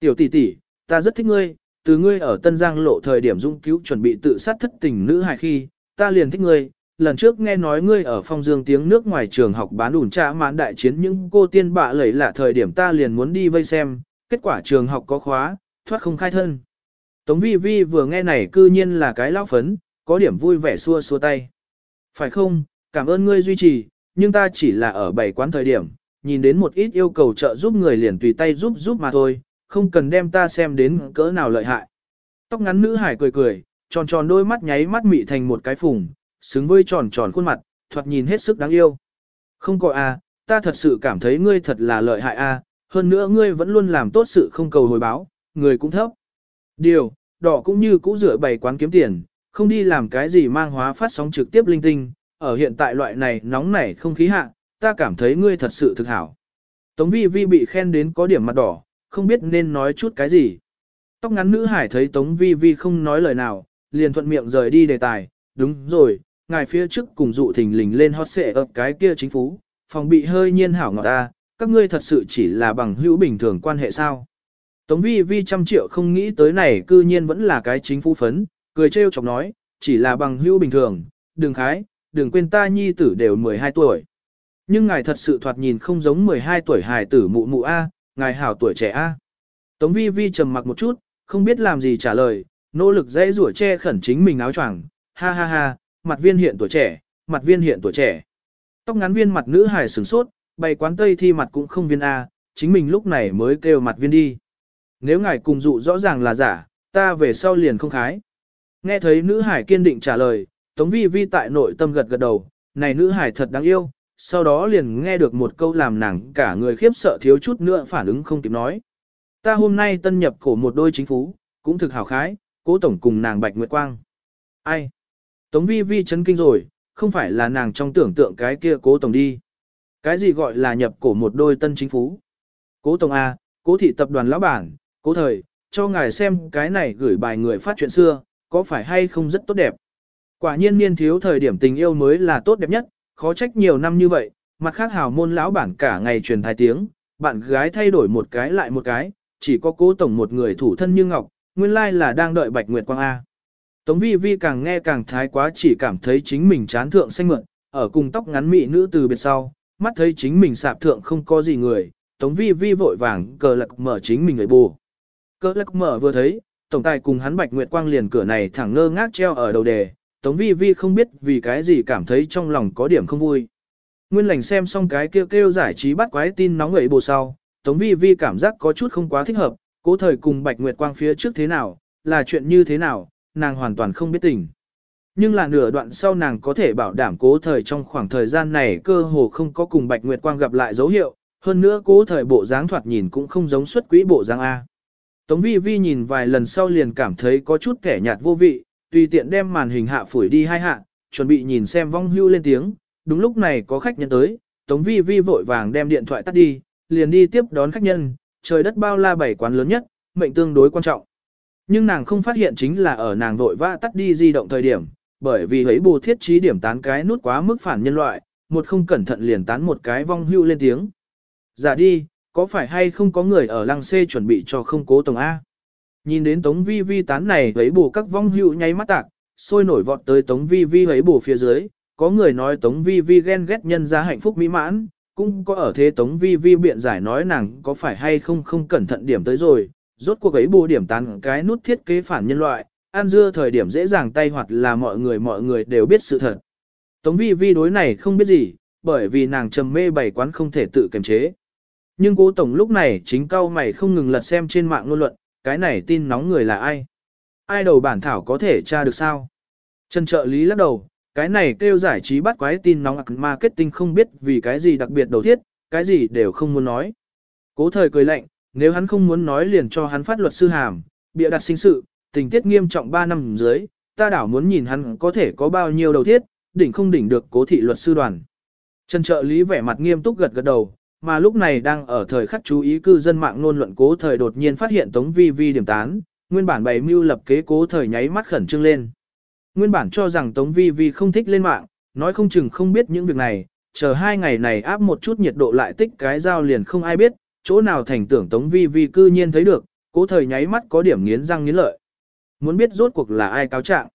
Tiểu tỷ tỷ, ta rất thích ngươi, từ ngươi ở Tân Giang lộ thời điểm dung cứu chuẩn bị tự sát thất tình nữ hài khi, ta liền thích ngươi. Lần trước nghe nói ngươi ở phong dương tiếng nước ngoài trường học bán ủn trạ mãn đại chiến những cô tiên bạ lẩy là thời điểm ta liền muốn đi vây xem, kết quả trường học có khóa, thoát không khai thân. Tống vi vi vừa nghe này cư nhiên là cái lão phấn, có điểm vui vẻ xua xua tay. Phải không, cảm ơn ngươi duy trì, nhưng ta chỉ là ở bảy quán thời điểm, nhìn đến một ít yêu cầu trợ giúp người liền tùy tay giúp giúp mà thôi, không cần đem ta xem đến cỡ nào lợi hại. Tóc ngắn nữ hải cười cười, tròn tròn đôi mắt nháy mắt mị thành một cái phùng, xứng với tròn tròn khuôn mặt, thoạt nhìn hết sức đáng yêu. Không có a, ta thật sự cảm thấy ngươi thật là lợi hại a, hơn nữa ngươi vẫn luôn làm tốt sự không cầu hồi báo, người cũng thấp. Điều, đỏ cũng như cũ rửa bày quán kiếm tiền, không đi làm cái gì mang hóa phát sóng trực tiếp linh tinh, ở hiện tại loại này nóng nảy không khí hạ, ta cảm thấy ngươi thật sự thực hảo. Tống vi vi bị khen đến có điểm mặt đỏ, không biết nên nói chút cái gì. Tóc ngắn nữ hải thấy Tống vi vi không nói lời nào, liền thuận miệng rời đi đề tài, đúng rồi, ngài phía trước cùng dụ thình lình lên hot xệ ập cái kia chính phú, phòng bị hơi nhiên hảo ngọt ta, các ngươi thật sự chỉ là bằng hữu bình thường quan hệ sao. Tống vi vi trăm triệu không nghĩ tới này cư nhiên vẫn là cái chính phú phấn, cười trêu chọc nói, chỉ là bằng hữu bình thường, đừng khái, đừng quên ta nhi tử đều 12 tuổi. Nhưng ngài thật sự thoạt nhìn không giống 12 tuổi hài tử mụ mụ A, ngài hảo tuổi trẻ A. Tống vi vi trầm mặc một chút, không biết làm gì trả lời, nỗ lực dễ rủa che khẩn chính mình áo choàng, ha ha ha, mặt viên hiện tuổi trẻ, mặt viên hiện tuổi trẻ. Tóc ngắn viên mặt nữ hài sửng sốt, bày quán tây thi mặt cũng không viên A, chính mình lúc này mới kêu mặt viên đi. Nếu ngài cùng dụ rõ ràng là giả, ta về sau liền không khái. Nghe thấy nữ hải kiên định trả lời, Tống Vi Vi tại nội tâm gật gật đầu, này nữ hải thật đáng yêu, sau đó liền nghe được một câu làm nàng cả người khiếp sợ thiếu chút nữa phản ứng không kịp nói. Ta hôm nay tân nhập cổ một đôi chính phú, cũng thực hào khái, cố tổng cùng nàng Bạch Nguyệt Quang. Ai? Tống Vi Vi chấn kinh rồi, không phải là nàng trong tưởng tượng cái kia cố tổng đi. Cái gì gọi là nhập cổ một đôi tân chính phú? Cố tổng A, cố thị tập đoàn lão bản, cố thời, cho ngài xem cái này gửi bài người phát chuyện xưa, có phải hay không rất tốt đẹp. Quả nhiên niên thiếu thời điểm tình yêu mới là tốt đẹp nhất, khó trách nhiều năm như vậy, mặt khác hào môn lão bản cả ngày truyền thái tiếng, bạn gái thay đổi một cái lại một cái, chỉ có cố tổng một người thủ thân như ngọc, nguyên lai là đang đợi Bạch Nguyệt Quang A. Tống vi vi càng nghe càng thái quá chỉ cảm thấy chính mình chán thượng xanh mượn, ở cùng tóc ngắn mị nữ từ biệt sau, mắt thấy chính mình sạp thượng không có gì người, tống vi vi vội vàng cờ lạc mở chính mình người bù. Cờ lạc mở vừa thấy, tổng tài cùng hắn Bạch Nguyệt Quang liền cửa này thẳng ngơ ngác treo ở đầu đề, Tống Vi Vi không biết vì cái gì cảm thấy trong lòng có điểm không vui. Nguyên lành xem xong cái kêu kêu giải trí bắt quái tin nóng ấy bù sau, Tống Vi Vi cảm giác có chút không quá thích hợp, cố thời cùng Bạch Nguyệt Quang phía trước thế nào, là chuyện như thế nào, nàng hoàn toàn không biết tình. Nhưng là nửa đoạn sau nàng có thể bảo đảm cố thời trong khoảng thời gian này cơ hồ không có cùng Bạch Nguyệt Quang gặp lại dấu hiệu, hơn nữa cố thời bộ dáng thoạt nhìn cũng không giống xuất quỹ bộ dáng A. Tống vi vi nhìn vài lần sau liền cảm thấy có chút kẻ nhạt vô vị, tùy tiện đem màn hình hạ phủi đi hai hạ, chuẩn bị nhìn xem vong hưu lên tiếng, đúng lúc này có khách nhân tới, Tống vi vi vội vàng đem điện thoại tắt đi, liền đi tiếp đón khách nhân, trời đất bao la bảy quán lớn nhất, mệnh tương đối quan trọng. Nhưng nàng không phát hiện chính là ở nàng vội vã tắt đi di động thời điểm, bởi vì ấy bù thiết trí điểm tán cái nút quá mức phản nhân loại, một không cẩn thận liền tán một cái vong hưu lên tiếng. Giả đi, có phải hay không có người ở lăng xê chuẩn bị cho không cố tổng A? Nhìn đến tống vi vi tán này ấy bù các vong hưu nháy mắt tạc, sôi nổi vọt tới tống vi vi ấy bù phía dưới, có người nói tống vi vi ghen ghét nhân ra hạnh phúc mỹ mãn, cũng có ở thế tống vi vi biện giải nói nàng có phải hay không không cẩn thận điểm tới rồi, rốt cuộc ấy bù điểm tán cái nút thiết kế phản nhân loại, an dưa thời điểm dễ dàng tay hoặc là mọi người mọi người đều biết sự thật. Tống vi vi đối này không biết gì, bởi vì nàng trầm mê bảy quán không thể tự kiềm chế. Nhưng cố tổng lúc này chính cao mày không ngừng lật xem trên mạng ngôn luận, cái này tin nóng người là ai? Ai đầu bản thảo có thể tra được sao? Trần trợ lý lắc đầu, cái này kêu giải trí bắt quái tin nóng marketing không biết vì cái gì đặc biệt đầu thiết, cái gì đều không muốn nói. Cố thời cười lạnh, nếu hắn không muốn nói liền cho hắn phát luật sư hàm, bịa đặt sinh sự, tình tiết nghiêm trọng 3 năm dưới, ta đảo muốn nhìn hắn có thể có bao nhiêu đầu thiết, đỉnh không đỉnh được cố thị luật sư đoàn. Trần trợ lý vẻ mặt nghiêm túc gật gật đầu, mà lúc này đang ở thời khắc chú ý cư dân mạng nôn luận cố thời đột nhiên phát hiện Tống Vi Vi điểm tán, nguyên bản bày mưu lập kế cố thời nháy mắt khẩn trương lên. Nguyên bản cho rằng Tống Vi Vi không thích lên mạng, nói không chừng không biết những việc này, chờ hai ngày này áp một chút nhiệt độ lại tích cái dao liền không ai biết, chỗ nào thành tưởng Tống Vi Vi cư nhiên thấy được, cố thời nháy mắt có điểm nghiến răng nghiến lợi. Muốn biết rốt cuộc là ai cáo trạng.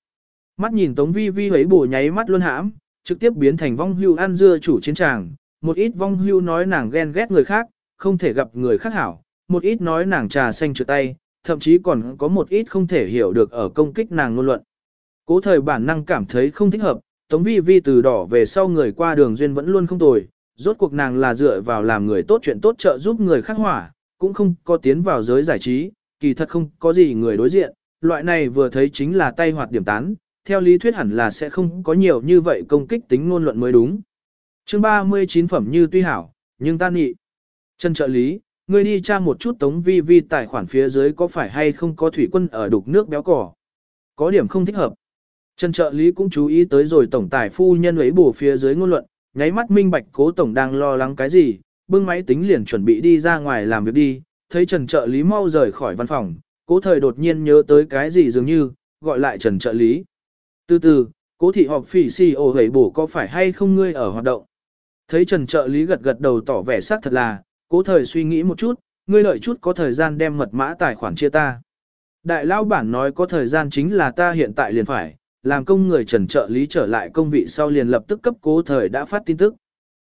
Mắt nhìn Tống Vi Vi ấy bổ nháy mắt luôn hãm, trực tiếp biến thành vong hưu ăn dưa chủ chiến tràng, một ít vong hưu nói nàng ghen ghét người khác, không thể gặp người khác hảo, một ít nói nàng trà xanh trượt tay, thậm chí còn có một ít không thể hiểu được ở công kích nàng ngôn luận. Cố thời bản năng cảm thấy không thích hợp, Tống Vi Vi từ đỏ về sau người qua đường duyên vẫn luôn không tồi, rốt cuộc nàng là dựa vào làm người tốt chuyện tốt trợ giúp người khác hỏa, cũng không có tiến vào giới giải trí, kỳ thật không có gì người đối diện, loại này vừa thấy chính là tay hoạt điểm tán, theo lý thuyết hẳn là sẽ không có nhiều như vậy công kích tính ngôn luận mới đúng. Chương 39 phẩm như tuy hảo, nhưng ta nghị. chân trợ lý, ngươi đi tra một chút tống vi vi tài khoản phía dưới có phải hay không có thủy quân ở đục nước béo cỏ. Có điểm không thích hợp. chân trợ lý cũng chú ý tới rồi tổng tài phu nhân ấy bổ phía dưới ngôn luận, nháy mắt minh bạch cố tổng đang lo lắng cái gì, bưng máy tính liền chuẩn bị đi ra ngoài làm việc đi, thấy Trần trợ lý mau rời khỏi văn phòng, cố thời đột nhiên nhớ tới cái gì dường như, gọi lại Trần trợ lý. Từ từ, cố thị họp phỉ si ồ hầy bổ có phải hay không ngươi ở hoạt động? Thấy Trần trợ lý gật gật đầu tỏ vẻ xác thật là, cố thời suy nghĩ một chút, ngươi lợi chút có thời gian đem mật mã tài khoản chia ta. Đại lao bản nói có thời gian chính là ta hiện tại liền phải, làm công người trần trợ lý trở lại công vị sau liền lập tức cấp cố thời đã phát tin tức.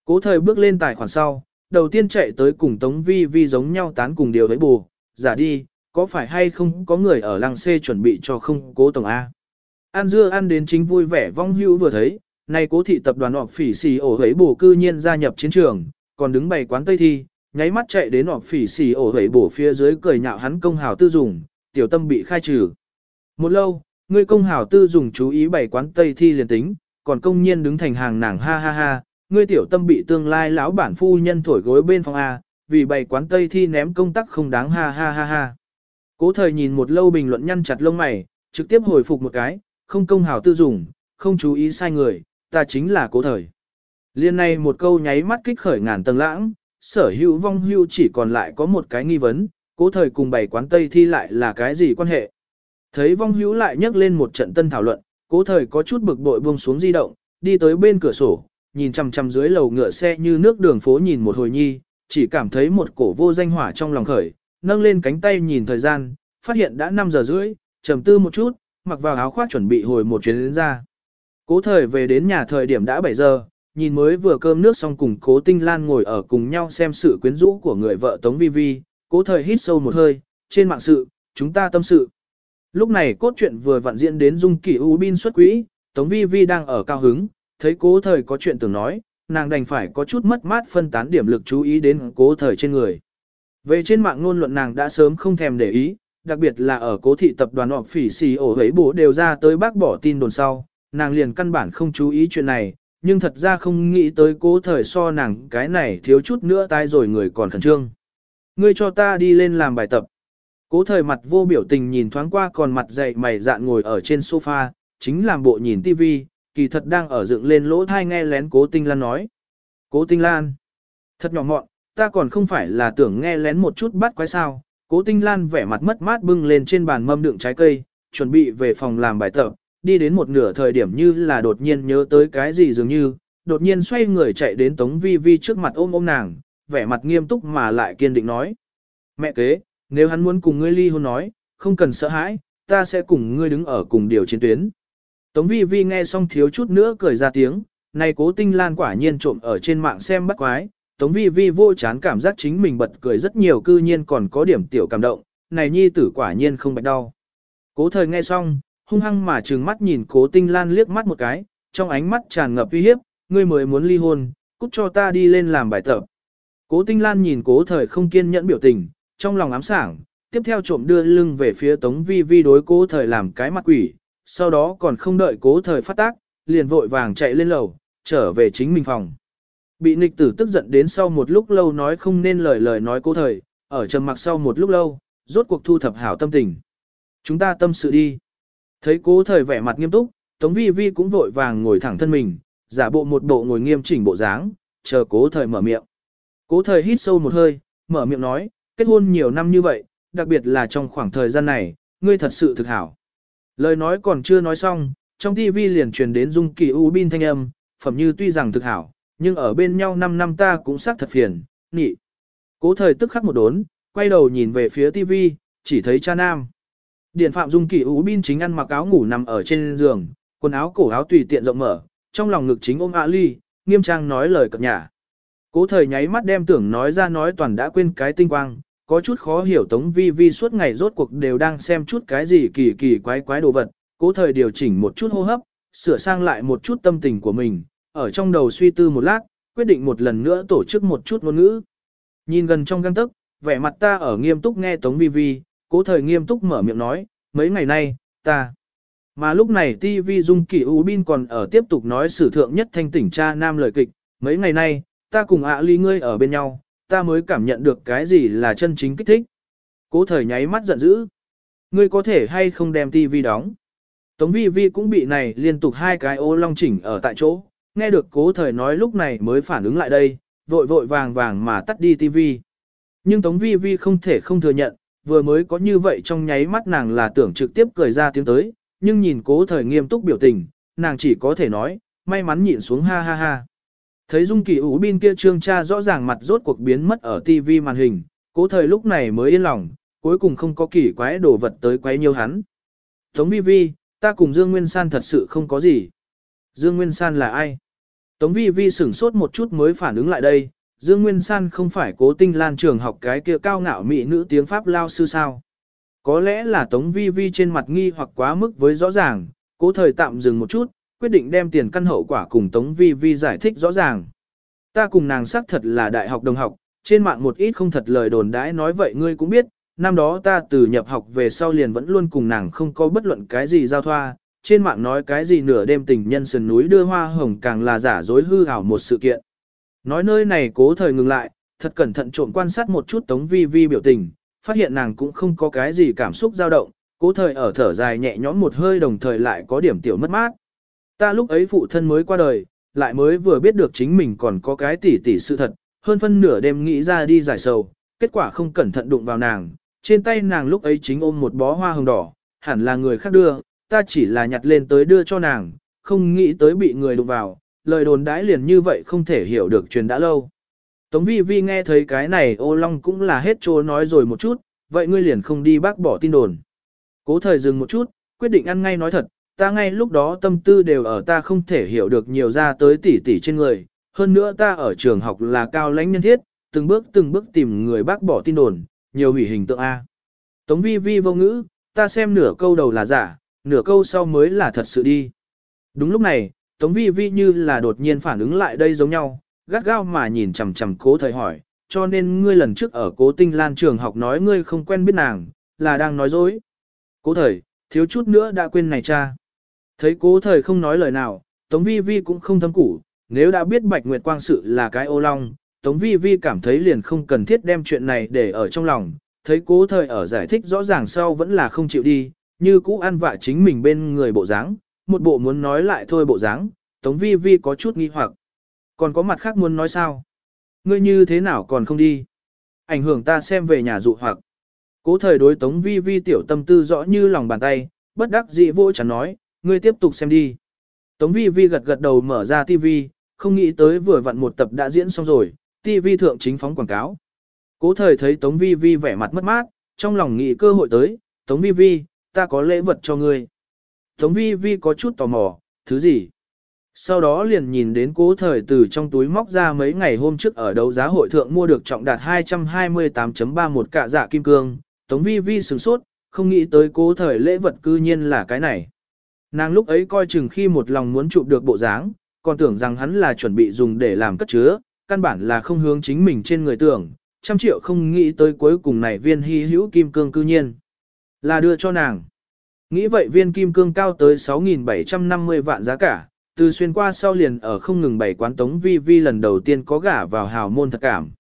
Cố thời bước lên tài khoản sau, đầu tiên chạy tới cùng Tống Vi Vi giống nhau tán cùng điều với bù, giả đi, có phải hay không có người ở làng xê chuẩn bị cho không cố tổng A. An dưa ăn đến chính vui vẻ vong hữu vừa thấy, nay cố thị tập đoàn họp phỉ xì ổ hấy bù cư nhiên gia nhập chiến trường, còn đứng bày quán Tây Thi, nháy mắt chạy đến họp phỉ xì ổ hấy bù phía dưới cười nhạo hắn công hào tư dùng, tiểu tâm bị khai trừ. Một lâu, Ngươi công hảo tư dùng chú ý bảy quán Tây Thi liền tính, còn công nhiên đứng thành hàng nàng ha ha ha, ngươi tiểu tâm bị tương lai lão bản phu nhân thổi gối bên phòng A, vì bảy quán Tây Thi ném công tắc không đáng ha ha ha ha. Cố thời nhìn một lâu bình luận nhăn chặt lông mày, trực tiếp hồi phục một cái, không công hảo tư dùng, không chú ý sai người, ta chính là cố thời. Liên này một câu nháy mắt kích khởi ngàn tầng lãng, sở hữu vong hưu chỉ còn lại có một cái nghi vấn, cố thời cùng bảy quán Tây thi lại là cái gì quan hệ. Thấy vong hữu lại nhắc lên một trận tân thảo luận, cố thời có chút bực bội buông xuống di động, đi tới bên cửa sổ, nhìn chằm chằm dưới lầu ngựa xe như nước đường phố nhìn một hồi nhi, chỉ cảm thấy một cổ vô danh hỏa trong lòng khởi, nâng lên cánh tay nhìn thời gian, phát hiện đã 5 giờ rưỡi, trầm tư một chút, mặc vào áo khoác chuẩn bị hồi một chuyến đến ra. Cố thời về đến nhà thời điểm đã 7 giờ, nhìn mới vừa cơm nước xong cùng cố tinh lan ngồi ở cùng nhau xem sự quyến rũ của người vợ Tống Vi Vi, cố thời hít sâu một hơi, trên mạng sự, chúng ta tâm sự. Lúc này cốt truyện vừa vặn diễn đến dung Kỳ u bin xuất quỹ, Tống Vi Vi đang ở cao hứng, thấy cố thời có chuyện tưởng nói, nàng đành phải có chút mất mát phân tán điểm lực chú ý đến cố thời trên người. Về trên mạng ngôn luận nàng đã sớm không thèm để ý, đặc biệt là ở cố thị tập đoàn họp phỉ xì ổ hấy bố đều ra tới bác bỏ tin đồn sau, nàng liền căn bản không chú ý chuyện này, nhưng thật ra không nghĩ tới cố thời so nàng cái này thiếu chút nữa tai rồi người còn khẩn trương. Ngươi cho ta đi lên làm bài tập. Cố thời mặt vô biểu tình nhìn thoáng qua còn mặt dậy mày dạn ngồi ở trên sofa, chính làm bộ nhìn tivi, kỳ thật đang ở dựng lên lỗ thai nghe lén cố tinh lan nói. Cố tinh lan. Thật nhỏ mọn, ta còn không phải là tưởng nghe lén một chút bắt quái sao. Cố tinh lan vẻ mặt mất mát bưng lên trên bàn mâm đựng trái cây, chuẩn bị về phòng làm bài tập, đi đến một nửa thời điểm như là đột nhiên nhớ tới cái gì dường như, đột nhiên xoay người chạy đến Tống Vi Vi trước mặt ôm ôm nàng, vẻ mặt nghiêm túc mà lại kiên định nói. Mẹ kế, nếu hắn muốn cùng ngươi ly hôn nói, không cần sợ hãi, ta sẽ cùng ngươi đứng ở cùng điều chiến tuyến. Tống Vi Vi nghe xong thiếu chút nữa cười ra tiếng, này cố tinh lan quả nhiên trộm ở trên mạng xem bắt quái. Tống Vi Vi vô chán cảm giác chính mình bật cười rất nhiều cư nhiên còn có điểm tiểu cảm động, này nhi tử quả nhiên không bạch đau. Cố thời nghe xong, hung hăng mà trừng mắt nhìn cố tinh lan liếc mắt một cái, trong ánh mắt tràn ngập uy hiếp, ngươi mới muốn ly hôn, cút cho ta đi lên làm bài tập. Cố tinh lan nhìn cố thời không kiên nhẫn biểu tình, trong lòng ám sảng, tiếp theo trộm đưa lưng về phía tống vi vi đối cố thời làm cái mặt quỷ, sau đó còn không đợi cố thời phát tác, liền vội vàng chạy lên lầu, trở về chính mình phòng. Bị nịch tử tức giận đến sau một lúc lâu nói không nên lời lời nói cố thời, ở trầm mặc sau một lúc lâu, rốt cuộc thu thập hảo tâm tình. Chúng ta tâm sự đi. Thấy cố thời vẻ mặt nghiêm túc, Tống Vi Vi cũng vội vàng ngồi thẳng thân mình, giả bộ một bộ ngồi nghiêm chỉnh bộ dáng, chờ cố thời mở miệng. Cố thời hít sâu một hơi, mở miệng nói, kết hôn nhiều năm như vậy, đặc biệt là trong khoảng thời gian này, ngươi thật sự thực hảo. Lời nói còn chưa nói xong, trong TV liền truyền đến dung kỳ u bin thanh âm, phẩm như tuy rằng thực hảo, nhưng ở bên nhau 5 năm ta cũng xác thật phiền, nhị. Cố thời tức khắc một đốn, quay đầu nhìn về phía TV, chỉ thấy cha nam. Điện phạm dung kỳ u bin chính ăn mặc áo ngủ nằm ở trên giường, quần áo cổ áo tùy tiện rộng mở, trong lòng ngực chính ôm A Ly, nghiêm trang nói lời cập nhả. Cố thời nháy mắt đem tưởng nói ra nói toàn đã quên cái tinh quang, có chút khó hiểu Tống Vi Vi suốt ngày rốt cuộc đều đang xem chút cái gì kỳ kỳ quái quái đồ vật, cố thời điều chỉnh một chút hô hấp, sửa sang lại một chút tâm tình của mình, ở trong đầu suy tư một lát, quyết định một lần nữa tổ chức một chút ngôn ngữ. Nhìn gần trong găng tức, vẻ mặt ta ở nghiêm túc nghe Tống Vi Vi, cố thời nghiêm túc mở miệng nói, mấy ngày nay, ta. Mà lúc này TV Dung Kỳ U Bin còn ở tiếp tục nói sử thượng nhất thanh tỉnh cha nam lời kịch, mấy ngày nay, ta cùng ạ ly ngươi ở bên nhau, ta mới cảm nhận được cái gì là chân chính kích thích. Cố thời nháy mắt giận dữ. Ngươi có thể hay không đem TV đóng. Tống vi vi cũng bị này liên tục hai cái ô long chỉnh ở tại chỗ, nghe được cố thời nói lúc này mới phản ứng lại đây, vội vội vàng vàng mà tắt đi tivi. Nhưng Tống Vi Vi không thể không thừa nhận, vừa mới có như vậy trong nháy mắt nàng là tưởng trực tiếp cười ra tiếng tới, nhưng nhìn cố thời nghiêm túc biểu tình, nàng chỉ có thể nói, may mắn nhịn xuống ha ha ha. Thấy Dung Kỳ Ú Bin kia trương cha rõ ràng mặt rốt cuộc biến mất ở TV màn hình, cố thời lúc này mới yên lòng, cuối cùng không có kỳ quái đồ vật tới quấy nhiều hắn. Tống Vi Vi, ta cùng Dương Nguyên San thật sự không có gì. Dương Nguyên San là ai? Tống Vi Vi sửng sốt một chút mới phản ứng lại đây, Dương Nguyên San không phải cố tinh lan trường học cái kia cao ngạo mỹ nữ tiếng Pháp lao sư sao. Có lẽ là Tống Vi Vi trên mặt nghi hoặc quá mức với rõ ràng, cố thời tạm dừng một chút, quyết định đem tiền căn hậu quả cùng Tống Vi Vi giải thích rõ ràng. Ta cùng nàng xác thật là đại học đồng học, trên mạng một ít không thật lời đồn đãi nói vậy ngươi cũng biết, năm đó ta từ nhập học về sau liền vẫn luôn cùng nàng không có bất luận cái gì giao thoa, trên mạng nói cái gì nửa đêm tình nhân sườn núi đưa hoa hồng càng là giả dối hư ảo một sự kiện. Nói nơi này cố thời ngừng lại, thật cẩn thận trộm quan sát một chút Tống Vi Vi biểu tình, phát hiện nàng cũng không có cái gì cảm xúc dao động, cố thời ở thở dài nhẹ nhõm một hơi đồng thời lại có điểm tiểu mất mát. Ta lúc ấy phụ thân mới qua đời, lại mới vừa biết được chính mình còn có cái tỉ tỉ sự thật, hơn phân nửa đêm nghĩ ra đi giải sầu, kết quả không cẩn thận đụng vào nàng, trên tay nàng lúc ấy chính ôm một bó hoa hồng đỏ, hẳn là người khác đưa, ta chỉ là nhặt lên tới đưa cho nàng, không nghĩ tới bị người đụng vào, lời đồn đãi liền như vậy không thể hiểu được truyền đã lâu. Tống vi vi nghe thấy cái này ô long cũng là hết trô nói rồi một chút, vậy ngươi liền không đi bác bỏ tin đồn. Cố thời dừng một chút, quyết định ăn ngay nói thật, ta ngay lúc đó tâm tư đều ở ta không thể hiểu được nhiều ra tới tỷ tỷ trên người, hơn nữa ta ở trường học là cao lãnh nhân thiết, từng bước từng bước tìm người bác bỏ tin đồn, nhiều hủy hình tượng A. Tống vi vi vô ngữ, ta xem nửa câu đầu là giả, nửa câu sau mới là thật sự đi. Đúng lúc này, Tống vi vi như là đột nhiên phản ứng lại đây giống nhau, gắt gao mà nhìn chằm chằm cố thời hỏi, cho nên ngươi lần trước ở cố tinh lan trường học nói ngươi không quen biết nàng, là đang nói dối. Cố thời, thiếu chút nữa đã quên này cha. Thấy cố thời không nói lời nào, Tống Vi Vi cũng không thâm củ, nếu đã biết Bạch Nguyệt Quang sự là cái ô long, Tống Vi Vi cảm thấy liền không cần thiết đem chuyện này để ở trong lòng, thấy cố thời ở giải thích rõ ràng sau vẫn là không chịu đi, như cũ ăn vạ chính mình bên người bộ dáng, một bộ muốn nói lại thôi bộ dáng, Tống Vi Vi có chút nghi hoặc. Còn có mặt khác muốn nói sao? Ngươi như thế nào còn không đi? Ảnh hưởng ta xem về nhà dụ hoặc. Cố thời đối Tống Vi Vi tiểu tâm tư rõ như lòng bàn tay, bất đắc dĩ vô chẳng nói, ngươi tiếp tục xem đi. Tống vi vi gật gật đầu mở ra TV, không nghĩ tới vừa vặn một tập đã diễn xong rồi, TV thượng chính phóng quảng cáo. Cố thời thấy Tống vi vi vẻ mặt mất mát, trong lòng nghĩ cơ hội tới, Tống vi vi, ta có lễ vật cho ngươi. Tống vi vi có chút tò mò, thứ gì? Sau đó liền nhìn đến cố thời từ trong túi móc ra mấy ngày hôm trước ở đấu giá hội thượng mua được trọng đạt 228.31 cạ dạ kim cương. Tống vi vi sửng sốt, không nghĩ tới cố thời lễ vật cư nhiên là cái này. Nàng lúc ấy coi chừng khi một lòng muốn chụp được bộ dáng, còn tưởng rằng hắn là chuẩn bị dùng để làm cất chứa, căn bản là không hướng chính mình trên người tưởng, trăm triệu không nghĩ tới cuối cùng này viên hy hữu kim cương cư nhiên. Là đưa cho nàng. Nghĩ vậy viên kim cương cao tới 6.750 vạn giá cả, từ xuyên qua sau liền ở không ngừng bảy quán tống vi vi lần đầu tiên có gả vào hào môn thật cảm.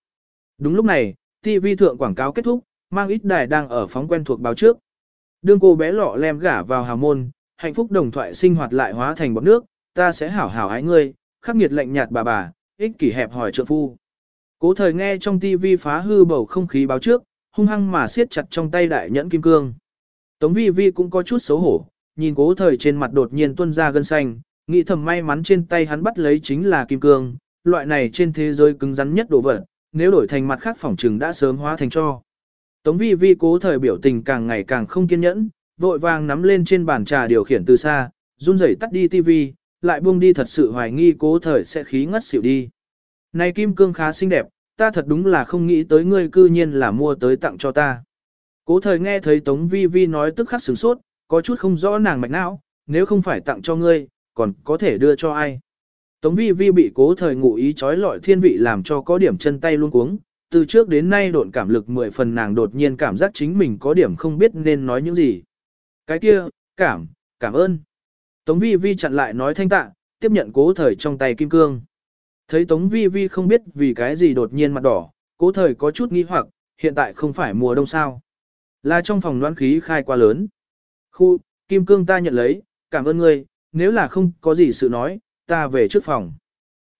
Đúng lúc này, TV thượng quảng cáo kết thúc, mang ít đài đang ở phóng quen thuộc báo trước. Đương cô bé lọ lem gả vào hào môn, hạnh phúc đồng thoại sinh hoạt lại hóa thành bọt nước, ta sẽ hảo hảo ái ngươi, khắc nghiệt lạnh nhạt bà bà, ích kỷ hẹp hỏi trượng phu. Cố thời nghe trong tivi phá hư bầu không khí báo trước, hung hăng mà siết chặt trong tay đại nhẫn kim cương. Tống vi vi cũng có chút xấu hổ, nhìn cố thời trên mặt đột nhiên tuôn ra gân xanh, nghĩ thầm may mắn trên tay hắn bắt lấy chính là kim cương, loại này trên thế giới cứng rắn nhất đồ vật, nếu đổi thành mặt khác phỏng trừng đã sớm hóa thành cho. Tống vi vi cố thời biểu tình càng ngày càng không kiên nhẫn, vội vàng nắm lên trên bàn trà điều khiển từ xa, run rẩy tắt đi tivi, lại buông đi thật sự hoài nghi cố thời sẽ khí ngất xỉu đi. Này kim cương khá xinh đẹp, ta thật đúng là không nghĩ tới ngươi cư nhiên là mua tới tặng cho ta. Cố thời nghe thấy Tống Vi Vi nói tức khắc sửng sốt, có chút không rõ nàng mạch não, nếu không phải tặng cho ngươi, còn có thể đưa cho ai. Tống Vi Vi bị cố thời ngụ ý trói lọi thiên vị làm cho có điểm chân tay luôn cuống, từ trước đến nay độn cảm lực mười phần nàng đột nhiên cảm giác chính mình có điểm không biết nên nói những gì. Cái kia, cảm, cảm ơn. Tống vi vi chặn lại nói thanh tạ, tiếp nhận cố thời trong tay kim cương. Thấy Tống vi vi không biết vì cái gì đột nhiên mặt đỏ, cố thời có chút nghi hoặc, hiện tại không phải mùa đông sao. Là trong phòng đoán khí khai quá lớn. Khu, kim cương ta nhận lấy, cảm ơn ngươi, nếu là không có gì sự nói, ta về trước phòng.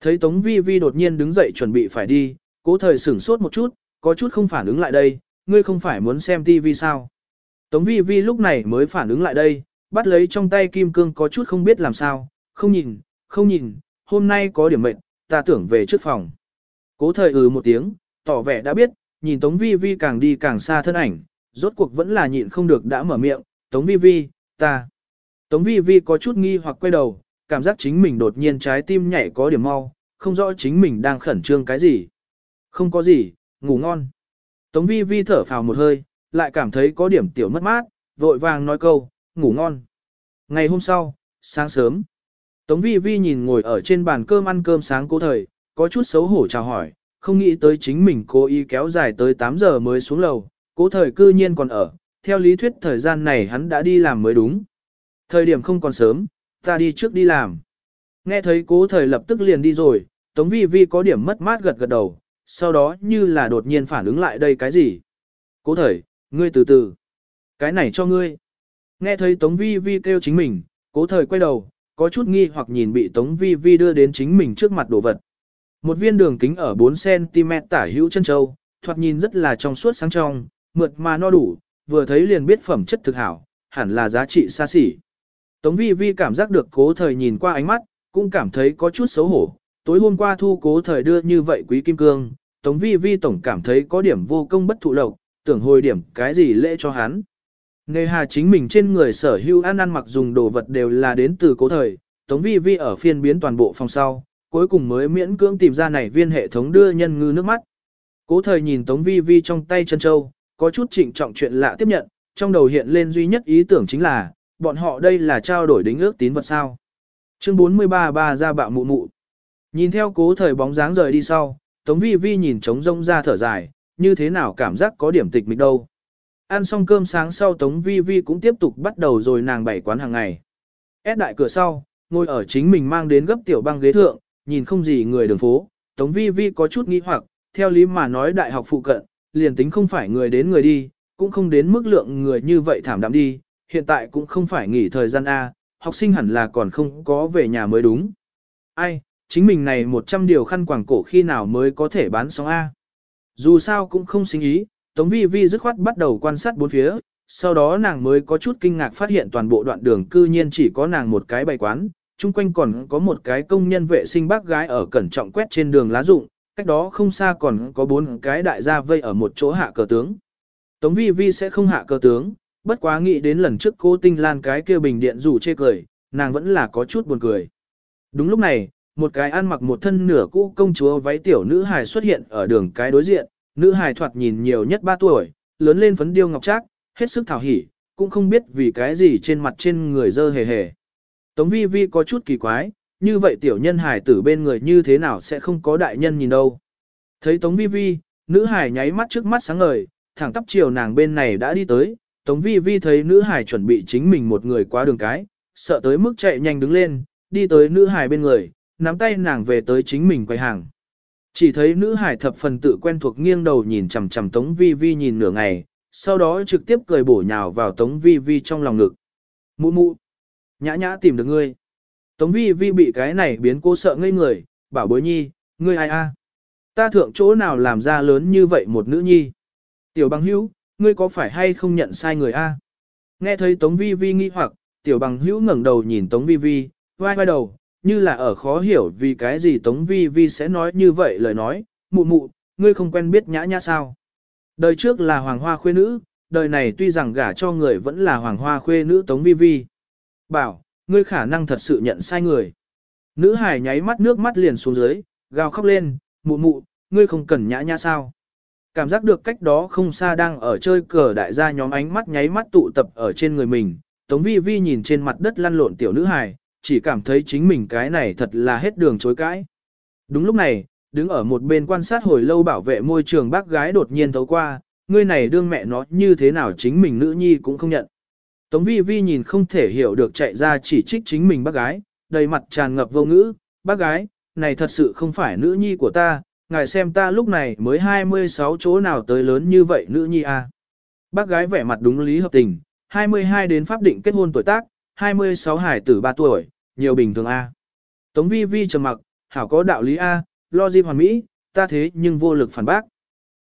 Thấy Tống Vi Vi đột nhiên đứng dậy chuẩn bị phải đi, cố thời sửng sốt một chút, có chút không phản ứng lại đây, ngươi không phải muốn xem TV sao. Tống Vi Vi lúc này mới phản ứng lại đây, bắt lấy trong tay kim cương có chút không biết làm sao, không nhìn, không nhìn, hôm nay có điểm mệnh, ta tưởng về trước phòng. Cố thời ừ một tiếng, tỏ vẻ đã biết, nhìn Tống Vi Vi càng đi càng xa thân ảnh, rốt cuộc vẫn là nhịn không được đã mở miệng, Tống Vi Vi, ta. Tống Vi Vi có chút nghi hoặc quay đầu, cảm giác chính mình đột nhiên trái tim nhảy có điểm mau, không rõ chính mình đang khẩn trương cái gì. Không có gì, ngủ ngon. Tống Vi Vi thở phào một hơi, lại cảm thấy có điểm tiểu mất mát, vội vàng nói câu, ngủ ngon. Ngày hôm sau, sáng sớm, Tống Vi Vi nhìn ngồi ở trên bàn cơm ăn cơm sáng cố thời, có chút xấu hổ chào hỏi, không nghĩ tới chính mình cố ý kéo dài tới 8 giờ mới xuống lầu, cố thời cư nhiên còn ở, theo lý thuyết thời gian này hắn đã đi làm mới đúng. Thời điểm không còn sớm, ta đi trước đi làm. Nghe thấy cố thời lập tức liền đi rồi, Tống Vi Vi có điểm mất mát gật gật đầu, sau đó như là đột nhiên phản ứng lại đây cái gì. Cố thời, ngươi từ từ. Cái này cho ngươi. Nghe thấy Tống Vi Vi kêu chính mình, cố thời quay đầu, có chút nghi hoặc nhìn bị Tống Vi Vi đưa đến chính mình trước mặt đồ vật. Một viên đường kính ở 4cm tả hữu chân châu, thoạt nhìn rất là trong suốt sáng trong, mượt mà no đủ, vừa thấy liền biết phẩm chất thực hảo, hẳn là giá trị xa xỉ. Tống Vi Vi cảm giác được cố thời nhìn qua ánh mắt, cũng cảm thấy có chút xấu hổ. Tối hôm qua thu cố thời đưa như vậy quý kim cương, Tống Vi Vi tổng cảm thấy có điểm vô công bất thụ lộc, tưởng hồi điểm cái gì lễ cho hắn. Nề hà chính mình trên người sở hữu ăn ăn mặc dùng đồ vật đều là đến từ cố thời, Tống Vi Vi ở phiên biến toàn bộ phòng sau, cuối cùng mới miễn cưỡng tìm ra này viên hệ thống đưa nhân ngư nước mắt. Cố thời nhìn Tống Vi Vi trong tay chân châu, có chút trịnh trọng chuyện lạ tiếp nhận, trong đầu hiện lên duy nhất ý tưởng chính là, bọn họ đây là trao đổi đính ước tín vật sao. Chương 43 ba ra bạo mụ mụ. Nhìn theo cố thời bóng dáng rời đi sau, Tống Vi Vi nhìn trống rông ra thở dài, như thế nào cảm giác có điểm tịch mịch đâu. Ăn xong cơm sáng sau Tống Vi Vi cũng tiếp tục bắt đầu rồi nàng bảy quán hàng ngày. Ép đại cửa sau, ngồi ở chính mình mang đến gấp tiểu băng ghế thượng, nhìn không gì người đường phố, Tống Vi Vi có chút nghi hoặc, theo lý mà nói đại học phụ cận, liền tính không phải người đến người đi, cũng không đến mức lượng người như vậy thảm đạm đi, hiện tại cũng không phải nghỉ thời gian A, học sinh hẳn là còn không có về nhà mới đúng. Ai, chính mình này 100 điều khăn quảng cổ khi nào mới có thể bán xong A. Dù sao cũng không sinh ý, Tống Vi Vi dứt khoát bắt đầu quan sát bốn phía, sau đó nàng mới có chút kinh ngạc phát hiện toàn bộ đoạn đường cư nhiên chỉ có nàng một cái bày quán, chung quanh còn có một cái công nhân vệ sinh bác gái ở cẩn trọng quét trên đường lá rụng, cách đó không xa còn có bốn cái đại gia vây ở một chỗ hạ cờ tướng. Tống Vi Vi sẽ không hạ cờ tướng, bất quá nghĩ đến lần trước cô tinh lan cái kia bình điện rủ chê cười, nàng vẫn là có chút buồn cười. Đúng lúc này, một cái ăn mặc một thân nửa cũ công chúa váy tiểu nữ hài xuất hiện ở đường cái đối diện, nữ hài thoạt nhìn nhiều nhất 3 tuổi, lớn lên phấn điêu ngọc trác, hết sức thảo hỉ, cũng không biết vì cái gì trên mặt trên người dơ hề hề. Tống vi vi có chút kỳ quái, như vậy tiểu nhân hài tử bên người như thế nào sẽ không có đại nhân nhìn đâu. Thấy Tống vi vi, nữ hài nháy mắt trước mắt sáng ngời, thẳng tắp chiều nàng bên này đã đi tới, Tống vi vi thấy nữ hài chuẩn bị chính mình một người qua đường cái, sợ tới mức chạy nhanh đứng lên, đi tới nữ hài bên người, nắm tay nàng về tới chính mình quay hàng. Chỉ thấy nữ hải thập phần tự quen thuộc nghiêng đầu nhìn chằm chằm Tống Vi Vi nhìn nửa ngày, sau đó trực tiếp cười bổ nhào vào Tống Vi Vi trong lòng ngực. Mụ mụ, nhã nhã tìm được ngươi. Tống Vi Vi bị cái này biến cô sợ ngây người, bảo bối nhi, ngươi ai a? Ta thượng chỗ nào làm ra lớn như vậy một nữ nhi? Tiểu bằng hữu, ngươi có phải hay không nhận sai người a? Nghe thấy Tống Vi Vi nghi hoặc, tiểu bằng hữu ngẩng đầu nhìn Tống Vi Vi, vai vai đầu, như là ở khó hiểu vì cái gì Tống Vi Vi sẽ nói như vậy lời nói, mụ mụ, ngươi không quen biết nhã nhã sao. Đời trước là hoàng hoa khuê nữ, đời này tuy rằng gả cho người vẫn là hoàng hoa khuê nữ Tống Vi Vi. Bảo, ngươi khả năng thật sự nhận sai người. Nữ hải nháy mắt nước mắt liền xuống dưới, gào khóc lên, mụ mụ, ngươi không cần nhã nhã sao. Cảm giác được cách đó không xa đang ở chơi cờ đại gia nhóm ánh mắt nháy mắt tụ tập ở trên người mình. Tống vi vi nhìn trên mặt đất lăn lộn tiểu nữ hài, chỉ cảm thấy chính mình cái này thật là hết đường chối cãi. Đúng lúc này, đứng ở một bên quan sát hồi lâu bảo vệ môi trường bác gái đột nhiên thấu qua, ngươi này đương mẹ nó như thế nào chính mình nữ nhi cũng không nhận. Tống vi vi nhìn không thể hiểu được chạy ra chỉ trích chính mình bác gái, đầy mặt tràn ngập vô ngữ, bác gái, này thật sự không phải nữ nhi của ta, ngài xem ta lúc này mới 26 chỗ nào tới lớn như vậy nữ nhi à. Bác gái vẻ mặt đúng lý hợp tình, 22 đến pháp định kết hôn tuổi tác, 26 hải tử 3 tuổi, nhiều bình thường A. Tống vi vi trầm mặc, hảo có đạo lý A, lo gì hoàn mỹ, ta thế nhưng vô lực phản bác.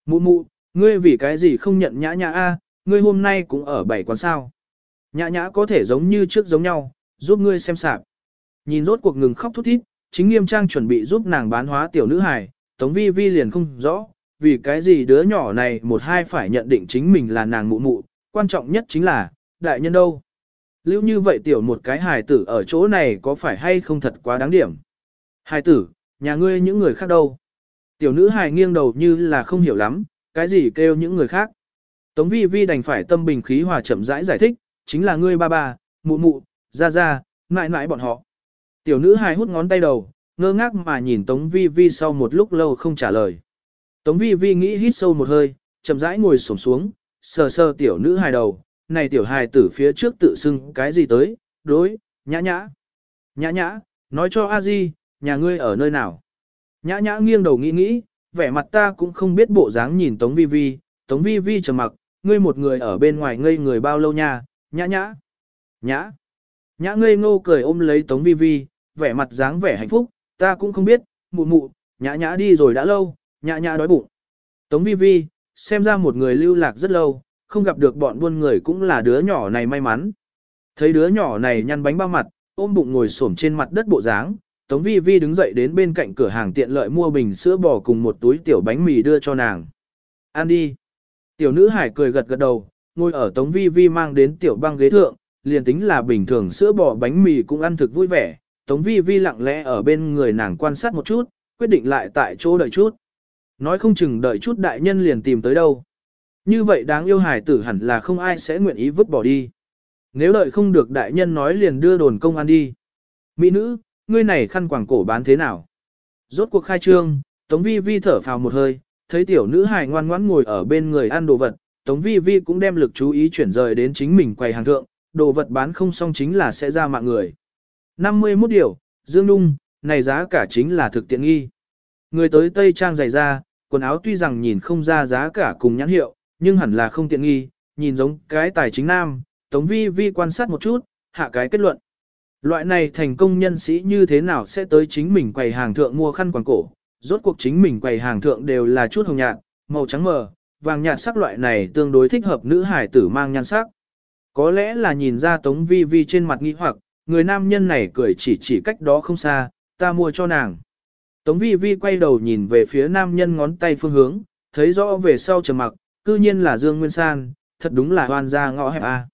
Mụ mụ, ngươi vì cái gì không nhận nhã nhã A, ngươi hôm nay cũng ở bảy quán sao. Nhã nhã có thể giống như trước giống nhau, giúp ngươi xem sạp. Nhìn rốt cuộc ngừng khóc thút thít, chính nghiêm trang chuẩn bị giúp nàng bán hóa tiểu nữ hài, Tống Vi Vi liền không rõ, vì cái gì đứa nhỏ này một hai phải nhận định chính mình là nàng mụ mụ, quan trọng nhất chính là, đại nhân đâu. Lưu như vậy tiểu một cái hài tử ở chỗ này có phải hay không thật quá đáng điểm. Hài tử, nhà ngươi những người khác đâu. Tiểu nữ hài nghiêng đầu như là không hiểu lắm, cái gì kêu những người khác. Tống vi vi đành phải tâm bình khí hòa chậm rãi giải, giải thích, chính là ngươi ba ba, mụ mụ, ra ra, mãi mãi bọn họ. Tiểu nữ hài hút ngón tay đầu, ngơ ngác mà nhìn Tống vi vi sau một lúc lâu không trả lời. Tống vi vi nghĩ hít sâu một hơi, chậm rãi ngồi xổm xuống, sờ sờ tiểu nữ hài đầu, này tiểu hài tử phía trước tự xưng cái gì tới, đối, nhã nhã. Nhã nhã, nói cho a di, nhà ngươi ở nơi nào. Nhã nhã nghiêng đầu nghĩ nghĩ, vẻ mặt ta cũng không biết bộ dáng nhìn Tống vi vi, Tống vi vi trầm mặc, ngươi một người ở bên ngoài ngây người bao lâu nha, nhã nhã. Nhã. Nhã ngây ngô cười ôm lấy Tống vi vi, vẻ mặt dáng vẻ hạnh phúc, ta cũng không biết, mụ mụ, nhã nhã đi rồi đã lâu, nhã nhã đói bụng. Tống vi vi, xem ra một người lưu lạc rất lâu, không gặp được bọn buôn người cũng là đứa nhỏ này may mắn. Thấy đứa nhỏ này nhăn bánh bao mặt, ôm bụng ngồi xổm trên mặt đất bộ dáng, Tống Vi Vi đứng dậy đến bên cạnh cửa hàng tiện lợi mua bình sữa bò cùng một túi tiểu bánh mì đưa cho nàng. Ăn đi. Tiểu nữ hải cười gật gật đầu, ngồi ở Tống Vi Vi mang đến tiểu băng ghế thượng, liền tính là bình thường sữa bò bánh mì cũng ăn thực vui vẻ. Tống Vi Vi lặng lẽ ở bên người nàng quan sát một chút, quyết định lại tại chỗ đợi chút. Nói không chừng đợi chút đại nhân liền tìm tới đâu. Như vậy đáng yêu hài tử hẳn là không ai sẽ nguyện ý vứt bỏ đi. Nếu đợi không được đại nhân nói liền đưa đồn công an đi. Mỹ nữ, ngươi này khăn quàng cổ bán thế nào? Rốt cuộc khai trương, Tống Vi Vi thở phào một hơi, thấy tiểu nữ hài ngoan ngoãn ngồi ở bên người ăn đồ vật, Tống Vi Vi cũng đem lực chú ý chuyển rời đến chính mình quầy hàng thượng, đồ vật bán không xong chính là sẽ ra mạng người. 51 điều, Dương Nung, này giá cả chính là thực tiện nghi. Người tới Tây Trang dày ra, quần áo tuy rằng nhìn không ra giá cả cùng nhãn hiệu, nhưng hẳn là không tiện nghi, nhìn giống cái tài chính nam, Tống Vi Vi quan sát một chút, hạ cái kết luận. Loại này thành công nhân sĩ như thế nào sẽ tới chính mình quầy hàng thượng mua khăn quàng cổ, rốt cuộc chính mình quầy hàng thượng đều là chút hồng nhạt, màu trắng mờ, vàng nhạt sắc loại này tương đối thích hợp nữ hải tử mang nhan sắc. Có lẽ là nhìn ra Tống Vi Vi trên mặt nghi hoặc, người nam nhân này cười chỉ chỉ cách đó không xa, ta mua cho nàng. Tống Vi Vi quay đầu nhìn về phía nam nhân ngón tay phương hướng, thấy rõ về sau trầm mặc, cư nhiên là Dương Nguyên San, thật đúng là hoan gia ngõ hẹp a.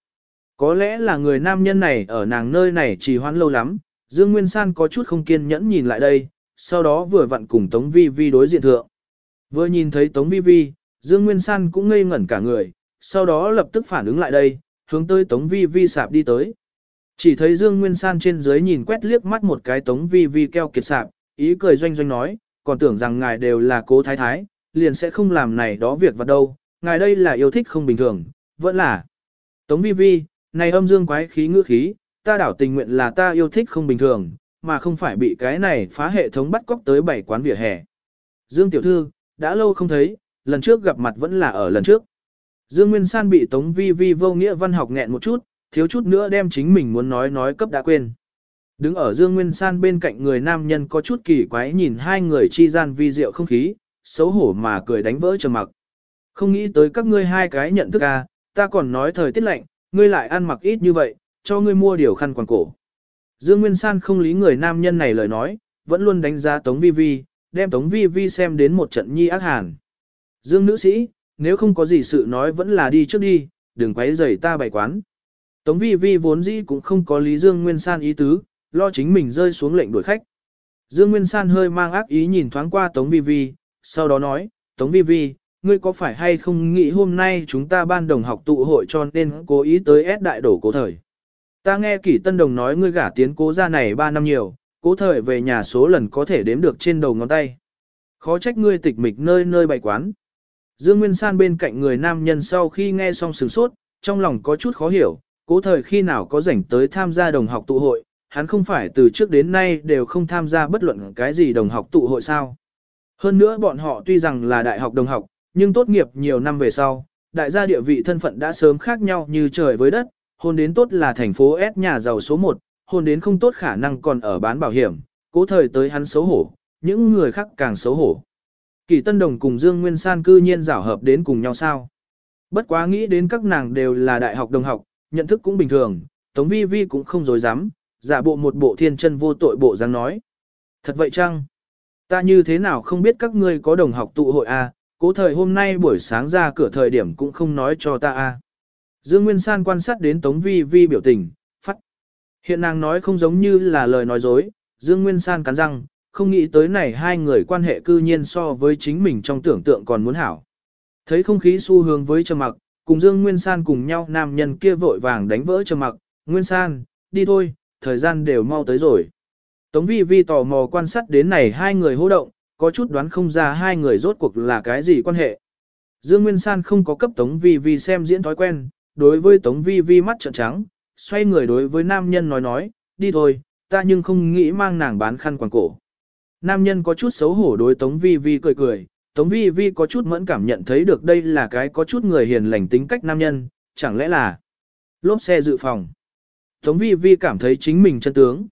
Có lẽ là người nam nhân này ở nàng nơi này trì hoãn lâu lắm, Dương Nguyên San có chút không kiên nhẫn nhìn lại đây, sau đó vừa vặn cùng Tống Vi Vi đối diện thượng. Vừa nhìn thấy Tống Vi Vi, Dương Nguyên San cũng ngây ngẩn cả người, sau đó lập tức phản ứng lại đây, hướng tới Tống Vi Vi sạp đi tới. Chỉ thấy Dương Nguyên San trên dưới nhìn quét liếc mắt một cái Tống Vi Vi keo kiệt sạp, ý cười doanh doanh nói, còn tưởng rằng ngài đều là cố thái thái, liền sẽ không làm này đó việc vào đâu, ngài đây là yêu thích không bình thường, vẫn là. Tống vi vi, này âm dương quái khí ngữ khí, ta đảo tình nguyện là ta yêu thích không bình thường, mà không phải bị cái này phá hệ thống bắt cóc tới bảy quán vỉa hè. Dương tiểu thư, đã lâu không thấy, lần trước gặp mặt vẫn là ở lần trước. Dương Nguyên San bị Tống Vi Vi vô nghĩa văn học nghẹn một chút, thiếu chút nữa đem chính mình muốn nói nói cấp đã quên. Đứng ở Dương Nguyên San bên cạnh người nam nhân có chút kỳ quái nhìn hai người chi gian vi diệu không khí, xấu hổ mà cười đánh vỡ trầm mặc. Không nghĩ tới các ngươi hai cái nhận thức à, ta còn nói thời tiết lạnh, ngươi lại ăn mặc ít như vậy, cho ngươi mua điều khăn quàng cổ. Dương Nguyên San không lý người nam nhân này lời nói, vẫn luôn đánh giá Tống Vi Vi, đem Tống Vi Vi xem đến một trận nhi ác hàn. Dương nữ sĩ, nếu không có gì sự nói vẫn là đi trước đi, đừng quấy rầy ta bày quán. Tống Vi Vi vốn dĩ cũng không có lý Dương Nguyên San ý tứ, lo chính mình rơi xuống lệnh đuổi khách. Dương Nguyên San hơi mang ác ý nhìn thoáng qua Tống Vi Vi, sau đó nói, Tống Vi Vi, ngươi có phải hay không nghĩ hôm nay chúng ta ban đồng học tụ hội cho nên cố ý tới ép đại đổ cố thời. Ta nghe kỷ tân đồng nói ngươi gả tiến cố gia này 3 năm nhiều, cố thời về nhà số lần có thể đếm được trên đầu ngón tay. Khó trách ngươi tịch mịch nơi nơi bày quán. Dương Nguyên San bên cạnh người nam nhân sau khi nghe xong sửng sốt, trong lòng có chút khó hiểu, cố thời khi nào có rảnh tới tham gia đồng học tụ hội, hắn không phải từ trước đến nay đều không tham gia bất luận cái gì đồng học tụ hội sao. Hơn nữa bọn họ tuy rằng là đại học đồng học, nhưng tốt nghiệp nhiều năm về sau, đại gia địa vị thân phận đã sớm khác nhau như trời với đất, hôn đến tốt là thành phố S nhà giàu số 1, hôn đến không tốt khả năng còn ở bán bảo hiểm, cố thời tới hắn xấu hổ, những người khác càng xấu hổ. Kỳ Tân Đồng cùng Dương Nguyên San cư nhiên rảo hợp đến cùng nhau sao. Bất quá nghĩ đến các nàng đều là đại học đồng học, nhận thức cũng bình thường, Tống Vi Vi cũng không dối dám, giả bộ một bộ thiên chân vô tội bộ dáng nói. Thật vậy chăng? Ta như thế nào không biết các ngươi có đồng học tụ hội à, cố thời hôm nay buổi sáng ra cửa thời điểm cũng không nói cho ta à. Dương Nguyên San quan sát đến Tống Vi Vi biểu tình, phát. Hiện nàng nói không giống như là lời nói dối, Dương Nguyên San cắn răng, không nghĩ tới này hai người quan hệ cư nhiên so với chính mình trong tưởng tượng còn muốn hảo. Thấy không khí xu hướng với trầm mặc, cùng Dương Nguyên San cùng nhau nam nhân kia vội vàng đánh vỡ trầm mặc, Nguyên San, đi thôi, thời gian đều mau tới rồi. Tống vi vi tò mò quan sát đến này hai người hô động, có chút đoán không ra hai người rốt cuộc là cái gì quan hệ. Dương Nguyên San không có cấp Tống vi vi xem diễn thói quen, đối với Tống vi vi mắt trợn trắng, xoay người đối với nam nhân nói nói, đi thôi, ta nhưng không nghĩ mang nàng bán khăn quàng cổ. Nam nhân có chút xấu hổ đối Tống vi vi cười cười, Tống vi vi có chút mẫn cảm nhận thấy được đây là cái có chút người hiền lành tính cách nam nhân, chẳng lẽ là lốp xe dự phòng. Tống vi vi cảm thấy chính mình chân tướng.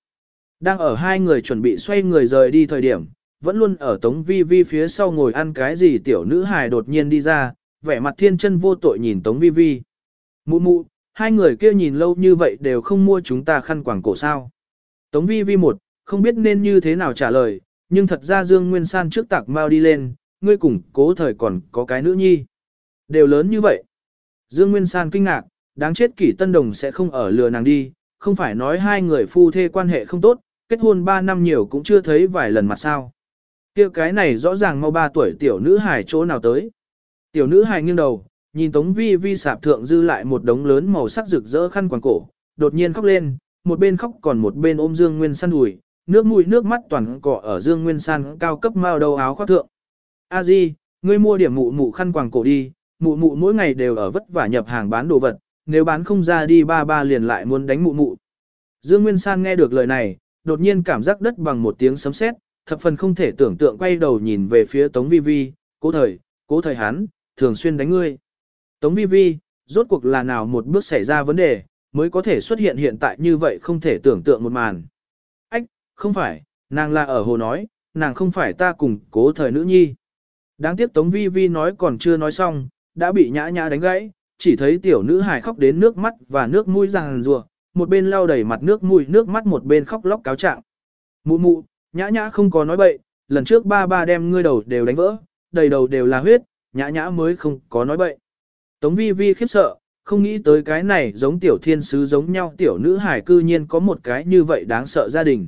Đang ở hai người chuẩn bị xoay người rời đi thời điểm, vẫn luôn ở Tống Vi Vi phía sau ngồi ăn cái gì tiểu nữ hài đột nhiên đi ra, vẻ mặt thiên chân vô tội nhìn Tống Vi Vi. Mụ mụ, hai người kia nhìn lâu như vậy đều không mua chúng ta khăn quàng cổ sao. Tống Vi Vi một, không biết nên như thế nào trả lời, nhưng thật ra Dương Nguyên San trước tạc mau đi lên, ngươi cùng cố thời còn có cái nữ nhi. Đều lớn như vậy. Dương Nguyên San kinh ngạc, đáng chết kỷ tân đồng sẽ không ở lừa nàng đi, không phải nói hai người phu thê quan hệ không tốt, kết hôn 3 năm nhiều cũng chưa thấy vài lần mặt sao kia cái này rõ ràng mau 3 tuổi tiểu nữ hài chỗ nào tới. Tiểu nữ hài nghiêng đầu, nhìn Tống Vi Vi sạp thượng dư lại một đống lớn màu sắc rực rỡ khăn quàng cổ, đột nhiên khóc lên, một bên khóc còn một bên ôm Dương Nguyên San đùi, nước mũi nước mắt toàn cọ ở Dương Nguyên San cao cấp mao đầu áo khoác thượng. A Di, ngươi mua điểm mụ mụ khăn quàng cổ đi, mụ mụ mỗi ngày đều ở vất vả nhập hàng bán đồ vật, nếu bán không ra đi ba ba liền lại muốn đánh mụ mụ. Dương Nguyên San nghe được lời này, đột nhiên cảm giác đất bằng một tiếng sấm sét, thập phần không thể tưởng tượng quay đầu nhìn về phía Tống Vi Vi, cố thời, cố thời hắn, thường xuyên đánh ngươi. Tống Vi Vi, rốt cuộc là nào một bước xảy ra vấn đề, mới có thể xuất hiện hiện tại như vậy không thể tưởng tượng một màn. Ách, không phải, nàng là ở hồ nói, nàng không phải ta cùng cố thời nữ nhi. Đáng tiếc Tống Vi Vi nói còn chưa nói xong, đã bị nhã nhã đánh gãy, chỉ thấy tiểu nữ hài khóc đến nước mắt và nước mũi ràng rùa, một bên lau đầy mặt nước mũi nước mắt một bên khóc lóc cáo trạng. Mụ mụ, nhã nhã không có nói bậy, lần trước ba ba đem ngươi đầu đều đánh vỡ, đầy đầu đều là huyết, nhã nhã mới không có nói bậy. Tống vi vi khiếp sợ, không nghĩ tới cái này giống tiểu thiên sứ giống nhau tiểu nữ hải cư nhiên có một cái như vậy đáng sợ gia đình.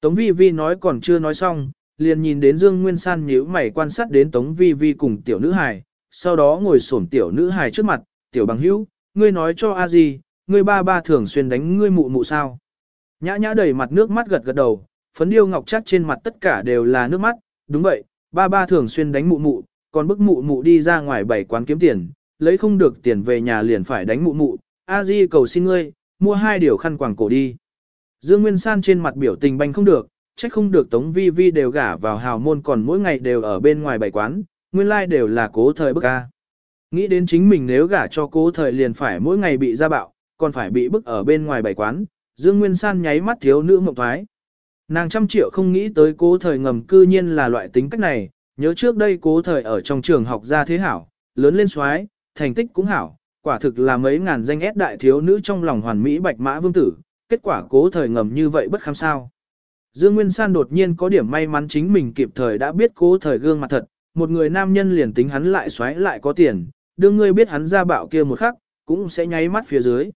Tống vi vi nói còn chưa nói xong, liền nhìn đến Dương Nguyên San nhíu mày quan sát đến Tống vi vi cùng tiểu nữ hải, sau đó ngồi xổm tiểu nữ hải trước mặt, tiểu bằng hữu, ngươi nói cho a gì, ngươi ba ba thường xuyên đánh ngươi mụ mụ sao. Nhã nhã đầy mặt nước mắt gật gật đầu, phấn điêu ngọc chắc trên mặt tất cả đều là nước mắt, đúng vậy, ba ba thường xuyên đánh mụ mụ, còn bức mụ mụ đi ra ngoài bảy quán kiếm tiền, lấy không được tiền về nhà liền phải đánh mụ mụ, a di cầu xin ngươi, mua hai điều khăn quàng cổ đi. Dương Nguyên San trên mặt biểu tình banh không được, trách không được Tống Vi Vi đều gả vào hào môn còn mỗi ngày đều ở bên ngoài bảy quán, nguyên lai like đều là cố thời bức ca. Nghĩ đến chính mình nếu gả cho cố thời liền phải mỗi ngày bị ra bạo, còn phải bị bức ở bên ngoài bảy quán, Dương Nguyên San nháy mắt thiếu nữ mộng thoái. Nàng trăm triệu không nghĩ tới cố thời ngầm cư nhiên là loại tính cách này, nhớ trước đây cố thời ở trong trường học ra thế hảo, lớn lên xoái, thành tích cũng hảo, quả thực là mấy ngàn danh ép đại thiếu nữ trong lòng hoàn mỹ bạch mã vương tử, kết quả cố thời ngầm như vậy bất khám sao. Dương Nguyên San đột nhiên có điểm may mắn chính mình kịp thời đã biết cố thời gương mặt thật, một người nam nhân liền tính hắn lại xoáy lại có tiền, đương ngươi biết hắn ra bạo kia một khắc, cũng sẽ nháy mắt phía dưới.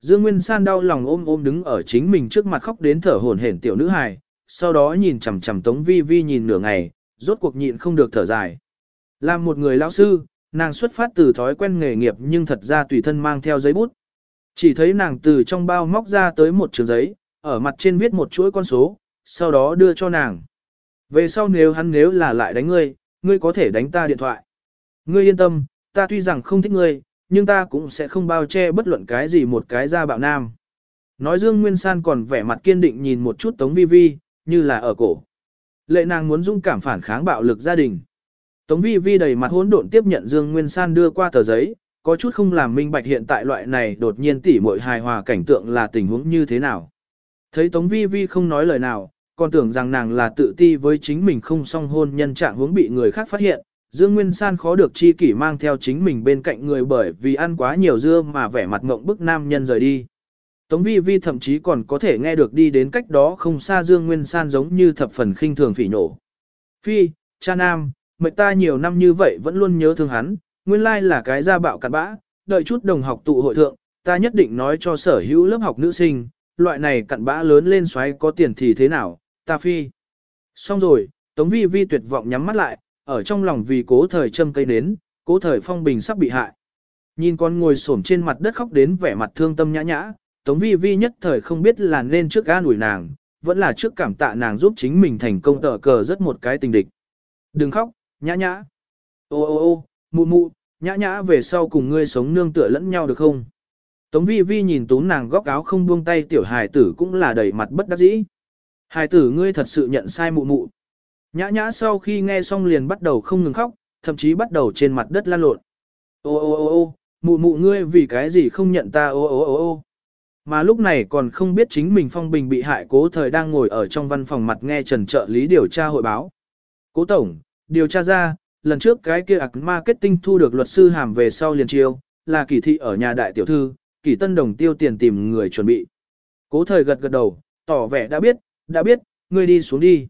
Dương Nguyên San đau lòng ôm ôm đứng ở chính mình trước mặt khóc đến thở hổn hển tiểu nữ hài, sau đó nhìn chằm chằm Tống Vi Vi nhìn nửa ngày, rốt cuộc nhịn không được thở dài. Làm một người lão sư, nàng xuất phát từ thói quen nghề nghiệp nhưng thật ra tùy thân mang theo giấy bút. Chỉ thấy nàng từ trong bao móc ra tới một trường giấy, ở mặt trên viết một chuỗi con số, sau đó đưa cho nàng. Về sau nếu hắn nếu là lại đánh ngươi, ngươi có thể đánh ta điện thoại. Ngươi yên tâm, ta tuy rằng không thích ngươi, nhưng ta cũng sẽ không bao che bất luận cái gì một cái ra bạo nam. Nói Dương Nguyên San còn vẻ mặt kiên định nhìn một chút Tống Vi Vi, như là ở cổ. Lệ nàng muốn dung cảm phản kháng bạo lực gia đình. Tống Vi Vi đầy mặt hỗn độn tiếp nhận Dương Nguyên San đưa qua tờ giấy, có chút không làm minh bạch hiện tại loại này đột nhiên tỉ muội hài hòa cảnh tượng là tình huống như thế nào. Thấy Tống Vi Vi không nói lời nào, còn tưởng rằng nàng là tự ti với chính mình không song hôn nhân trạng hướng bị người khác phát hiện. Dương Nguyên San khó được chi kỷ mang theo chính mình bên cạnh người bởi vì ăn quá nhiều dưa mà vẻ mặt ngộng bức nam nhân rời đi. Tống vi vi thậm chí còn có thể nghe được đi đến cách đó không xa Dương Nguyên San giống như thập phần khinh thường phỉ nổ. Phi, cha nam, mệt ta nhiều năm như vậy vẫn luôn nhớ thương hắn, nguyên lai là cái gia bạo cặn bã, đợi chút đồng học tụ hội thượng, ta nhất định nói cho sở hữu lớp học nữ sinh, loại này cặn bã lớn lên xoáy có tiền thì thế nào, ta phi. Xong rồi, Tống Vi Vi tuyệt vọng nhắm mắt lại, ở trong lòng vì cố thời châm cây nến, cố thời phong bình sắp bị hại. Nhìn con ngồi xổm trên mặt đất khóc đến vẻ mặt thương tâm nhã nhã, Tống Vi Vi nhất thời không biết là nên trước ga ủi nàng, vẫn là trước cảm tạ nàng giúp chính mình thành công tờ cờ rất một cái tình địch. Đừng khóc, nhã nhã. Ô ô ô, mụ mụ, nhã nhã về sau cùng ngươi sống nương tựa lẫn nhau được không? Tống vi vi nhìn tú nàng góc áo không buông tay tiểu hài tử cũng là đầy mặt bất đắc dĩ. Hài tử ngươi thật sự nhận sai mụ mụ. Nhã nhã sau khi nghe xong liền bắt đầu không ngừng khóc, thậm chí bắt đầu trên mặt đất lan lộn. Ô ô ô ô, mụ mụ ngươi vì cái gì không nhận ta ô ô ô ô. Mà lúc này còn không biết chính mình phong bình bị hại cố thời đang ngồi ở trong văn phòng mặt nghe trần trợ lý điều tra hội báo. Cố tổng, điều tra ra, lần trước cái kia ạc marketing thu được luật sư hàm về sau liền chiêu, là kỳ thị ở nhà đại tiểu thư, kỳ tân đồng tiêu tiền tìm người chuẩn bị. Cố thời gật gật đầu, tỏ vẻ đã biết, đã biết, ngươi đi xuống đi.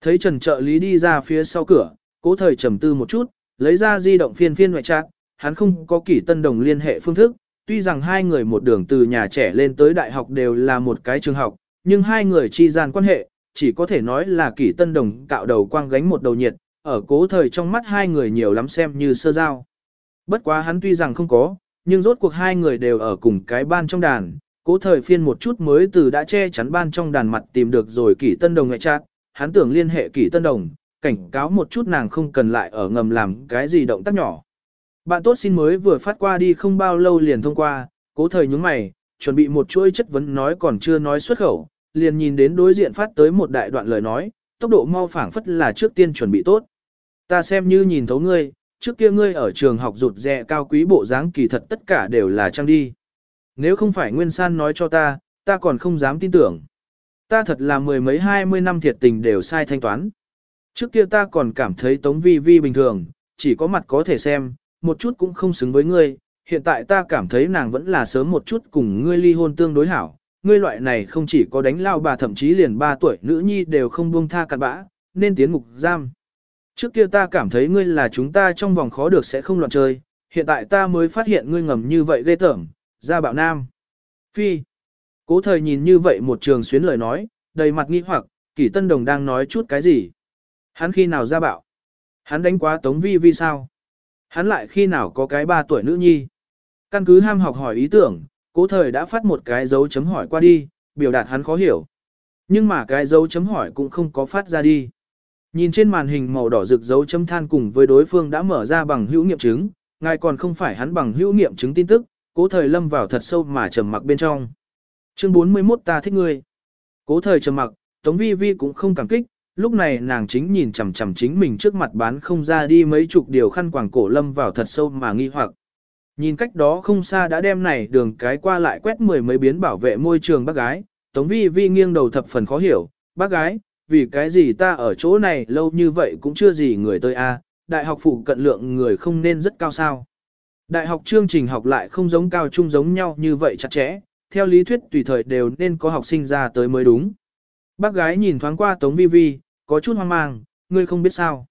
Thấy trần trợ lý đi ra phía sau cửa, cố thời trầm tư một chút, lấy ra di động phiên phiên ngoại trạng, hắn không có kỷ tân đồng liên hệ phương thức, tuy rằng hai người một đường từ nhà trẻ lên tới đại học đều là một cái trường học, nhưng hai người chi gian quan hệ, chỉ có thể nói là kỷ tân đồng cạo đầu quang gánh một đầu nhiệt, ở cố thời trong mắt hai người nhiều lắm xem như sơ giao. Bất quá hắn tuy rằng không có, nhưng rốt cuộc hai người đều ở cùng cái ban trong đàn, cố thời phiên một chút mới từ đã che chắn ban trong đàn mặt tìm được rồi kỷ tân đồng ngoại trạng, hắn tưởng liên hệ kỷ tân đồng, cảnh cáo một chút nàng không cần lại ở ngầm làm cái gì động tác nhỏ. Bạn tốt xin mới vừa phát qua đi không bao lâu liền thông qua, cố thời nhúng mày, chuẩn bị một chuỗi chất vấn nói còn chưa nói xuất khẩu, liền nhìn đến đối diện phát tới một đại đoạn lời nói, tốc độ mau phảng phất là trước tiên chuẩn bị tốt. Ta xem như nhìn thấu ngươi, trước kia ngươi ở trường học rụt rè cao quý bộ dáng kỳ thật tất cả đều là trang đi. Nếu không phải Nguyên San nói cho ta, ta còn không dám tin tưởng. Ta thật là mười mấy hai mươi năm thiệt tình đều sai thanh toán. Trước kia ta còn cảm thấy Tống Vi Vi bình thường, chỉ có mặt có thể xem, một chút cũng không xứng với ngươi, hiện tại ta cảm thấy nàng vẫn là sớm một chút cùng ngươi ly hôn tương đối hảo, ngươi loại này không chỉ có đánh lao bà thậm chí liền ba tuổi nữ nhi đều không buông tha cặn bã, nên tiến ngục giam. Trước kia ta cảm thấy ngươi là chúng ta trong vòng khó được sẽ không loạn chơi, hiện tại ta mới phát hiện ngươi ngầm như vậy ghê tởm, ra bạo nam. Phi. Cố thời nhìn như vậy một trường xuyến lời nói, đầy mặt nghi hoặc, kỷ tân đồng đang nói chút cái gì. Hắn khi nào ra bạo? Hắn đánh quá tống vi vi sao? Hắn lại khi nào có cái ba tuổi nữ nhi? Căn cứ ham học hỏi ý tưởng, cố thời đã phát một cái dấu chấm hỏi qua đi, biểu đạt hắn khó hiểu. Nhưng mà cái dấu chấm hỏi cũng không có phát ra đi. Nhìn trên màn hình màu đỏ rực dấu chấm than cùng với đối phương đã mở ra bằng hữu nghiệm chứng, ngài còn không phải hắn bằng hữu nghiệm chứng tin tức, cố thời lâm vào thật sâu mà trầm mặc bên trong. Chương 41 ta thích ngươi. Cố thời trầm mặc, Tống Vi Vi cũng không cảm kích, lúc này nàng chính nhìn chằm chằm chính mình trước mặt bán không ra đi mấy chục điều khăn quàng cổ lâm vào thật sâu mà nghi hoặc. Nhìn cách đó không xa đã đem này đường cái qua lại quét mười mấy biến bảo vệ môi trường bác gái, Tống Vi Vi nghiêng đầu thập phần khó hiểu, bác gái, vì cái gì ta ở chỗ này lâu như vậy cũng chưa gì người tới a đại học phụ cận lượng người không nên rất cao sao. Đại học chương trình học lại không giống cao trung giống nhau như vậy chặt chẽ, theo lý thuyết tùy thời đều nên có học sinh ra tới mới đúng. Bác gái nhìn thoáng qua Tống Vi Vi, có chút hoang mang, ngươi không biết sao.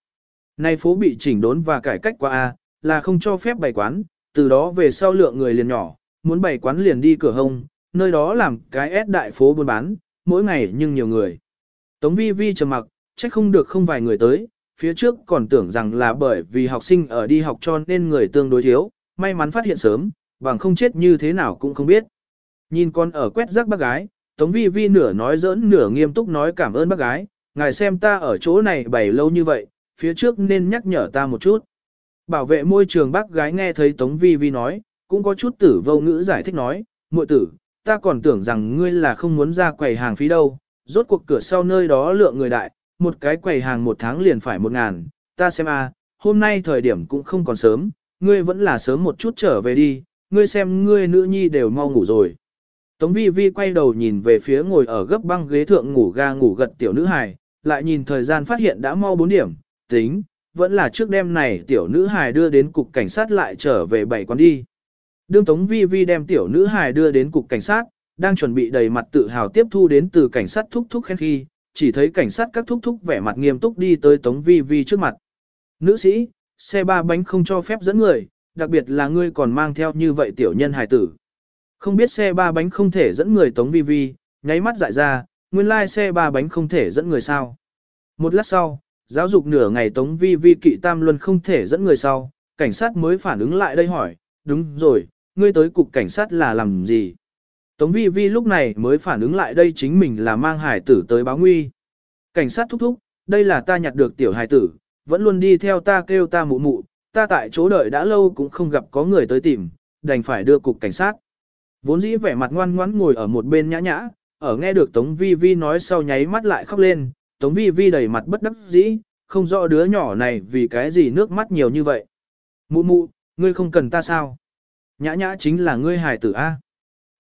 Nay phố bị chỉnh đốn và cải cách qua A, à, là không cho phép bày quán, từ đó về sau lượng người liền nhỏ, muốn bày quán liền đi cửa hông, nơi đó làm cái ép đại phố buôn bán, mỗi ngày nhưng nhiều người. Tống vi vi trầm mặc, trách không được không vài người tới, phía trước còn tưởng rằng là bởi vì học sinh ở đi học cho nên người tương đối thiếu, may mắn phát hiện sớm, bằng không chết như thế nào cũng không biết. Nhìn con ở quét rác bác gái, Tống vi vi nửa nói giỡn nửa nghiêm túc nói cảm ơn bác gái, ngài xem ta ở chỗ này bày lâu như vậy, phía trước nên nhắc nhở ta một chút. Bảo vệ môi trường bác gái nghe thấy Tống Vi Vi nói, cũng có chút tử vô ngữ giải thích nói, muội tử, ta còn tưởng rằng ngươi là không muốn ra quầy hàng phí đâu, rốt cuộc cửa sau nơi đó lượng người đại, một cái quầy hàng một tháng liền phải một ngàn, ta xem a, hôm nay thời điểm cũng không còn sớm, ngươi vẫn là sớm một chút trở về đi, ngươi xem ngươi nữ nhi đều mau ngủ rồi. Tống vi vi quay đầu nhìn về phía ngồi ở gấp băng ghế thượng ngủ ga ngủ gật tiểu nữ hài, lại nhìn thời gian phát hiện đã mau 4 điểm, tính, vẫn là trước đêm này tiểu nữ hài đưa đến cục cảnh sát lại trở về bảy quán đi. Đương Tống Vi Vi đem tiểu nữ hài đưa đến cục cảnh sát, đang chuẩn bị đầy mặt tự hào tiếp thu đến từ cảnh sát thúc thúc khen khi, chỉ thấy cảnh sát các thúc thúc vẻ mặt nghiêm túc đi tới Tống Vi Vi trước mặt. Nữ sĩ, xe ba bánh không cho phép dẫn người, đặc biệt là ngươi còn mang theo như vậy tiểu nhân hài tử. Không biết xe ba bánh không thể dẫn người Tống Vi Vi, nháy mắt dại ra, nguyên lai xe ba bánh không thể dẫn người sao. Một lát sau, giáo dục nửa ngày Tống Vi Vi kỵ tam luân không thể dẫn người sau, cảnh sát mới phản ứng lại đây hỏi, đúng rồi, ngươi tới cục cảnh sát là làm gì? Tống Vi Vi lúc này mới phản ứng lại đây chính mình là mang hải tử tới báo nguy. Cảnh sát thúc thúc, đây là ta nhặt được tiểu hải tử, vẫn luôn đi theo ta kêu ta mụ mụ, ta tại chỗ đợi đã lâu cũng không gặp có người tới tìm, đành phải đưa cục cảnh sát. Vốn dĩ vẻ mặt ngoan ngoãn ngồi ở một bên nhã nhã, ở nghe được Tống Vi Vi nói sau nháy mắt lại khóc lên, Tống Vi Vi đầy mặt bất đắc dĩ, không rõ đứa nhỏ này vì cái gì nước mắt nhiều như vậy. Mụ mụ, ngươi không cần ta sao? Nhã nhã chính là ngươi hài tử A.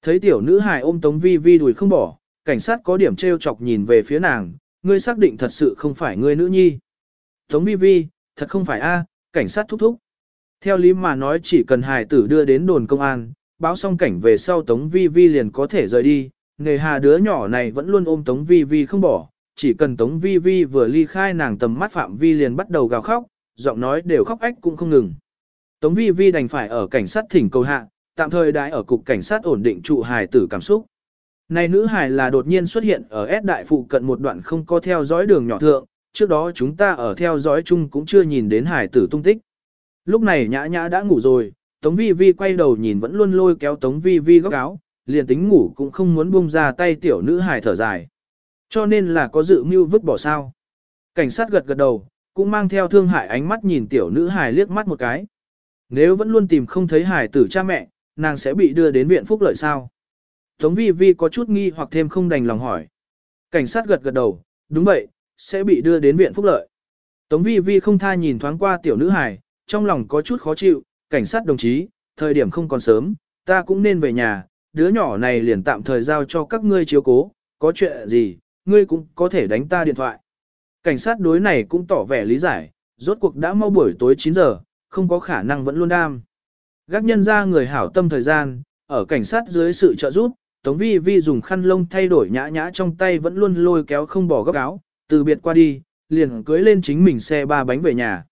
Thấy tiểu nữ hài ôm Tống Vi Vi đùi không bỏ, cảnh sát có điểm treo chọc nhìn về phía nàng, ngươi xác định thật sự không phải ngươi nữ nhi. Tống Vi Vi, thật không phải A, cảnh sát thúc thúc. Theo lý mà nói chỉ cần hài tử đưa đến đồn công an, báo xong cảnh về sau Tống Vi Vi liền có thể rời đi, nghề hà đứa nhỏ này vẫn luôn ôm Tống Vi Vi không bỏ, chỉ cần Tống Vi Vi vừa ly khai nàng tầm mắt phạm vi liền bắt đầu gào khóc, giọng nói đều khóc ách cũng không ngừng. Tống Vi Vi đành phải ở cảnh sát thỉnh cầu hạ, tạm thời đãi ở cục cảnh sát ổn định trụ hài tử cảm xúc. Này nữ hài là đột nhiên xuất hiện ở S đại phụ cận một đoạn không có theo dõi đường nhỏ thượng, trước đó chúng ta ở theo dõi chung cũng chưa nhìn đến hài tử tung tích. Lúc này nhã nhã đã ngủ rồi, Tống Vi Vi quay đầu nhìn vẫn luôn lôi kéo Tống Vi Vi góc áo, liền tính ngủ cũng không muốn buông ra tay tiểu nữ hài thở dài. Cho nên là có dự mưu vứt bỏ sao. Cảnh sát gật gật đầu, cũng mang theo thương hại ánh mắt nhìn tiểu nữ hài liếc mắt một cái. Nếu vẫn luôn tìm không thấy hài tử cha mẹ, nàng sẽ bị đưa đến viện phúc lợi sao? Tống vi vi có chút nghi hoặc thêm không đành lòng hỏi. Cảnh sát gật gật đầu, đúng vậy, sẽ bị đưa đến viện phúc lợi. Tống vi vi không tha nhìn thoáng qua tiểu nữ hài, trong lòng có chút khó chịu, cảnh sát đồng chí, thời điểm không còn sớm, ta cũng nên về nhà, đứa nhỏ này liền tạm thời giao cho các ngươi chiếu cố, có chuyện gì, ngươi cũng có thể đánh ta điện thoại. Cảnh sát đối này cũng tỏ vẻ lý giải, rốt cuộc đã mau buổi tối 9 giờ, không có khả năng vẫn luôn đam. Gác nhân ra người hảo tâm thời gian, ở cảnh sát dưới sự trợ giúp, Tống Vi Vi dùng khăn lông thay đổi nhã nhã trong tay vẫn luôn lôi kéo không bỏ góc áo, từ biệt qua đi, liền cưới lên chính mình xe ba bánh về nhà.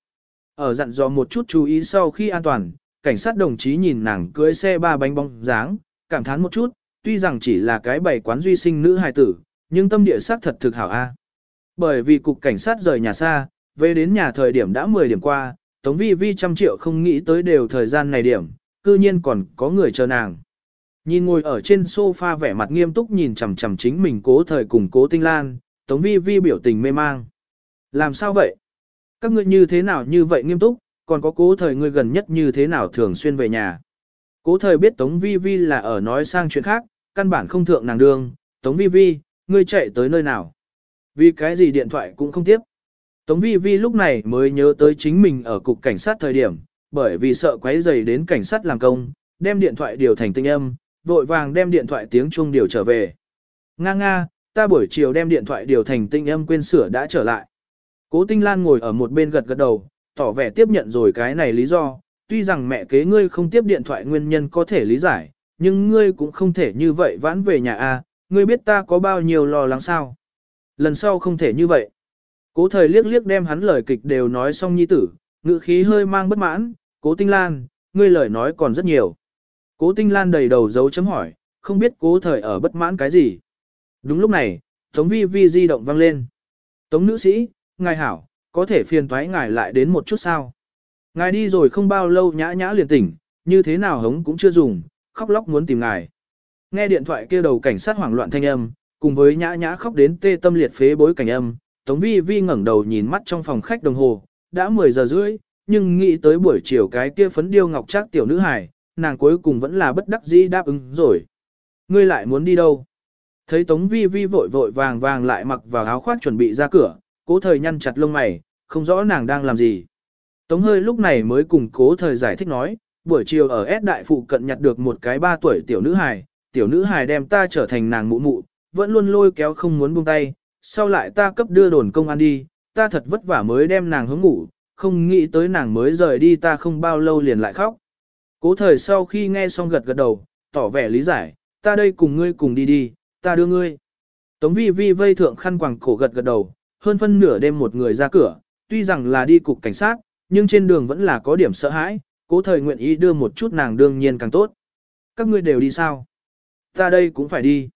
Ở dặn dò một chút chú ý sau khi an toàn, cảnh sát đồng chí nhìn nàng cưới xe ba bánh bóng dáng, cảm thán một chút, tuy rằng chỉ là cái bày quán duy sinh nữ hài tử, nhưng tâm địa sắc thật thực hảo a. Bởi vì cục cảnh sát rời nhà xa, về đến nhà thời điểm đã 10 điểm qua, Tống Vi Vi trăm triệu không nghĩ tới đều thời gian này điểm, cư nhiên còn có người chờ nàng. Nhìn ngồi ở trên sofa vẻ mặt nghiêm túc nhìn chằm chằm chính mình cố thời cùng cố tinh lan, Tống Vi Vi biểu tình mê mang. Làm sao vậy? Các ngươi như thế nào như vậy nghiêm túc, còn có cố thời ngươi gần nhất như thế nào thường xuyên về nhà. Cố thời biết Tống Vi Vi là ở nói sang chuyện khác, căn bản không thượng nàng đường Tống Vi Vi, ngươi chạy tới nơi nào? Vì cái gì điện thoại cũng không tiếp. Tống Vi Vi lúc này mới nhớ tới chính mình ở cục cảnh sát thời điểm, bởi vì sợ quấy rầy đến cảnh sát làm công, đem điện thoại điều thành tinh âm, vội vàng đem điện thoại tiếng chuông điều trở về. Nga nga, ta buổi chiều đem điện thoại điều thành tinh âm quên sửa đã trở lại. Cố Tinh Lan ngồi ở một bên gật gật đầu, tỏ vẻ tiếp nhận rồi cái này lý do, tuy rằng mẹ kế ngươi không tiếp điện thoại nguyên nhân có thể lý giải, nhưng ngươi cũng không thể như vậy vãn về nhà a, ngươi biết ta có bao nhiêu lo lắng sao. Lần sau không thể như vậy. Cố thời liếc liếc đem hắn lời kịch đều nói xong nhi tử, ngữ khí hơi mang bất mãn, cố tinh lan, ngươi lời nói còn rất nhiều. Cố tinh lan đầy đầu dấu chấm hỏi, không biết cố thời ở bất mãn cái gì. Đúng lúc này, tống vi vi di động vang lên. Tống nữ sĩ, ngài hảo, có thể phiền thoái ngài lại đến một chút sao. Ngài đi rồi không bao lâu nhã nhã liền tỉnh, như thế nào hống cũng chưa dùng, khóc lóc muốn tìm ngài. Nghe điện thoại kia đầu cảnh sát hoảng loạn thanh âm, cùng với nhã nhã khóc đến tê tâm liệt phế bối cảnh âm, Tống Vi Vi ngẩng đầu nhìn mắt trong phòng khách đồng hồ, đã 10 giờ rưỡi, nhưng nghĩ tới buổi chiều cái kia phấn điêu ngọc trác tiểu nữ hài, nàng cuối cùng vẫn là bất đắc dĩ đáp ứng rồi. Ngươi lại muốn đi đâu? Thấy Tống Vi Vi vội vội vàng vàng lại mặc vào áo khoác chuẩn bị ra cửa, cố thời nhăn chặt lông mày, không rõ nàng đang làm gì. Tống hơi lúc này mới cùng cố thời giải thích nói, buổi chiều ở S đại phụ cận nhặt được một cái ba tuổi tiểu nữ hài, tiểu nữ hài đem ta trở thành nàng mụ mụ, vẫn luôn lôi kéo không muốn buông tay, sau lại ta cấp đưa đồn công an đi, ta thật vất vả mới đem nàng hướng ngủ, không nghĩ tới nàng mới rời đi ta không bao lâu liền lại khóc. Cố thời sau khi nghe xong gật gật đầu, tỏ vẻ lý giải, ta đây cùng ngươi cùng đi đi, ta đưa ngươi. Tống vi vi vây thượng khăn quàng cổ gật gật đầu, hơn phân nửa đêm một người ra cửa, tuy rằng là đi cục cảnh sát, nhưng trên đường vẫn là có điểm sợ hãi, cố thời nguyện ý đưa một chút nàng đương nhiên càng tốt. Các ngươi đều đi sao? Ta đây cũng phải đi.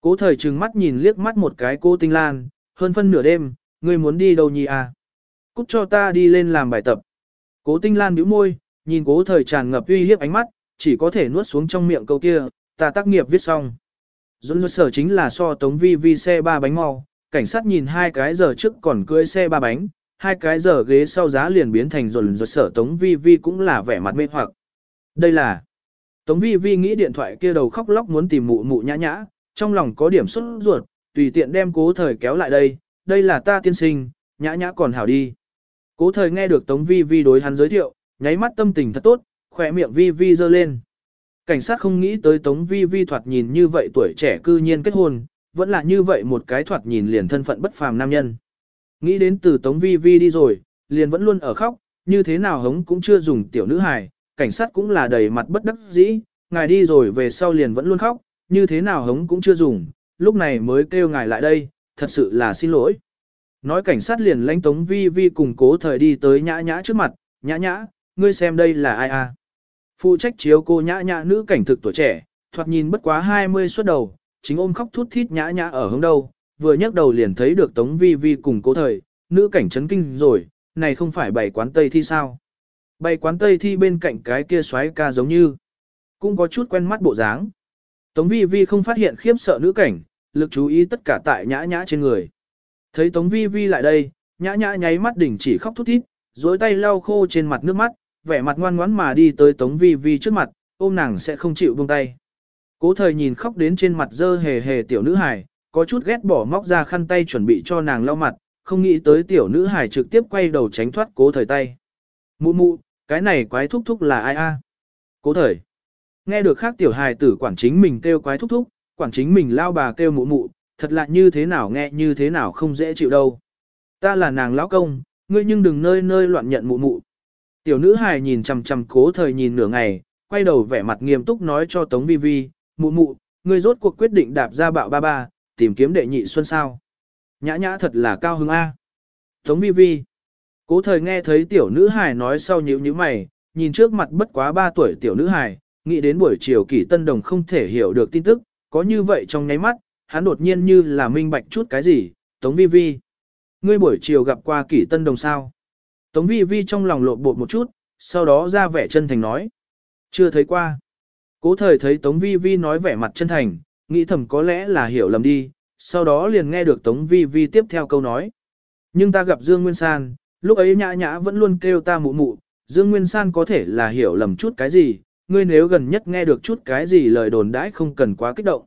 Cố thời trừng mắt nhìn liếc mắt một cái cô tinh lan, hơn phân nửa đêm, ngươi muốn đi đâu nhỉ à? Cút cho ta đi lên làm bài tập. Cố tinh lan bĩu môi, nhìn cố thời tràn ngập uy hiếp ánh mắt, chỉ có thể nuốt xuống trong miệng câu kia, ta tác nghiệp viết xong. Dũng sở chính là so tống vi vi xe ba bánh mau, cảnh sát nhìn hai cái giờ trước còn cưỡi xe ba bánh, hai cái giờ ghế sau giá liền biến thành rồn rồi sở tống vi vi cũng là vẻ mặt mê hoặc. Đây là Tống vi vi nghĩ điện thoại kia đầu khóc lóc muốn tìm mụ mụ nhã nhã, trong lòng có điểm xuất ruột, tùy tiện đem cố thời kéo lại đây, đây là ta tiên sinh, nhã nhã còn hảo đi. Cố thời nghe được Tống vi vi đối hắn giới thiệu, nháy mắt tâm tình thật tốt, khỏe miệng vi vi dơ lên. Cảnh sát không nghĩ tới Tống vi vi thoạt nhìn như vậy tuổi trẻ cư nhiên kết hôn, vẫn là như vậy một cái thoạt nhìn liền thân phận bất phàm nam nhân. Nghĩ đến từ Tống vi vi đi rồi, liền vẫn luôn ở khóc, như thế nào hống cũng chưa dùng tiểu nữ hài, cảnh sát cũng là đầy mặt bất đắc dĩ, ngài đi rồi về sau liền vẫn luôn khóc, như thế nào hống cũng chưa dùng, lúc này mới kêu ngài lại đây, thật sự là xin lỗi. Nói cảnh sát liền lãnh tống vi vi cùng cố thời đi tới nhã nhã trước mặt, nhã nhã, ngươi xem đây là ai à? Phụ trách chiếu cô nhã nhã nữ cảnh thực tuổi trẻ, thoạt nhìn bất quá 20 xuất đầu, chính ôm khóc thút thít nhã nhã ở hướng đâu, vừa nhấc đầu liền thấy được tống vi vi cùng cố thời, nữ cảnh chấn kinh rồi, này không phải bảy quán Tây thi sao? Bày quán Tây thi bên cạnh cái kia xoáy ca giống như, cũng có chút quen mắt bộ dáng. Tống vi vi không phát hiện khiếp sợ nữ cảnh, lực chú ý tất cả tại nhã nhã trên người. Thấy Tống vi vi lại đây, nhã nhã nháy mắt đỉnh chỉ khóc thút thít, dối tay lau khô trên mặt nước mắt, vẻ mặt ngoan ngoãn mà đi tới Tống vi vi trước mặt, ôm nàng sẽ không chịu buông tay. Cố thời nhìn khóc đến trên mặt dơ hề hề tiểu nữ hài, có chút ghét bỏ móc ra khăn tay chuẩn bị cho nàng lau mặt, không nghĩ tới tiểu nữ hài trực tiếp quay đầu tránh thoát cố thời tay. Mụ mụ, cái này quái thúc thúc là ai a? Cố thời. Nghe được khác tiểu hài tử quản chính mình kêu quái thúc thúc, quản chính mình lao bà kêu mụ mụ, thật lạ như thế nào nghe như thế nào không dễ chịu đâu. Ta là nàng lão công, ngươi nhưng đừng nơi nơi loạn nhận mụ mụ. Tiểu nữ hài nhìn chằm chằm cố thời nhìn nửa ngày, quay đầu vẻ mặt nghiêm túc nói cho Tống Vi Vi, mụ mụ, ngươi rốt cuộc quyết định đạp ra bạo ba ba, tìm kiếm đệ nhị xuân sao. Nhã nhã thật là cao hứng A. Tống Vi Vi. Cố thời nghe thấy tiểu nữ hài nói sau nhíu nhíu mày, nhìn trước mặt bất quá 3 tuổi tiểu nữ hài, nghĩ đến buổi chiều kỷ tân đồng không thể hiểu được tin tức, có như vậy trong nháy mắt, hắn đột nhiên như là minh bạch chút cái gì, Tống Vi Vi. Ngươi buổi chiều gặp qua kỷ tân đồng sao? Tống Vi Vi trong lòng lộn bột một chút, sau đó ra vẻ chân thành nói. Chưa thấy qua. Cố thời thấy Tống Vi Vi nói vẻ mặt chân thành, nghĩ thầm có lẽ là hiểu lầm đi, sau đó liền nghe được Tống Vi Vi tiếp theo câu nói. Nhưng ta gặp Dương Nguyên San, Lúc ấy nhã nhã vẫn luôn kêu ta mụ mụ, Dương Nguyên San có thể là hiểu lầm chút cái gì, ngươi nếu gần nhất nghe được chút cái gì lời đồn đãi không cần quá kích động.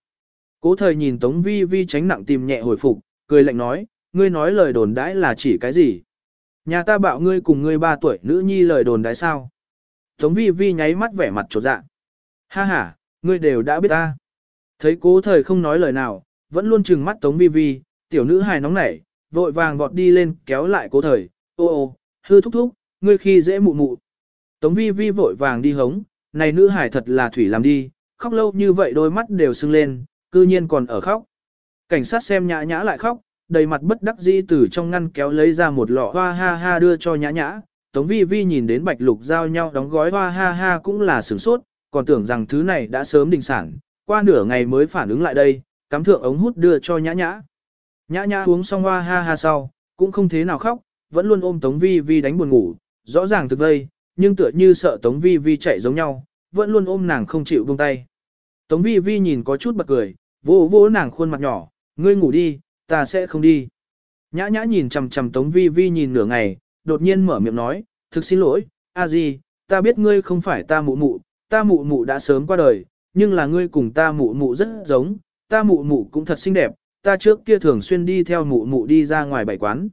Cố thời nhìn Tống Vi Vi tránh nặng tìm nhẹ hồi phục, cười lạnh nói, ngươi nói lời đồn đãi là chỉ cái gì? Nhà ta bảo ngươi cùng ngươi ba tuổi nữ nhi lời đồn đãi sao? Tống Vi Vi nháy mắt vẻ mặt trột dạ. Ha ha, ngươi đều đã biết ta. Thấy cố thời không nói lời nào, vẫn luôn trừng mắt Tống Vi Vi, tiểu nữ hài nóng nảy, vội vàng vọt đi lên kéo lại cố thời, ô ô, hư thúc thúc, ngươi khi dễ mụ mụ. Tống vi vi vội vàng đi hống, này nữ hải thật là thủy làm đi, khóc lâu như vậy đôi mắt đều sưng lên, cư nhiên còn ở khóc. Cảnh sát xem nhã nhã lại khóc, đầy mặt bất đắc dĩ từ trong ngăn kéo lấy ra một lọ hoa ha ha đưa cho nhã nhã. Tống vi vi nhìn đến bạch lục giao nhau đóng gói hoa ha ha cũng là sửng sốt, còn tưởng rằng thứ này đã sớm đình sản, qua nửa ngày mới phản ứng lại đây, cắm thượng ống hút đưa cho nhã nhã. Nhã nhã uống xong hoa ha ha sau, cũng không thế nào khóc, vẫn luôn ôm Tống Vi Vi đánh buồn ngủ, rõ ràng thực vây, nhưng tựa như sợ Tống Vi Vi chạy giống nhau, vẫn luôn ôm nàng không chịu buông tay. Tống Vi Vi nhìn có chút bật cười, vỗ vỗ nàng khuôn mặt nhỏ, ngươi ngủ đi, ta sẽ không đi. Nhã nhã nhìn chằm chằm Tống Vi Vi nhìn nửa ngày, đột nhiên mở miệng nói, thực xin lỗi, a gì, ta biết ngươi không phải ta mụ mụ, ta mụ mụ đã sớm qua đời, nhưng là ngươi cùng ta mụ mụ rất giống, ta mụ mụ cũng thật xinh đẹp, ta trước kia thường xuyên đi theo mụ mụ đi ra ngoài bảy quán.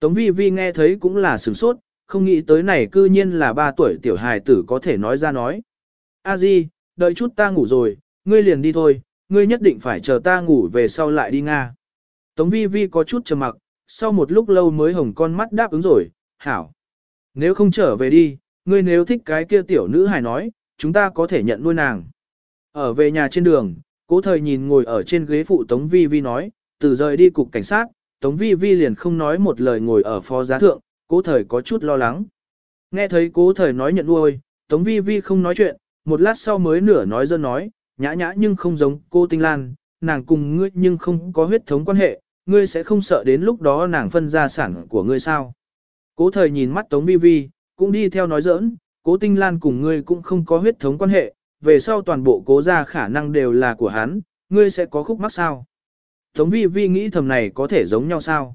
Tống vi vi nghe thấy cũng là sửng sốt, không nghĩ tới này cư nhiên là ba tuổi tiểu hài tử có thể nói ra nói. A di, đợi chút ta ngủ rồi, ngươi liền đi thôi, ngươi nhất định phải chờ ta ngủ về sau lại đi Nga. Tống vi vi có chút trầm mặc, sau một lúc lâu mới hồng con mắt đáp ứng rồi, hảo. Nếu không trở về đi, ngươi nếu thích cái kia tiểu nữ hài nói, chúng ta có thể nhận nuôi nàng. Ở về nhà trên đường, cố thời nhìn ngồi ở trên ghế phụ Tống Vi Vi nói, từ rời đi cục cảnh sát, Tống Vi Vi liền không nói một lời ngồi ở phó giá thượng, cố thời có chút lo lắng. Nghe thấy cố thời nói nhận nuôi, Tống Vi Vi không nói chuyện, một lát sau mới nửa nói dân nói, nhã nhã nhưng không giống cô Tinh Lan, nàng cùng ngươi nhưng không có huyết thống quan hệ, ngươi sẽ không sợ đến lúc đó nàng phân gia sản của ngươi sao. Cố thời nhìn mắt Tống Vi Vi, cũng đi theo nói giỡn, cố Tinh Lan cùng ngươi cũng không có huyết thống quan hệ, về sau toàn bộ cố gia khả năng đều là của hắn, ngươi sẽ có khúc mắc sao. Tống Vi Vi nghĩ thầm này có thể giống nhau sao.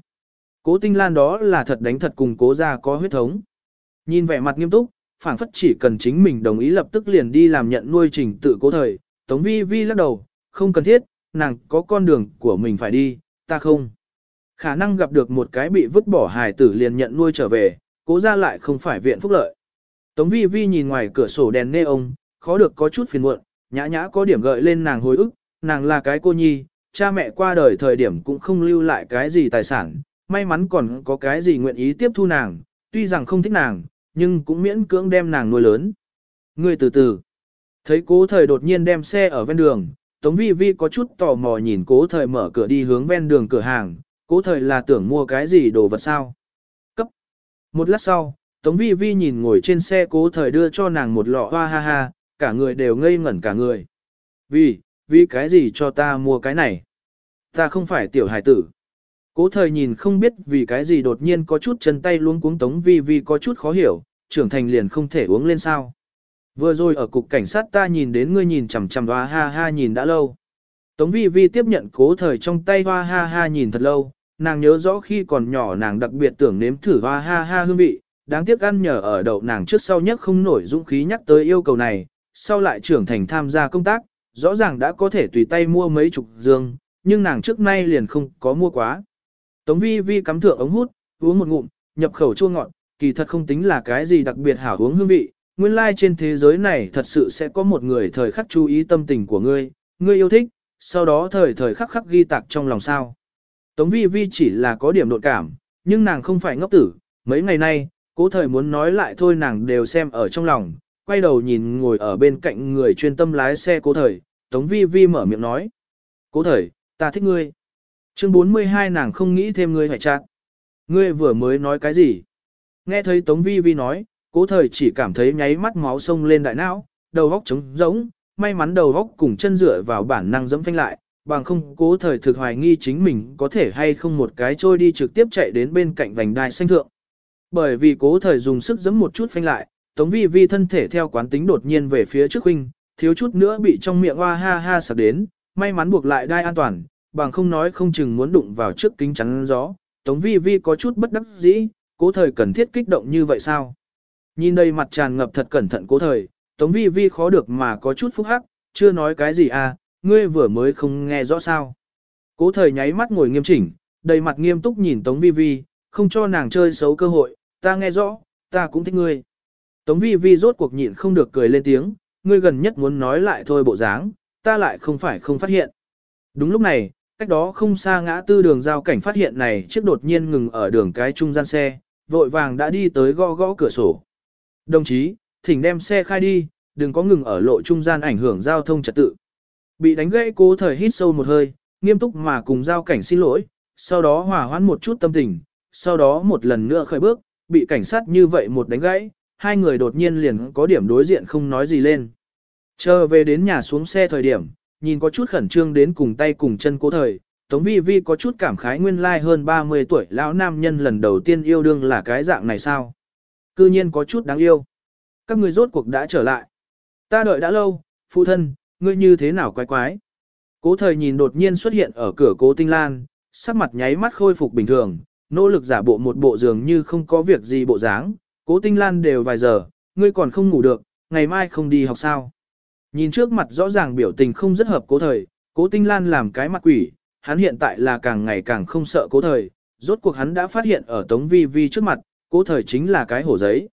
Cố Tinh Lan đó là thật đánh thật cùng cố gia có huyết thống. Nhìn vẻ mặt nghiêm túc, phảng phất chỉ cần chính mình đồng ý lập tức liền đi làm nhận nuôi trình tự cố thời, Tống Vi Vi lắc đầu, không cần thiết, nàng có con đường của mình phải đi, ta không. Khả năng gặp được một cái bị vứt bỏ hài tử liền nhận nuôi trở về, cố ra lại không phải viện phúc lợi. Tống Vi Vi nhìn ngoài cửa sổ đèn nê ông, khó được có chút phiền muộn, nhã nhã có điểm gợi lên nàng hồi ức, nàng là cái cô nhi, cha mẹ qua đời thời điểm cũng không lưu lại cái gì tài sản, may mắn còn có cái gì nguyện ý tiếp thu nàng, tuy rằng không thích nàng, nhưng cũng miễn cưỡng đem nàng nuôi lớn. Người từ từ, thấy cố thời đột nhiên đem xe ở ven đường, Tống Vi Vi có chút tò mò nhìn cố thời mở cửa đi hướng ven đường cửa hàng, cố thời là tưởng mua cái gì đồ vật sao. Cấp. Một lát sau, Tống Vi Vi nhìn ngồi trên xe cố thời đưa cho nàng một lọ hoa ha ha, cả người đều ngây ngẩn cả người. Vì, vì cái gì cho ta mua cái này? Ta không phải tiểu hải tử. Cố thời nhìn không biết vì cái gì đột nhiên có chút chân tay luống cuống Tống Vi Vi có chút khó hiểu, trưởng thành liền không thể uống lên sao. Vừa rồi ở cục cảnh sát ta nhìn đến ngươi nhìn chằm chằm hoa ha ha nhìn đã lâu. Tống vi vi tiếp nhận cố thời trong tay hoa ha ha nhìn thật lâu, nàng nhớ rõ khi còn nhỏ nàng đặc biệt tưởng nếm thử hoa ha ha hương vị, đáng tiếc ăn nhờ ở đậu nàng trước sau nhất không nổi dũng khí nhắc tới yêu cầu này, sau lại trưởng thành tham gia công tác, rõ ràng đã có thể tùy tay mua mấy chục dương, nhưng nàng trước nay liền không có mua quá. Tống vi vi cắm thượng ống hút, uống một ngụm, nhập khẩu chua ngọt, kỳ thật không tính là cái gì đặc biệt hảo uống hương vị, nguyên lai trên thế giới này thật sự sẽ có một người thời khắc chú ý tâm tình của ngươi, ngươi yêu thích, sau đó thời thời khắc khắc ghi tạc trong lòng sao. Tống vi vi chỉ là có điểm đột cảm, nhưng nàng không phải ngốc tử, mấy ngày nay, cố thời muốn nói lại thôi nàng đều xem ở trong lòng, quay đầu nhìn ngồi ở bên cạnh người chuyên tâm lái xe cố thời, Tống vi vi mở miệng nói. Cố thời, ta thích ngươi. Chương 42 nàng không nghĩ thêm ngươi phải chát. Ngươi vừa mới nói cái gì? Nghe thấy Tống vi vi nói, cố thời chỉ cảm thấy nháy mắt máu sông lên đại não, đầu góc trống rỗng, may mắn đầu góc cùng chân dựa vào bản năng dẫm phanh lại, bằng không cố thời thực hoài nghi chính mình có thể hay không một cái trôi đi trực tiếp chạy đến bên cạnh vành đai xanh thượng. Bởi vì cố thời dùng sức giẫm một chút phanh lại, tống vi vi thân thể theo quán tính đột nhiên về phía trước huynh, thiếu chút nữa bị trong miệng hoa ha ha sạc đến, may mắn buộc lại đai an toàn, bằng không nói không chừng muốn đụng vào trước kính chắn gió, tống vi vi có chút bất đắc dĩ, cố thời cần thiết kích động như vậy sao? Nhìn đây mặt tràn ngập thật cẩn thận cố thời, Tống Vi Vi khó được mà có chút phúc hắc, chưa nói cái gì à, ngươi vừa mới không nghe rõ sao. Cố thời nháy mắt ngồi nghiêm chỉnh, đầy mặt nghiêm túc nhìn Tống Vi Vi, không cho nàng chơi xấu cơ hội, ta nghe rõ, ta cũng thích ngươi. Tống Vi Vi rốt cuộc nhịn không được cười lên tiếng, ngươi gần nhất muốn nói lại thôi bộ dáng, ta lại không phải không phát hiện. Đúng lúc này, cách đó không xa ngã tư đường giao cảnh phát hiện này chiếc đột nhiên ngừng ở đường cái trung gian xe, vội vàng đã đi tới gõ gõ cửa sổ. Đồng chí, thỉnh đem xe khai đi, đừng có ngừng ở lộ trung gian ảnh hưởng giao thông trật tự. Bị đánh gãy cố thời hít sâu một hơi, nghiêm túc mà cùng giao cảnh xin lỗi, sau đó hòa hoãn một chút tâm tình, sau đó một lần nữa khởi bước, bị cảnh sát như vậy một đánh gãy, hai người đột nhiên liền có điểm đối diện không nói gì lên. Chờ về đến nhà xuống xe thời điểm, nhìn có chút khẩn trương đến cùng tay cùng chân cố thời, Tống Vi Vi có chút cảm khái nguyên lai like hơn 30 tuổi lão nam nhân lần đầu tiên yêu đương là cái dạng này sao cư nhiên có chút đáng yêu. Các người rốt cuộc đã trở lại. Ta đợi đã lâu, phụ thân, ngươi như thế nào quái quái. Cố thời nhìn đột nhiên xuất hiện ở cửa cố tinh lan, sắc mặt nháy mắt khôi phục bình thường, nỗ lực giả bộ một bộ giường như không có việc gì bộ dáng. Cố tinh lan đều vài giờ, ngươi còn không ngủ được, ngày mai không đi học sao. Nhìn trước mặt rõ ràng biểu tình không rất hợp cố thời, cố tinh lan làm cái mặt quỷ, hắn hiện tại là càng ngày càng không sợ cố thời, rốt cuộc hắn đã phát hiện ở Tống Vi Vi trước mặt, cố thời chính là cái hổ giấy.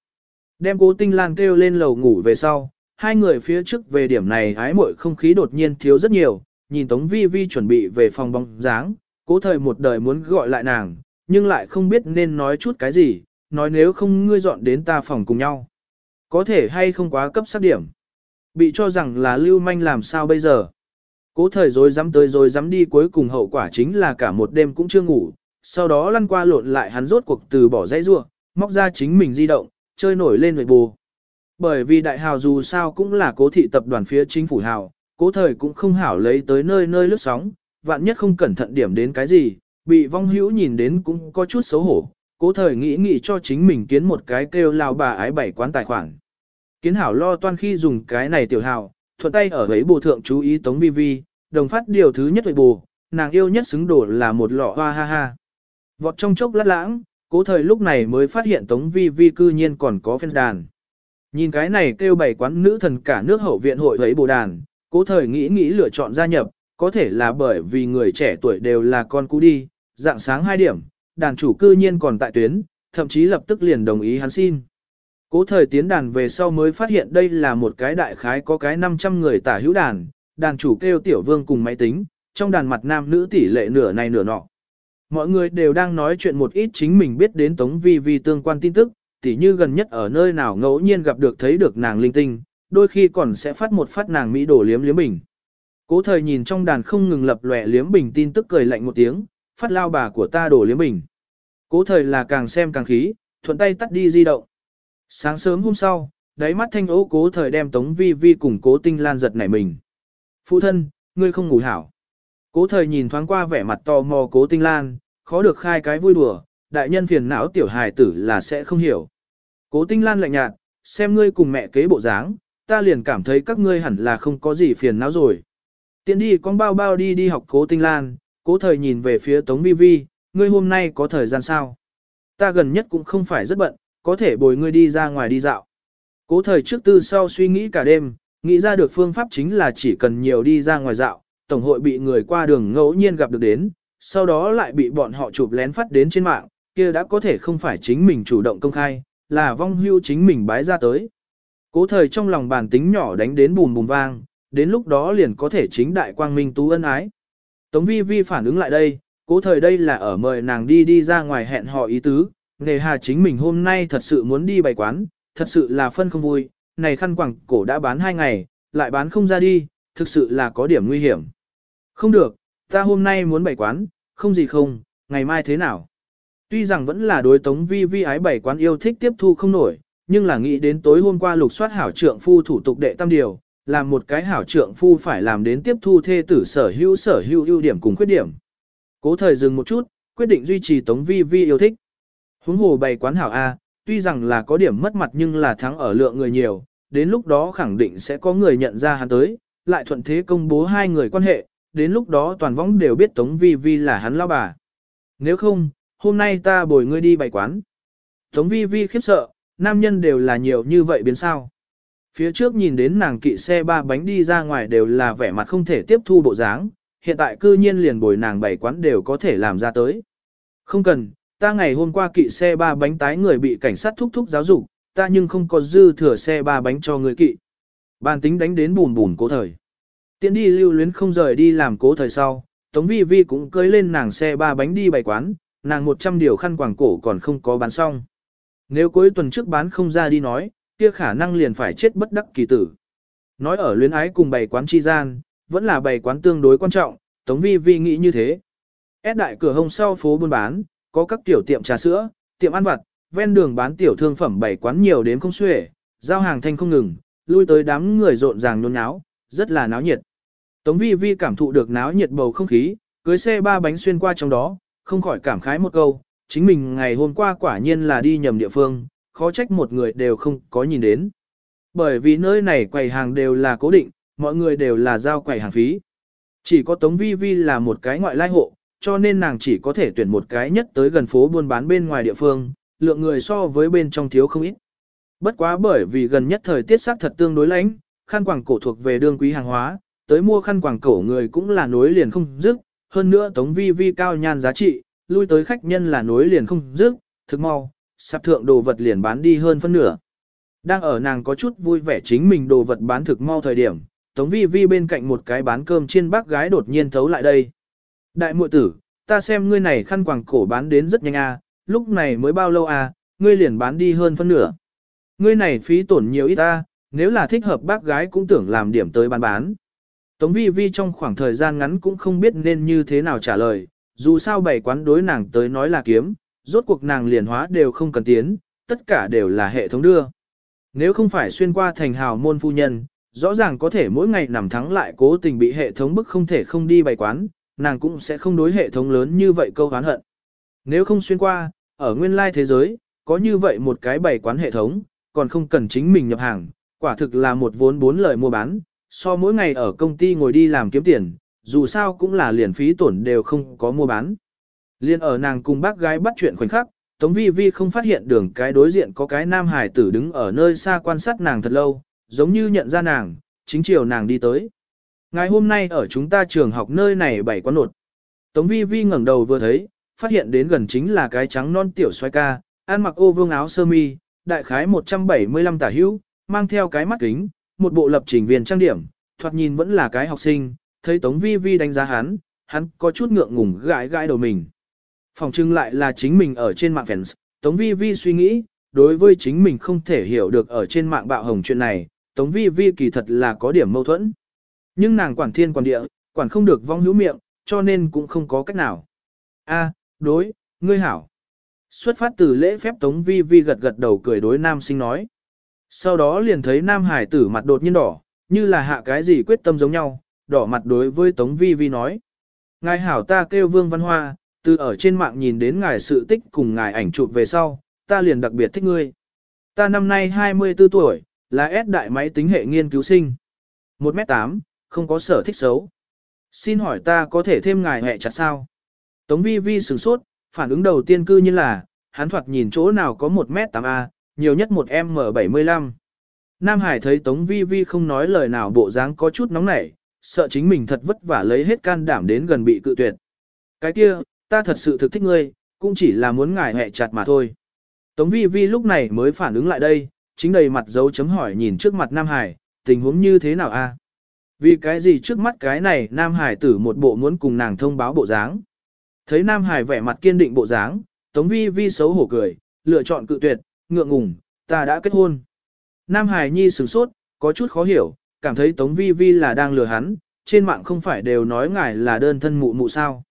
Đem cố tinh lan kêu lên lầu ngủ về sau, hai người phía trước về điểm này ái muội không khí đột nhiên thiếu rất nhiều, nhìn Tống Vi Vi chuẩn bị về phòng bóng dáng, cố thời một đời muốn gọi lại nàng, nhưng lại không biết nên nói chút cái gì, nói nếu không ngươi dọn đến ta phòng cùng nhau. Có thể hay không quá cấp sát điểm. Bị cho rằng là lưu manh làm sao bây giờ. Cố thời rồi dám tới rồi dám đi cuối cùng hậu quả chính là cả một đêm cũng chưa ngủ, sau đó lăn qua lộn lại hắn rốt cuộc từ bỏ dãy rua, móc ra chính mình di động, chơi nổi lên người bù. Bởi vì đại hào dù sao cũng là cố thị tập đoàn phía chính phủ hào, cố thời cũng không hảo lấy tới nơi nơi lướt sóng, vạn nhất không cẩn thận điểm đến cái gì, bị vong hữu nhìn đến cũng có chút xấu hổ, cố thời nghĩ nghĩ cho chính mình kiến một cái kêu lao bà ái bảy quán tài khoản. Kiến hảo lo toan khi dùng cái này tiểu hào, thuận tay ở ấy bù thượng chú ý tống vi vi, đồng phát điều thứ nhất với bù, nàng yêu nhất xứng đổ là một lọ hoa ha ha. Vọt trong chốc lát lãng, cố thời lúc này mới phát hiện tống vi vi cư nhiên còn có phen đàn. Nhìn cái này kêu bảy quán nữ thần cả nước hậu viện hội ấy bồ đàn, cố thời nghĩ nghĩ lựa chọn gia nhập, có thể là bởi vì người trẻ tuổi đều là con cú đi, dạng sáng 2 điểm, đàn chủ cư nhiên còn tại tuyến, thậm chí lập tức liền đồng ý hắn xin. Cố thời tiến đàn về sau mới phát hiện đây là một cái đại khái có cái 500 người tả hữu đàn, đàn chủ kêu tiểu vương cùng máy tính, trong đàn mặt nam nữ tỷ lệ nửa này nửa nọ. Mọi người đều đang nói chuyện một ít chính mình biết đến Tống Vi Vi tương quan tin tức, tỉ như gần nhất ở nơi nào ngẫu nhiên gặp được thấy được nàng linh tinh, đôi khi còn sẽ phát một phát nàng mỹ đổ liếm liếm bình. Cố thời nhìn trong đàn không ngừng lập lòe liếm bình tin tức cười lạnh một tiếng, phát lao bà của ta đổ liếm bình. Cố thời là càng xem càng khí, thuận tay tắt đi di động. Sáng sớm hôm sau, đáy mắt thanh ố cố thời đem tống vi vi cùng cố tinh lan giật nảy mình. Phụ thân, ngươi không ngủ hảo. Cố thời nhìn thoáng qua vẻ mặt tò mò cố tinh lan, khó được khai cái vui đùa, đại nhân phiền não tiểu hài tử là sẽ không hiểu. Cố tinh lan lạnh nhạt, xem ngươi cùng mẹ kế bộ dáng, ta liền cảm thấy các ngươi hẳn là không có gì phiền não rồi. Tiến đi con bao bao đi đi học cố tinh lan, cố thời nhìn về phía tống vi vi, ngươi hôm nay có thời gian sao? Ta gần nhất cũng không phải rất bận, có thể bồi ngươi đi ra ngoài đi dạo. Cố thời trước tư sau suy nghĩ cả đêm, nghĩ ra được phương pháp chính là chỉ cần nhiều đi ra ngoài dạo, tổng hội bị người qua đường ngẫu nhiên gặp được đến, sau đó lại bị bọn họ chụp lén phát đến trên mạng, kia đã có thể không phải chính mình chủ động công khai, là vong hưu chính mình bái ra tới. Cố thời trong lòng bản tính nhỏ đánh đến bùm bùm vang, đến lúc đó liền có thể chính đại quang minh tú ân ái. Tống vi vi phản ứng lại đây, cố thời đây là ở mời nàng đi đi ra ngoài hẹn hò ý tứ, nề hà chính mình hôm nay thật sự muốn đi bày quán, thật sự là phân không vui, này khăn quẳng cổ đã bán hai ngày, lại bán không ra đi, thực sự là có điểm nguy hiểm. Không được, ta hôm nay muốn bày quán, không gì không, ngày mai thế nào. Tuy rằng vẫn là đối tống vi vi ái bày quán yêu thích tiếp thu không nổi, nhưng là nghĩ đến tối hôm qua lục soát hảo trượng phu thủ tục đệ tam điều, làm một cái hảo trượng phu phải làm đến tiếp thu thê tử sở hữu sở hữu ưu điểm cùng khuyết điểm. Cố thời dừng một chút, quyết định duy trì tống vi vi yêu thích. Huống hồ bày quán hảo A, tuy rằng là có điểm mất mặt nhưng là thắng ở lượng người nhiều, đến lúc đó khẳng định sẽ có người nhận ra hắn tới, lại thuận thế công bố hai người quan hệ, đến lúc đó toàn võng đều biết Tống Vi Vi là hắn lao bà. Nếu không, hôm nay ta bồi ngươi đi bày quán. Tống Vi Vi khiếp sợ, nam nhân đều là nhiều như vậy biến sao. Phía trước nhìn đến nàng kỵ xe ba bánh đi ra ngoài đều là vẻ mặt không thể tiếp thu bộ dáng, hiện tại cư nhiên liền bồi nàng bảy quán đều có thể làm ra tới. Không cần, ta ngày hôm qua kỵ xe ba bánh tái người bị cảnh sát thúc thúc giáo dục, ta nhưng không có dư thừa xe ba bánh cho người kỵ. Bàn tính đánh đến bùn bùn cố thời. Tiện đi lưu luyến không rời đi làm cố thời sau, Tống Vi Vi cũng cưới lên nàng xe ba bánh đi bày quán, nàng 100 điều khăn quàng cổ còn không có bán xong. Nếu cuối tuần trước bán không ra đi nói, kia khả năng liền phải chết bất đắc kỳ tử. Nói ở luyến ái cùng bày quán chi gian, vẫn là bày quán tương đối quan trọng, Tống Vi Vi nghĩ như thế. Ép đại cửa hông sau phố buôn bán, có các tiểu tiệm trà sữa, tiệm ăn vặt, ven đường bán tiểu thương phẩm bày quán nhiều đến không xuể, giao hàng thanh không ngừng, lui tới đám người rộn ràng nhốn nháo, rất là náo nhiệt. Tống Vi Vi cảm thụ được náo nhiệt bầu không khí, cưới xe ba bánh xuyên qua trong đó, không khỏi cảm khái một câu, chính mình ngày hôm qua quả nhiên là đi nhầm địa phương, khó trách một người đều không có nhìn đến. Bởi vì nơi này quầy hàng đều là cố định, mọi người đều là giao quầy hàng phí. Chỉ có Tống Vi Vi là một cái ngoại lai hộ, cho nên nàng chỉ có thể tuyển một cái nhất tới gần phố buôn bán bên ngoài địa phương, lượng người so với bên trong thiếu không ít. Bất quá bởi vì gần nhất thời tiết sắc thật tương đối lạnh, khăn quàng cổ thuộc về đương quý hàng hóa, tới mua khăn quàng cổ người cũng là nối liền không dứt, hơn nữa tống vi vi cao nhan giá trị, lui tới khách nhân là nối liền không dứt, thực mau, sạp thượng đồ vật liền bán đi hơn phân nửa. Đang ở nàng có chút vui vẻ chính mình đồ vật bán thực mau thời điểm, Tống Vi Vi bên cạnh một cái bán cơm chiên bác gái đột nhiên thấu lại đây. Đại muội tử, ta xem ngươi này khăn quàng cổ bán đến rất nhanh a, lúc này mới bao lâu à, ngươi liền bán đi hơn phân nửa. Ngươi này phí tổn nhiều ít ta, nếu là thích hợp bác gái cũng tưởng làm điểm tới bán bán. Tống vi vi trong khoảng thời gian ngắn cũng không biết nên như thế nào trả lời, dù sao bảy quán đối nàng tới nói là kiếm, rốt cuộc nàng liền hóa đều không cần tiến, tất cả đều là hệ thống đưa. Nếu không phải xuyên qua thành hào môn phu nhân, rõ ràng có thể mỗi ngày nằm thắng lại cố tình bị hệ thống bức không thể không đi bày quán, nàng cũng sẽ không đối hệ thống lớn như vậy câu hán hận. Nếu không xuyên qua, ở nguyên lai thế giới, có như vậy một cái bày quán hệ thống, còn không cần chính mình nhập hàng, quả thực là một vốn bốn lời mua bán, so mỗi ngày ở công ty ngồi đi làm kiếm tiền, dù sao cũng là liền phí tổn đều không có mua bán. Liên ở nàng cùng bác gái bắt chuyện khoảnh khắc, Tống Vi Vi không phát hiện đường cái đối diện có cái nam hải tử đứng ở nơi xa quan sát nàng thật lâu, giống như nhận ra nàng, chính chiều nàng đi tới. Ngày hôm nay ở chúng ta trường học nơi này bảy quán nột. Tống Vi Vi ngẩng đầu vừa thấy, phát hiện đến gần chính là cái trắng non tiểu xoay ca, ăn mặc ô vương áo sơ mi, đại khái 175 tả hữu, mang theo cái mắt kính, một bộ lập trình viên trang điểm, thoạt nhìn vẫn là cái học sinh, thấy Tống Vi Vi đánh giá hắn, hắn có chút ngượng ngùng gãi gãi đầu mình. Phòng trưng lại là chính mình ở trên mạng fans, Tống Vi Vi suy nghĩ, đối với chính mình không thể hiểu được ở trên mạng bạo hồng chuyện này, Tống Vi Vi kỳ thật là có điểm mâu thuẫn. Nhưng nàng quản thiên quản địa, quản không được vong hữu miệng, cho nên cũng không có cách nào. A, đối, ngươi hảo. Xuất phát từ lễ phép Tống Vi Vi gật gật đầu cười đối nam sinh nói. Sau đó liền thấy nam hải tử mặt đột nhiên đỏ, như là hạ cái gì quyết tâm giống nhau, đỏ mặt đối với Tống Vi Vi nói. Ngài hảo ta kêu Vương Văn Hoa, từ ở trên mạng nhìn đến ngài sự tích cùng ngài ảnh chụp về sau, ta liền đặc biệt thích ngươi. Ta năm nay 24 tuổi, là S đại máy tính hệ nghiên cứu sinh. 1m8, không có sở thích xấu. Xin hỏi ta có thể thêm ngài hẹ chặt sao? Tống vi vi sửng sốt, phản ứng đầu tiên cư như là, hắn thoạt nhìn chỗ nào có 1m8A, nhiều nhất 1M75. Nam Hải thấy Tống vi vi không nói lời nào bộ dáng có chút nóng nảy, sợ chính mình thật vất vả lấy hết can đảm đến gần bị cự tuyệt. Cái kia, ta thật sự thực thích ngươi, cũng chỉ là muốn ngài hẹ chặt mà thôi. Tống vi vi lúc này mới phản ứng lại đây, chính đầy mặt dấu chấm hỏi nhìn trước mặt Nam Hải, tình huống như thế nào a? Vì cái gì trước mắt cái này Nam Hải tử một bộ muốn cùng nàng thông báo bộ dáng. Thấy Nam Hải vẻ mặt kiên định bộ dáng, Tống Vi Vi xấu hổ cười, lựa chọn cự tuyệt, ngượng ngùng, ta đã kết hôn. Nam Hải Nhi sửng sốt, có chút khó hiểu, cảm thấy Tống Vi Vi là đang lừa hắn, trên mạng không phải đều nói ngài là đơn thân mụ mụ sao.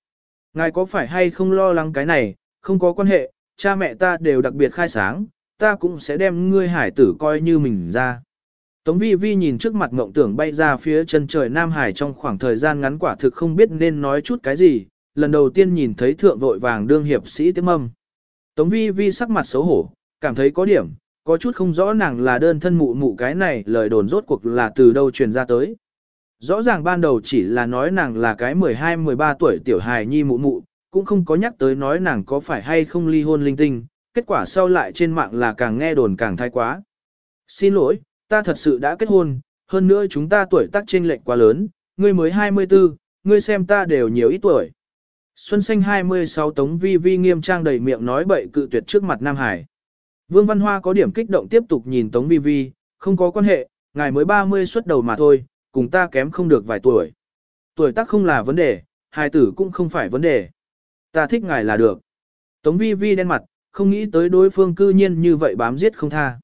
Ngài có phải hay không lo lắng cái này, không có quan hệ, cha mẹ ta đều đặc biệt khai sáng, ta cũng sẽ đem ngươi hải tử coi như mình ra. Tống vi vi nhìn trước mặt mộng tưởng bay ra phía chân trời Nam Hải trong khoảng thời gian ngắn quả thực không biết nên nói chút cái gì, lần đầu tiên nhìn thấy thượng vội vàng đương hiệp sĩ tiêm âm. Tống vi vi sắc mặt xấu hổ, cảm thấy có điểm, có chút không rõ nàng là đơn thân mụ mụ cái này lời đồn rốt cuộc là từ đâu truyền ra tới. Rõ ràng ban đầu chỉ là nói nàng là cái 12-13 tuổi tiểu hài nhi mụ mụ, cũng không có nhắc tới nói nàng có phải hay không ly hôn linh tinh, kết quả sau lại trên mạng là càng nghe đồn càng thay quá. Xin lỗi, ta thật sự đã kết hôn, hơn nữa chúng ta tuổi tác chênh lệch quá lớn, ngươi mới 24, ngươi xem ta đều nhiều ít tuổi. Xuân xanh 26 tống vi vi nghiêm trang đầy miệng nói bậy cự tuyệt trước mặt Nam Hải. Vương Văn Hoa có điểm kích động tiếp tục nhìn tống vi vi, không có quan hệ, ngài mới 30 xuất đầu mà thôi, cùng ta kém không được vài tuổi. Tuổi tác không là vấn đề, hài tử cũng không phải vấn đề. Ta thích ngài là được. Tống vi vi đen mặt, không nghĩ tới đối phương cư nhiên như vậy bám giết không tha.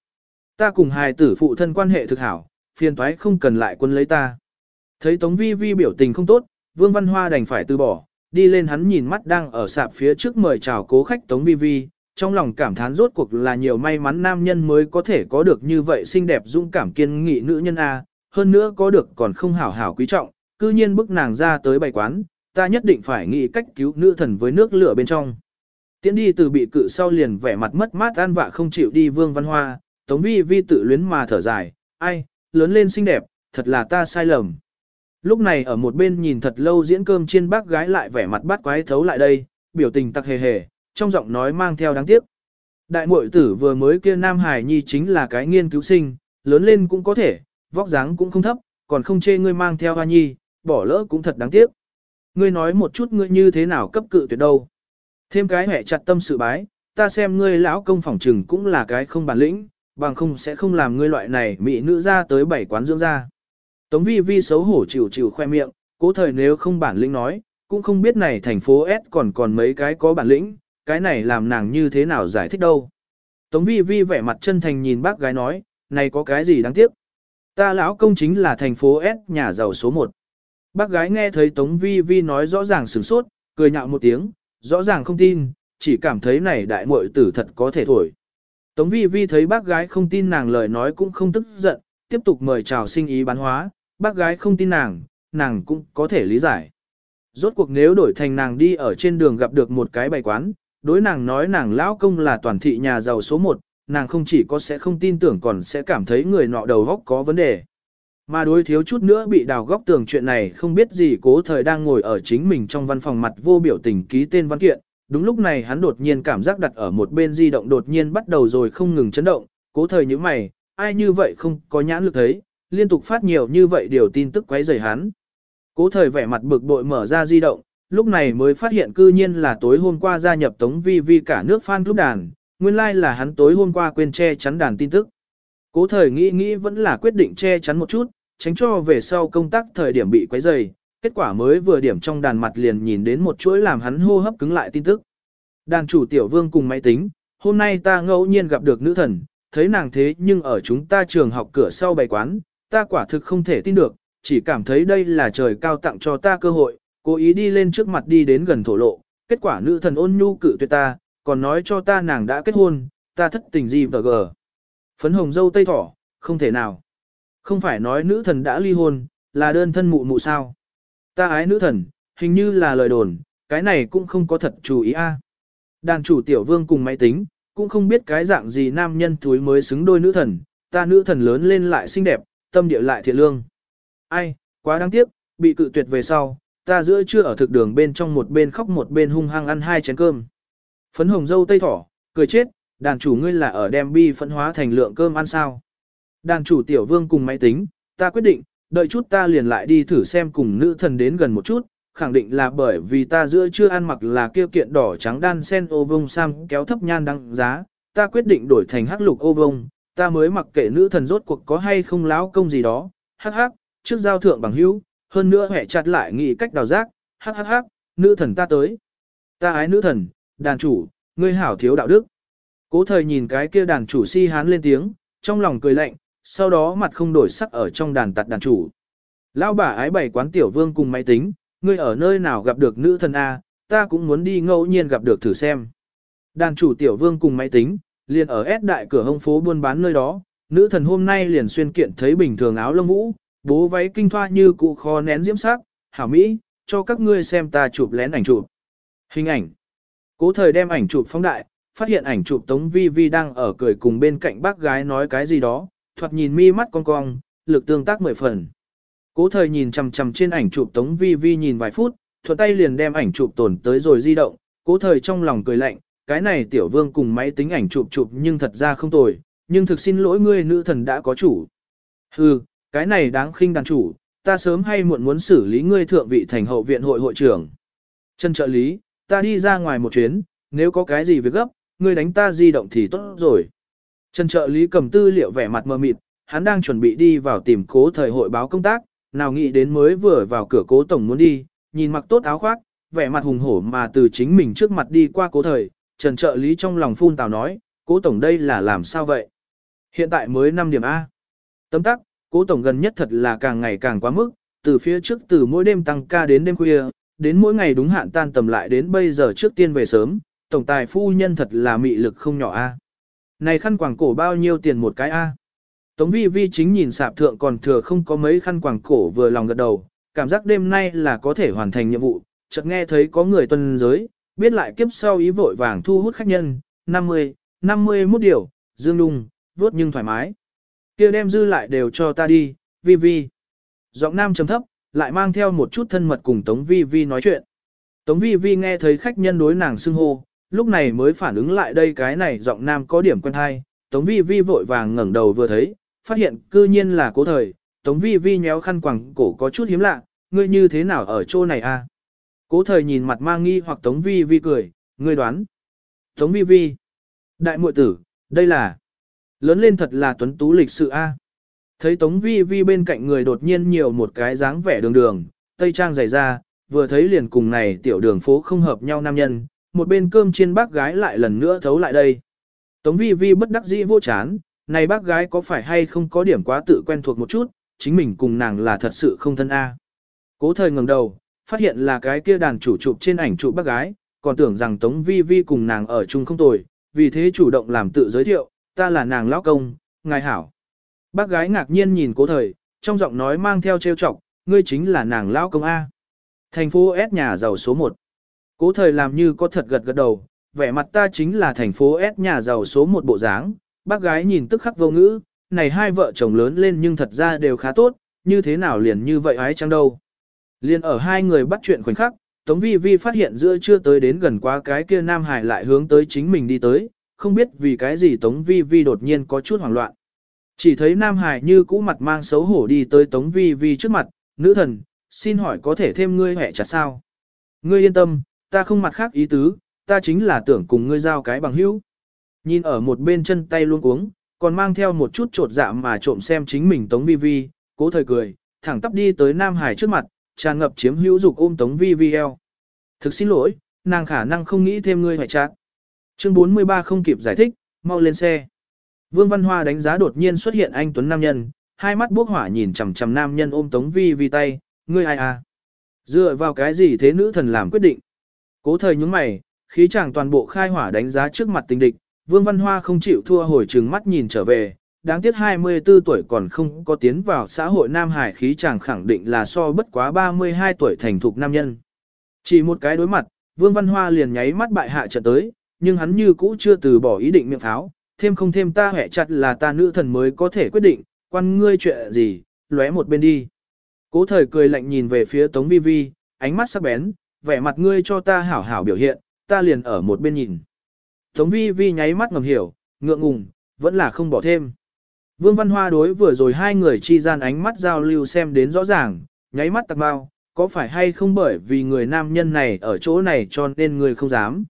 Ta cùng hài tử phụ thân quan hệ thực hảo, phiền toái không cần lại quân lấy ta. Thấy Tống Vi Vi biểu tình không tốt, Vương Văn Hoa đành phải từ bỏ, đi lên hắn nhìn mắt đang ở sạp phía trước mời chào cố khách Tống Vi Vi, trong lòng cảm thán rốt cuộc là nhiều may mắn nam nhân mới có thể có được như vậy xinh đẹp dũng cảm kiên nghị nữ nhân A, hơn nữa có được còn không hảo hảo quý trọng, cư nhiên bức nàng ra tới bày quán, ta nhất định phải nghĩ cách cứu nữ thần với nước lửa bên trong. Tiến đi từ bị cự sau liền vẻ mặt mất mát an vạ không chịu đi Vương Văn Hoa, Tống vi vi tự luyến mà thở dài, ai, lớn lên xinh đẹp, thật là ta sai lầm. Lúc này ở một bên nhìn thật lâu diễn cơm chiên bác gái lại vẻ mặt bát quái thấu lại đây, biểu tình tặc hề hề, trong giọng nói mang theo đáng tiếc. Đại muội tử vừa mới kia Nam Hải Nhi chính là cái nghiên cứu sinh, lớn lên cũng có thể, vóc dáng cũng không thấp, còn không chê ngươi mang theo Hoa Nhi, bỏ lỡ cũng thật đáng tiếc. Ngươi nói một chút ngươi như thế nào cấp cự tuyệt đâu. Thêm cái hẻ chặt tâm sự bái, ta xem ngươi lão công phỏng trừng cũng là cái không bản lĩnh, bằng không sẽ không làm ngươi loại này mỹ nữ ra tới bảy quán dưỡng ra. Tống vi vi xấu hổ chịu chịu khoe miệng, cố thời nếu không bản lĩnh nói, cũng không biết này thành phố S còn còn mấy cái có bản lĩnh, cái này làm nàng như thế nào giải thích đâu. Tống vi vi vẻ mặt chân thành nhìn bác gái nói, này có cái gì đáng tiếc. Ta lão công chính là thành phố S nhà giàu số 1. Bác gái nghe thấy Tống vi vi nói rõ ràng sửng sốt, cười nhạo một tiếng, rõ ràng không tin, chỉ cảm thấy này đại muội tử thật có thể thổi. Tống vi vi thấy bác gái không tin nàng lời nói cũng không tức giận, tiếp tục mời chào sinh ý bán hóa, bác gái không tin nàng, nàng cũng có thể lý giải. Rốt cuộc nếu đổi thành nàng đi ở trên đường gặp được một cái bày quán, đối nàng nói nàng lão công là toàn thị nhà giàu số 1, nàng không chỉ có sẽ không tin tưởng còn sẽ cảm thấy người nọ đầu góc có vấn đề. Mà đối thiếu chút nữa bị đào góc tường chuyện này không biết gì cố thời đang ngồi ở chính mình trong văn phòng mặt vô biểu tình ký tên văn kiện. Đúng lúc này hắn đột nhiên cảm giác đặt ở một bên di động đột nhiên bắt đầu rồi không ngừng chấn động, cố thời như mày, ai như vậy không có nhãn lực thấy, liên tục phát nhiều như vậy điều tin tức quấy rầy hắn. Cố thời vẻ mặt bực bội mở ra di động, lúc này mới phát hiện cư nhiên là tối hôm qua gia nhập tống vi vi cả nước fan club đàn, nguyên lai like là hắn tối hôm qua quên che chắn đàn tin tức. Cố thời nghĩ nghĩ vẫn là quyết định che chắn một chút, tránh cho về sau công tác thời điểm bị quấy rầy, kết quả mới vừa điểm trong đàn mặt liền nhìn đến một chuỗi làm hắn hô hấp cứng lại tin tức. Đàn chủ tiểu vương cùng máy tính, hôm nay ta ngẫu nhiên gặp được nữ thần, thấy nàng thế nhưng ở chúng ta trường học cửa sau bày quán, ta quả thực không thể tin được, chỉ cảm thấy đây là trời cao tặng cho ta cơ hội, cố ý đi lên trước mặt đi đến gần thổ lộ, kết quả nữ thần ôn nhu cự tuyệt ta, còn nói cho ta nàng đã kết hôn, ta thất tình gì và gờ. Phấn hồng dâu tây thỏ, không thể nào. Không phải nói nữ thần đã ly hôn, là đơn thân mụ mụ sao. Ta ái nữ thần, hình như là lời đồn, cái này cũng không có thật chú ý a. Đàn chủ tiểu vương cùng máy tính, cũng không biết cái dạng gì nam nhân túi mới xứng đôi nữ thần, ta nữ thần lớn lên lại xinh đẹp, tâm địa lại thiện lương. Ai, quá đáng tiếc, bị cự tuyệt về sau, ta giữa trưa ở thực đường bên trong một bên khóc một bên hung hăng ăn hai chén cơm. Phấn hồng dâu tây thỏ, cười chết, đàn chủ ngươi là ở đem bi phấn hóa thành lượng cơm ăn sao. Đàn chủ tiểu vương cùng máy tính, ta quyết định, đợi chút ta liền lại đi thử xem cùng nữ thần đến gần một chút, khẳng định là bởi vì ta giữa chưa ăn mặc là kêu kiện đỏ trắng đan sen ô vông sam kéo thấp nhan đăng giá, ta quyết định đổi thành hắc lục ô vông, ta mới mặc kệ nữ thần rốt cuộc có hay không láo công gì đó, hắc hắc, trước giao thượng bằng hữu, hơn nữa hẹ chặt lại nghĩ cách đào giác, hắc hắc hắc, nữ thần ta tới. Ta ái nữ thần, đàn chủ, ngươi hảo thiếu đạo đức. Cố thời nhìn cái kia đàn chủ si hán lên tiếng, trong lòng cười lạnh, sau đó mặt không đổi sắc ở trong đàn tặt đàn chủ. Lão bà ái bảy quán tiểu vương cùng máy tính, ngươi ở nơi nào gặp được nữ thần A, ta cũng muốn đi ngẫu nhiên gặp được thử xem. Đàn chủ tiểu vương cùng máy tính, liền ở S đại cửa hông phố buôn bán nơi đó, nữ thần hôm nay liền xuyên kiện thấy bình thường áo lông vũ, bố váy kinh thoa như cụ kho nén diễm sắc, hảo mỹ, cho các ngươi xem ta chụp lén ảnh chụp. Hình ảnh. Cố thời đem ảnh chụp phóng đại, phát hiện ảnh chụp Tống Vi Vi đang ở cười cùng bên cạnh bác gái nói cái gì đó, thoạt nhìn mi mắt cong cong, lực tương tác mười phần. Cố thời nhìn chằm chằm trên ảnh chụp Tống Vi Vi nhìn vài phút, thuận tay liền đem ảnh chụp tổn tới rồi di động, cố thời trong lòng cười lạnh, cái này tiểu vương cùng máy tính ảnh chụp chụp nhưng thật ra không tồi, nhưng thực xin lỗi ngươi nữ thần đã có chủ. Hừ, cái này đáng khinh đàn chủ, ta sớm hay muộn muốn xử lý ngươi thượng vị thành hậu viện hội hội trưởng. Chân trợ lý, ta đi ra ngoài một chuyến, nếu có cái gì việc gấp, ngươi đánh ta di động thì tốt rồi. Trần trợ lý cầm tư liệu vẻ mặt mờ mịt, hắn đang chuẩn bị đi vào tìm cố thời hội báo công tác, nào nghĩ đến mới vừa vào cửa cố tổng muốn đi, nhìn mặc tốt áo khoác, vẻ mặt hùng hổ mà từ chính mình trước mặt đi qua cố thời, trần trợ lý trong lòng phun tào nói, cố tổng đây là làm sao vậy? Hiện tại mới 5 điểm A. Tấm tắc, cố tổng gần nhất thật là càng ngày càng quá mức, từ phía trước từ mỗi đêm tăng ca đến đêm khuya, đến mỗi ngày đúng hạn tan tầm lại đến bây giờ trước tiên về sớm, tổng tài phu nhân thật là mị lực không nhỏ A. Này khăn quàng cổ bao nhiêu tiền một cái A? Tống vi vi chính nhìn sạp thượng còn thừa không có mấy khăn quàng cổ vừa lòng gật đầu, cảm giác đêm nay là có thể hoàn thành nhiệm vụ, chợt nghe thấy có người tuần giới, biết lại kiếp sau ý vội vàng thu hút khách nhân, 50, 50 mút điều, dương đung, vốt nhưng thoải mái. kia đem dư lại đều cho ta đi, vi vi. Giọng nam trầm thấp, lại mang theo một chút thân mật cùng Tống vi vi nói chuyện. Tống vi vi nghe thấy khách nhân đối nàng xưng hô, lúc này mới phản ứng lại đây cái này giọng nam có điểm quen hay. Tống vi vi vội vàng ngẩng đầu vừa thấy, phát hiện cư nhiên là cố thời, Tống vi vi nhéo khăn quàng cổ có chút hiếm lạ, ngươi như thế nào ở chỗ này a? À? Cố thời nhìn mặt mang nghi hoặc Tống vi vi cười, ngươi đoán. Tống vi vi. Đại muội tử, đây là. lớn lên thật là tuấn tú lịch sự a. Thấy Tống Vi Vi bên cạnh người đột nhiên nhiều một cái dáng vẻ đường đường, tây trang dày ra, vừa thấy liền cùng này tiểu đường phố không hợp nhau nam nhân, một bên cơm chiên bác gái lại lần nữa thấu lại đây. Tống Vi Vi bất đắc dĩ vô chán, này bác gái có phải hay không có điểm quá tự quen thuộc một chút, chính mình cùng nàng là thật sự không thân A. Cố thời ngẩng đầu, phát hiện là cái kia đàn chủ chụp trên ảnh chụp bác gái, còn tưởng rằng Tống Vi Vi cùng nàng ở chung không tồi, vì thế chủ động làm tự giới thiệu, ta là nàng lão công, ngài hảo. Bác gái ngạc nhiên nhìn cố thời, trong giọng nói mang theo trêu chọc, ngươi chính là nàng lão công A. Thành phố S nhà giàu số 1. Cố thời làm như có thật gật gật đầu, vẻ mặt ta chính là thành phố S nhà giàu số 1 bộ dáng. Bác gái nhìn tức khắc vô ngữ, này hai vợ chồng lớn lên nhưng thật ra đều khá tốt, như thế nào liền như vậy ái chăng đâu. Liền ở hai người bắt chuyện khoảnh khắc, Tống Vi Vi phát hiện giữa chưa tới đến gần quá cái kia Nam Hải lại hướng tới chính mình đi tới, không biết vì cái gì Tống Vi Vi đột nhiên có chút hoảng loạn. Chỉ thấy Nam Hải như cũ mặt mang xấu hổ đi tới Tống Vi Vi trước mặt, nữ thần, xin hỏi có thể thêm ngươi hẹ chặt sao? Ngươi yên tâm, ta không mặt khác ý tứ, ta chính là tưởng cùng ngươi giao cái bằng hữu. Nhìn ở một bên chân tay luôn uống, còn mang theo một chút trột dạ mà trộm xem chính mình Tống Vi Vi, cố thời cười, thẳng tắp đi tới Nam Hải trước mặt, tràn ngập chiếm hữu dục ôm Tống Vi Vi eo. Thực xin lỗi, nàng khả năng không nghĩ thêm ngươi hoại chát. Chương 43 không kịp giải thích, mau lên xe. Vương Văn Hoa đánh giá đột nhiên xuất hiện anh Tuấn Nam Nhân, hai mắt bốc hỏa nhìn chằm chằm Nam Nhân ôm Tống Vi Vi tay, ngươi ai à? Dựa vào cái gì thế nữ thần làm quyết định? Cố thời nhúng mày, khí chàng toàn bộ khai hỏa đánh giá trước mặt tình địch, Vương Văn Hoa không chịu thua hồi trừng mắt nhìn trở về, đáng tiếc 24 tuổi còn không có tiến vào xã hội Nam Hải khí chàng khẳng định là so bất quá 32 tuổi thành thục nam nhân. Chỉ một cái đối mặt, Vương Văn Hoa liền nháy mắt bại hạ trận tới, nhưng hắn như cũ chưa từ bỏ ý định miệng pháo, thêm không thêm ta hẹ chặt là ta nữ thần mới có thể quyết định, quan ngươi chuyện gì, lóe một bên đi. Cố thời cười lạnh nhìn về phía Tống Vi Vi, ánh mắt sắc bén, vẻ mặt ngươi cho ta hảo hảo biểu hiện, ta liền ở một bên nhìn. Tống Vi Vi nháy mắt ngầm hiểu, ngượng ngùng, vẫn là không bỏ thêm. Vương Văn Hoa đối vừa rồi hai người chi gian ánh mắt giao lưu xem đến rõ ràng, nháy mắt tặc bao, có phải hay không bởi vì người nam nhân này ở chỗ này cho nên người không dám.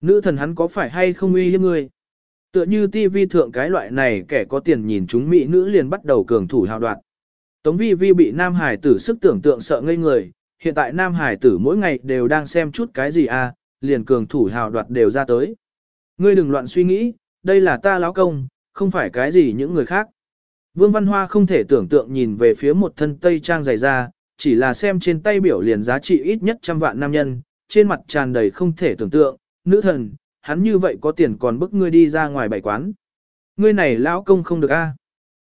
Nữ thần hắn có phải hay không uy hiếp người. Tựa như tivi thượng cái loại này kẻ có tiền nhìn chúng mỹ nữ liền bắt đầu cường thủ hào đoạt. Tống vi vi bị nam hải tử sức tưởng tượng sợ ngây người, hiện tại nam hải tử mỗi ngày đều đang xem chút cái gì à, liền cường thủ hào đoạt đều ra tới. Ngươi đừng loạn suy nghĩ, đây là ta lão công, không phải cái gì những người khác. Vương Văn Hoa không thể tưởng tượng nhìn về phía một thân tây trang dày da, chỉ là xem trên tay biểu liền giá trị ít nhất trăm vạn nam nhân, trên mặt tràn đầy không thể tưởng tượng, nữ thần, hắn như vậy có tiền còn bức ngươi đi ra ngoài bảy quán. Ngươi này lão công không được a.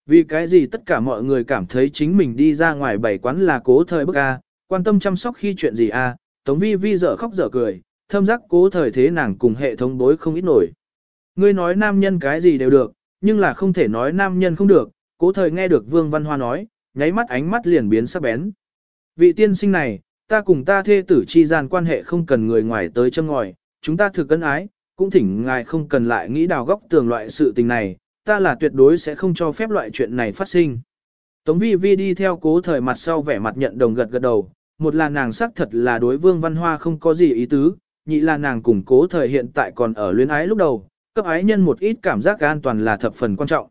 Vì cái gì tất cả mọi người cảm thấy chính mình đi ra ngoài bảy quán là cố thời bức a, quan tâm chăm sóc khi chuyện gì a, Tống Vi Vi dở khóc dở cười, thâm giác cố thời thế nàng cùng hệ thống đối không ít nổi. Ngươi nói nam nhân cái gì đều được, nhưng là không thể nói nam nhân không được, cố thời nghe được Vương Văn Hoa nói, nháy mắt ánh mắt liền biến sắc bén. Vị tiên sinh này, ta cùng ta thê tử chi gian quan hệ không cần người ngoài tới châm ngòi, chúng ta thực cân ái, cũng thỉnh ngài không cần lại nghĩ đào góc tường loại sự tình này, ta là tuyệt đối sẽ không cho phép loại chuyện này phát sinh. Tống vi vi đi theo cố thời mặt sau vẻ mặt nhận đồng gật gật đầu, một là nàng xác thật là đối vương văn hoa không có gì ý tứ, nhị là nàng cùng cố thời hiện tại còn ở luyến ái lúc đầu, cấp ái nhân một ít cảm giác an toàn là thập phần quan trọng.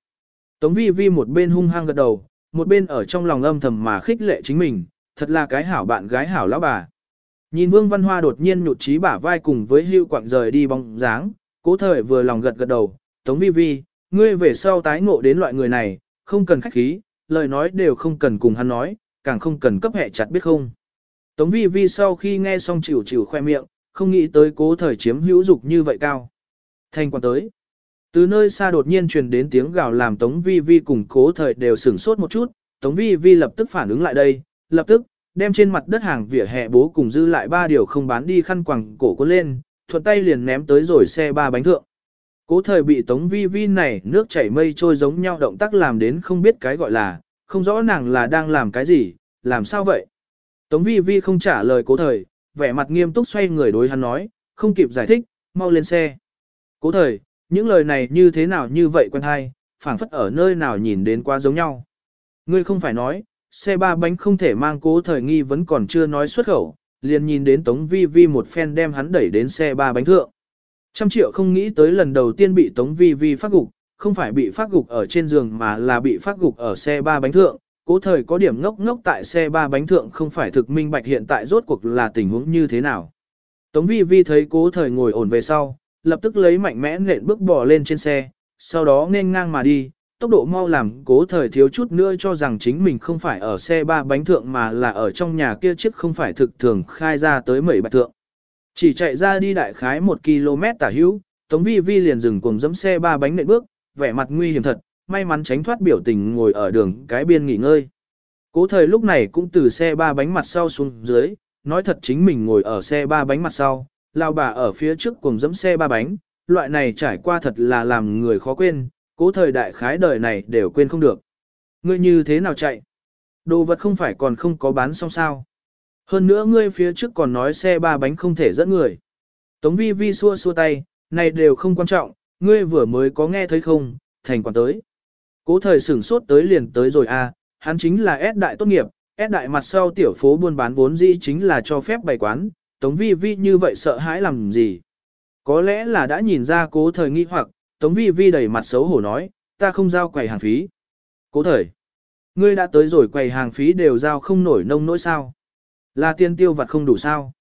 Tống vi vi một bên hung hăng gật đầu, một bên ở trong lòng âm thầm mà khích lệ chính mình, thật là cái hảo bạn gái hảo lão bà. Nhìn Vương Văn Hoa đột nhiên nhụt chí bả vai cùng với hưu quạng rời đi bóng dáng, cố thời vừa lòng gật gật đầu, Tống Vi Vi, ngươi về sau tái ngộ đến loại người này, không cần khách khí, lời nói đều không cần cùng hắn nói, càng không cần cấp hệ chặt biết không. Tống Vi Vi sau khi nghe xong chịu chịu khoe miệng, không nghĩ tới cố thời chiếm hữu dục như vậy cao. Thanh quan tới. Từ nơi xa đột nhiên truyền đến tiếng gào làm Tống Vi Vi cùng cố thời đều sửng sốt một chút, Tống Vi Vi lập tức phản ứng lại đây, lập tức, đem trên mặt đất hàng vỉa hè bố cùng dư lại ba điều không bán đi khăn quàng cổ cuốn lên, thuận tay liền ném tới rồi xe ba bánh thượng. Cố thời bị Tống Vi Vi này nước chảy mây trôi giống nhau động tác làm đến không biết cái gọi là, không rõ nàng là đang làm cái gì, làm sao vậy. Tống Vi Vi không trả lời cố thời, vẻ mặt nghiêm túc xoay người đối hắn nói, không kịp giải thích, mau lên xe. Cố thời, những lời này như thế nào như vậy quen hay, phảng phất ở nơi nào nhìn đến quá giống nhau. Ngươi không phải nói, xe ba bánh không thể mang cố thời nghi vẫn còn chưa nói xuất khẩu, liền nhìn đến Tống Vi Vi một phen đem hắn đẩy đến xe ba bánh thượng. Trăm triệu không nghĩ tới lần đầu tiên bị Tống Vi Vi phát gục, không phải bị phát gục ở trên giường mà là bị phát gục ở xe ba bánh thượng. Cố thời có điểm ngốc ngốc tại xe ba bánh thượng không phải thực minh bạch hiện tại rốt cuộc là tình huống như thế nào. Tống vi vi thấy cố thời ngồi ổn về sau, lập tức lấy mạnh mẽ nện bước bò lên trên xe, sau đó nên ngang mà đi, tốc độ mau làm cố thời thiếu chút nữa cho rằng chính mình không phải ở xe ba bánh thượng mà là ở trong nhà kia chiếc không phải thực thường khai ra tới mẩy bạch thượng. Chỉ chạy ra đi đại khái một km tả hữu, Tống Vi Vi liền dừng cùng dẫm xe ba bánh nện bước, vẻ mặt nguy hiểm thật, may mắn tránh thoát biểu tình ngồi ở đường cái biên nghỉ ngơi. Cố thời lúc này cũng từ xe ba bánh mặt sau xuống dưới, nói thật chính mình ngồi ở xe ba bánh mặt sau, lao bà ở phía trước cùng dẫm xe ba bánh, loại này trải qua thật là làm người khó quên, cố thời đại khái đời này đều quên không được. Ngươi như thế nào chạy? Đồ vật không phải còn không có bán xong sao? Hơn nữa ngươi phía trước còn nói xe ba bánh không thể dẫn người. Tống vi vi xua xua tay, này đều không quan trọng, ngươi vừa mới có nghe thấy không, thành quản tới. Cố thời sửng sốt tới liền tới rồi à, hắn chính là S đại tốt nghiệp, S đại mặt sau tiểu phố buôn bán vốn dĩ chính là cho phép bày quán, Tống vi vi như vậy sợ hãi làm gì. Có lẽ là đã nhìn ra cố thời nghi hoặc, Tống vi vi đầy mặt xấu hổ nói, ta không giao quầy hàng phí. Cố thời, ngươi đã tới rồi quầy hàng phí đều giao không nổi nông nỗi sao. Là tiền tiêu vặt không đủ sao.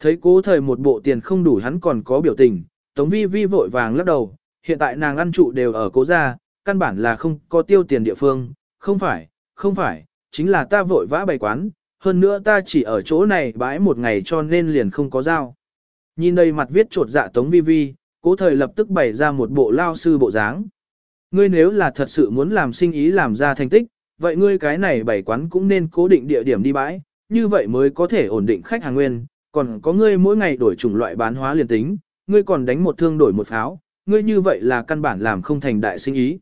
Thấy cố thời một bộ tiền không đủ hắn còn có biểu tình, Tống vi vi vội vàng lắc đầu, hiện tại nàng ăn trụ đều ở cố gia, căn bản là không có tiêu tiền địa phương, không phải, không phải, chính là ta vội vã bày quán, hơn nữa ta chỉ ở chỗ này bãi một ngày cho nên liền không có giao. Nhìn đây mặt viết trột dạ Tống Vi Vi, cố thời lập tức bày ra một bộ lao sư bộ dáng. Ngươi nếu là thật sự muốn làm sinh ý làm ra thành tích, vậy ngươi cái này bày quán cũng nên cố định địa điểm đi bãi, như vậy mới có thể ổn định khách hàng nguyên, còn có ngươi mỗi ngày đổi chủng loại bán hóa liền tính, ngươi còn đánh một thương đổi một pháo, ngươi như vậy là căn bản làm không thành đại sinh ý.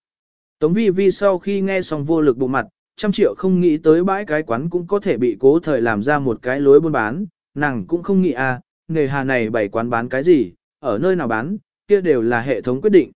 Tống vi vi sau khi nghe xong vô lực bộ mặt, trăm triệu không nghĩ tới bãi cái quán cũng có thể bị cố thời làm ra một cái lối buôn bán, nàng cũng không nghĩ à, nghề hà này bày quán bán cái gì, ở nơi nào bán, kia đều là hệ thống quyết định.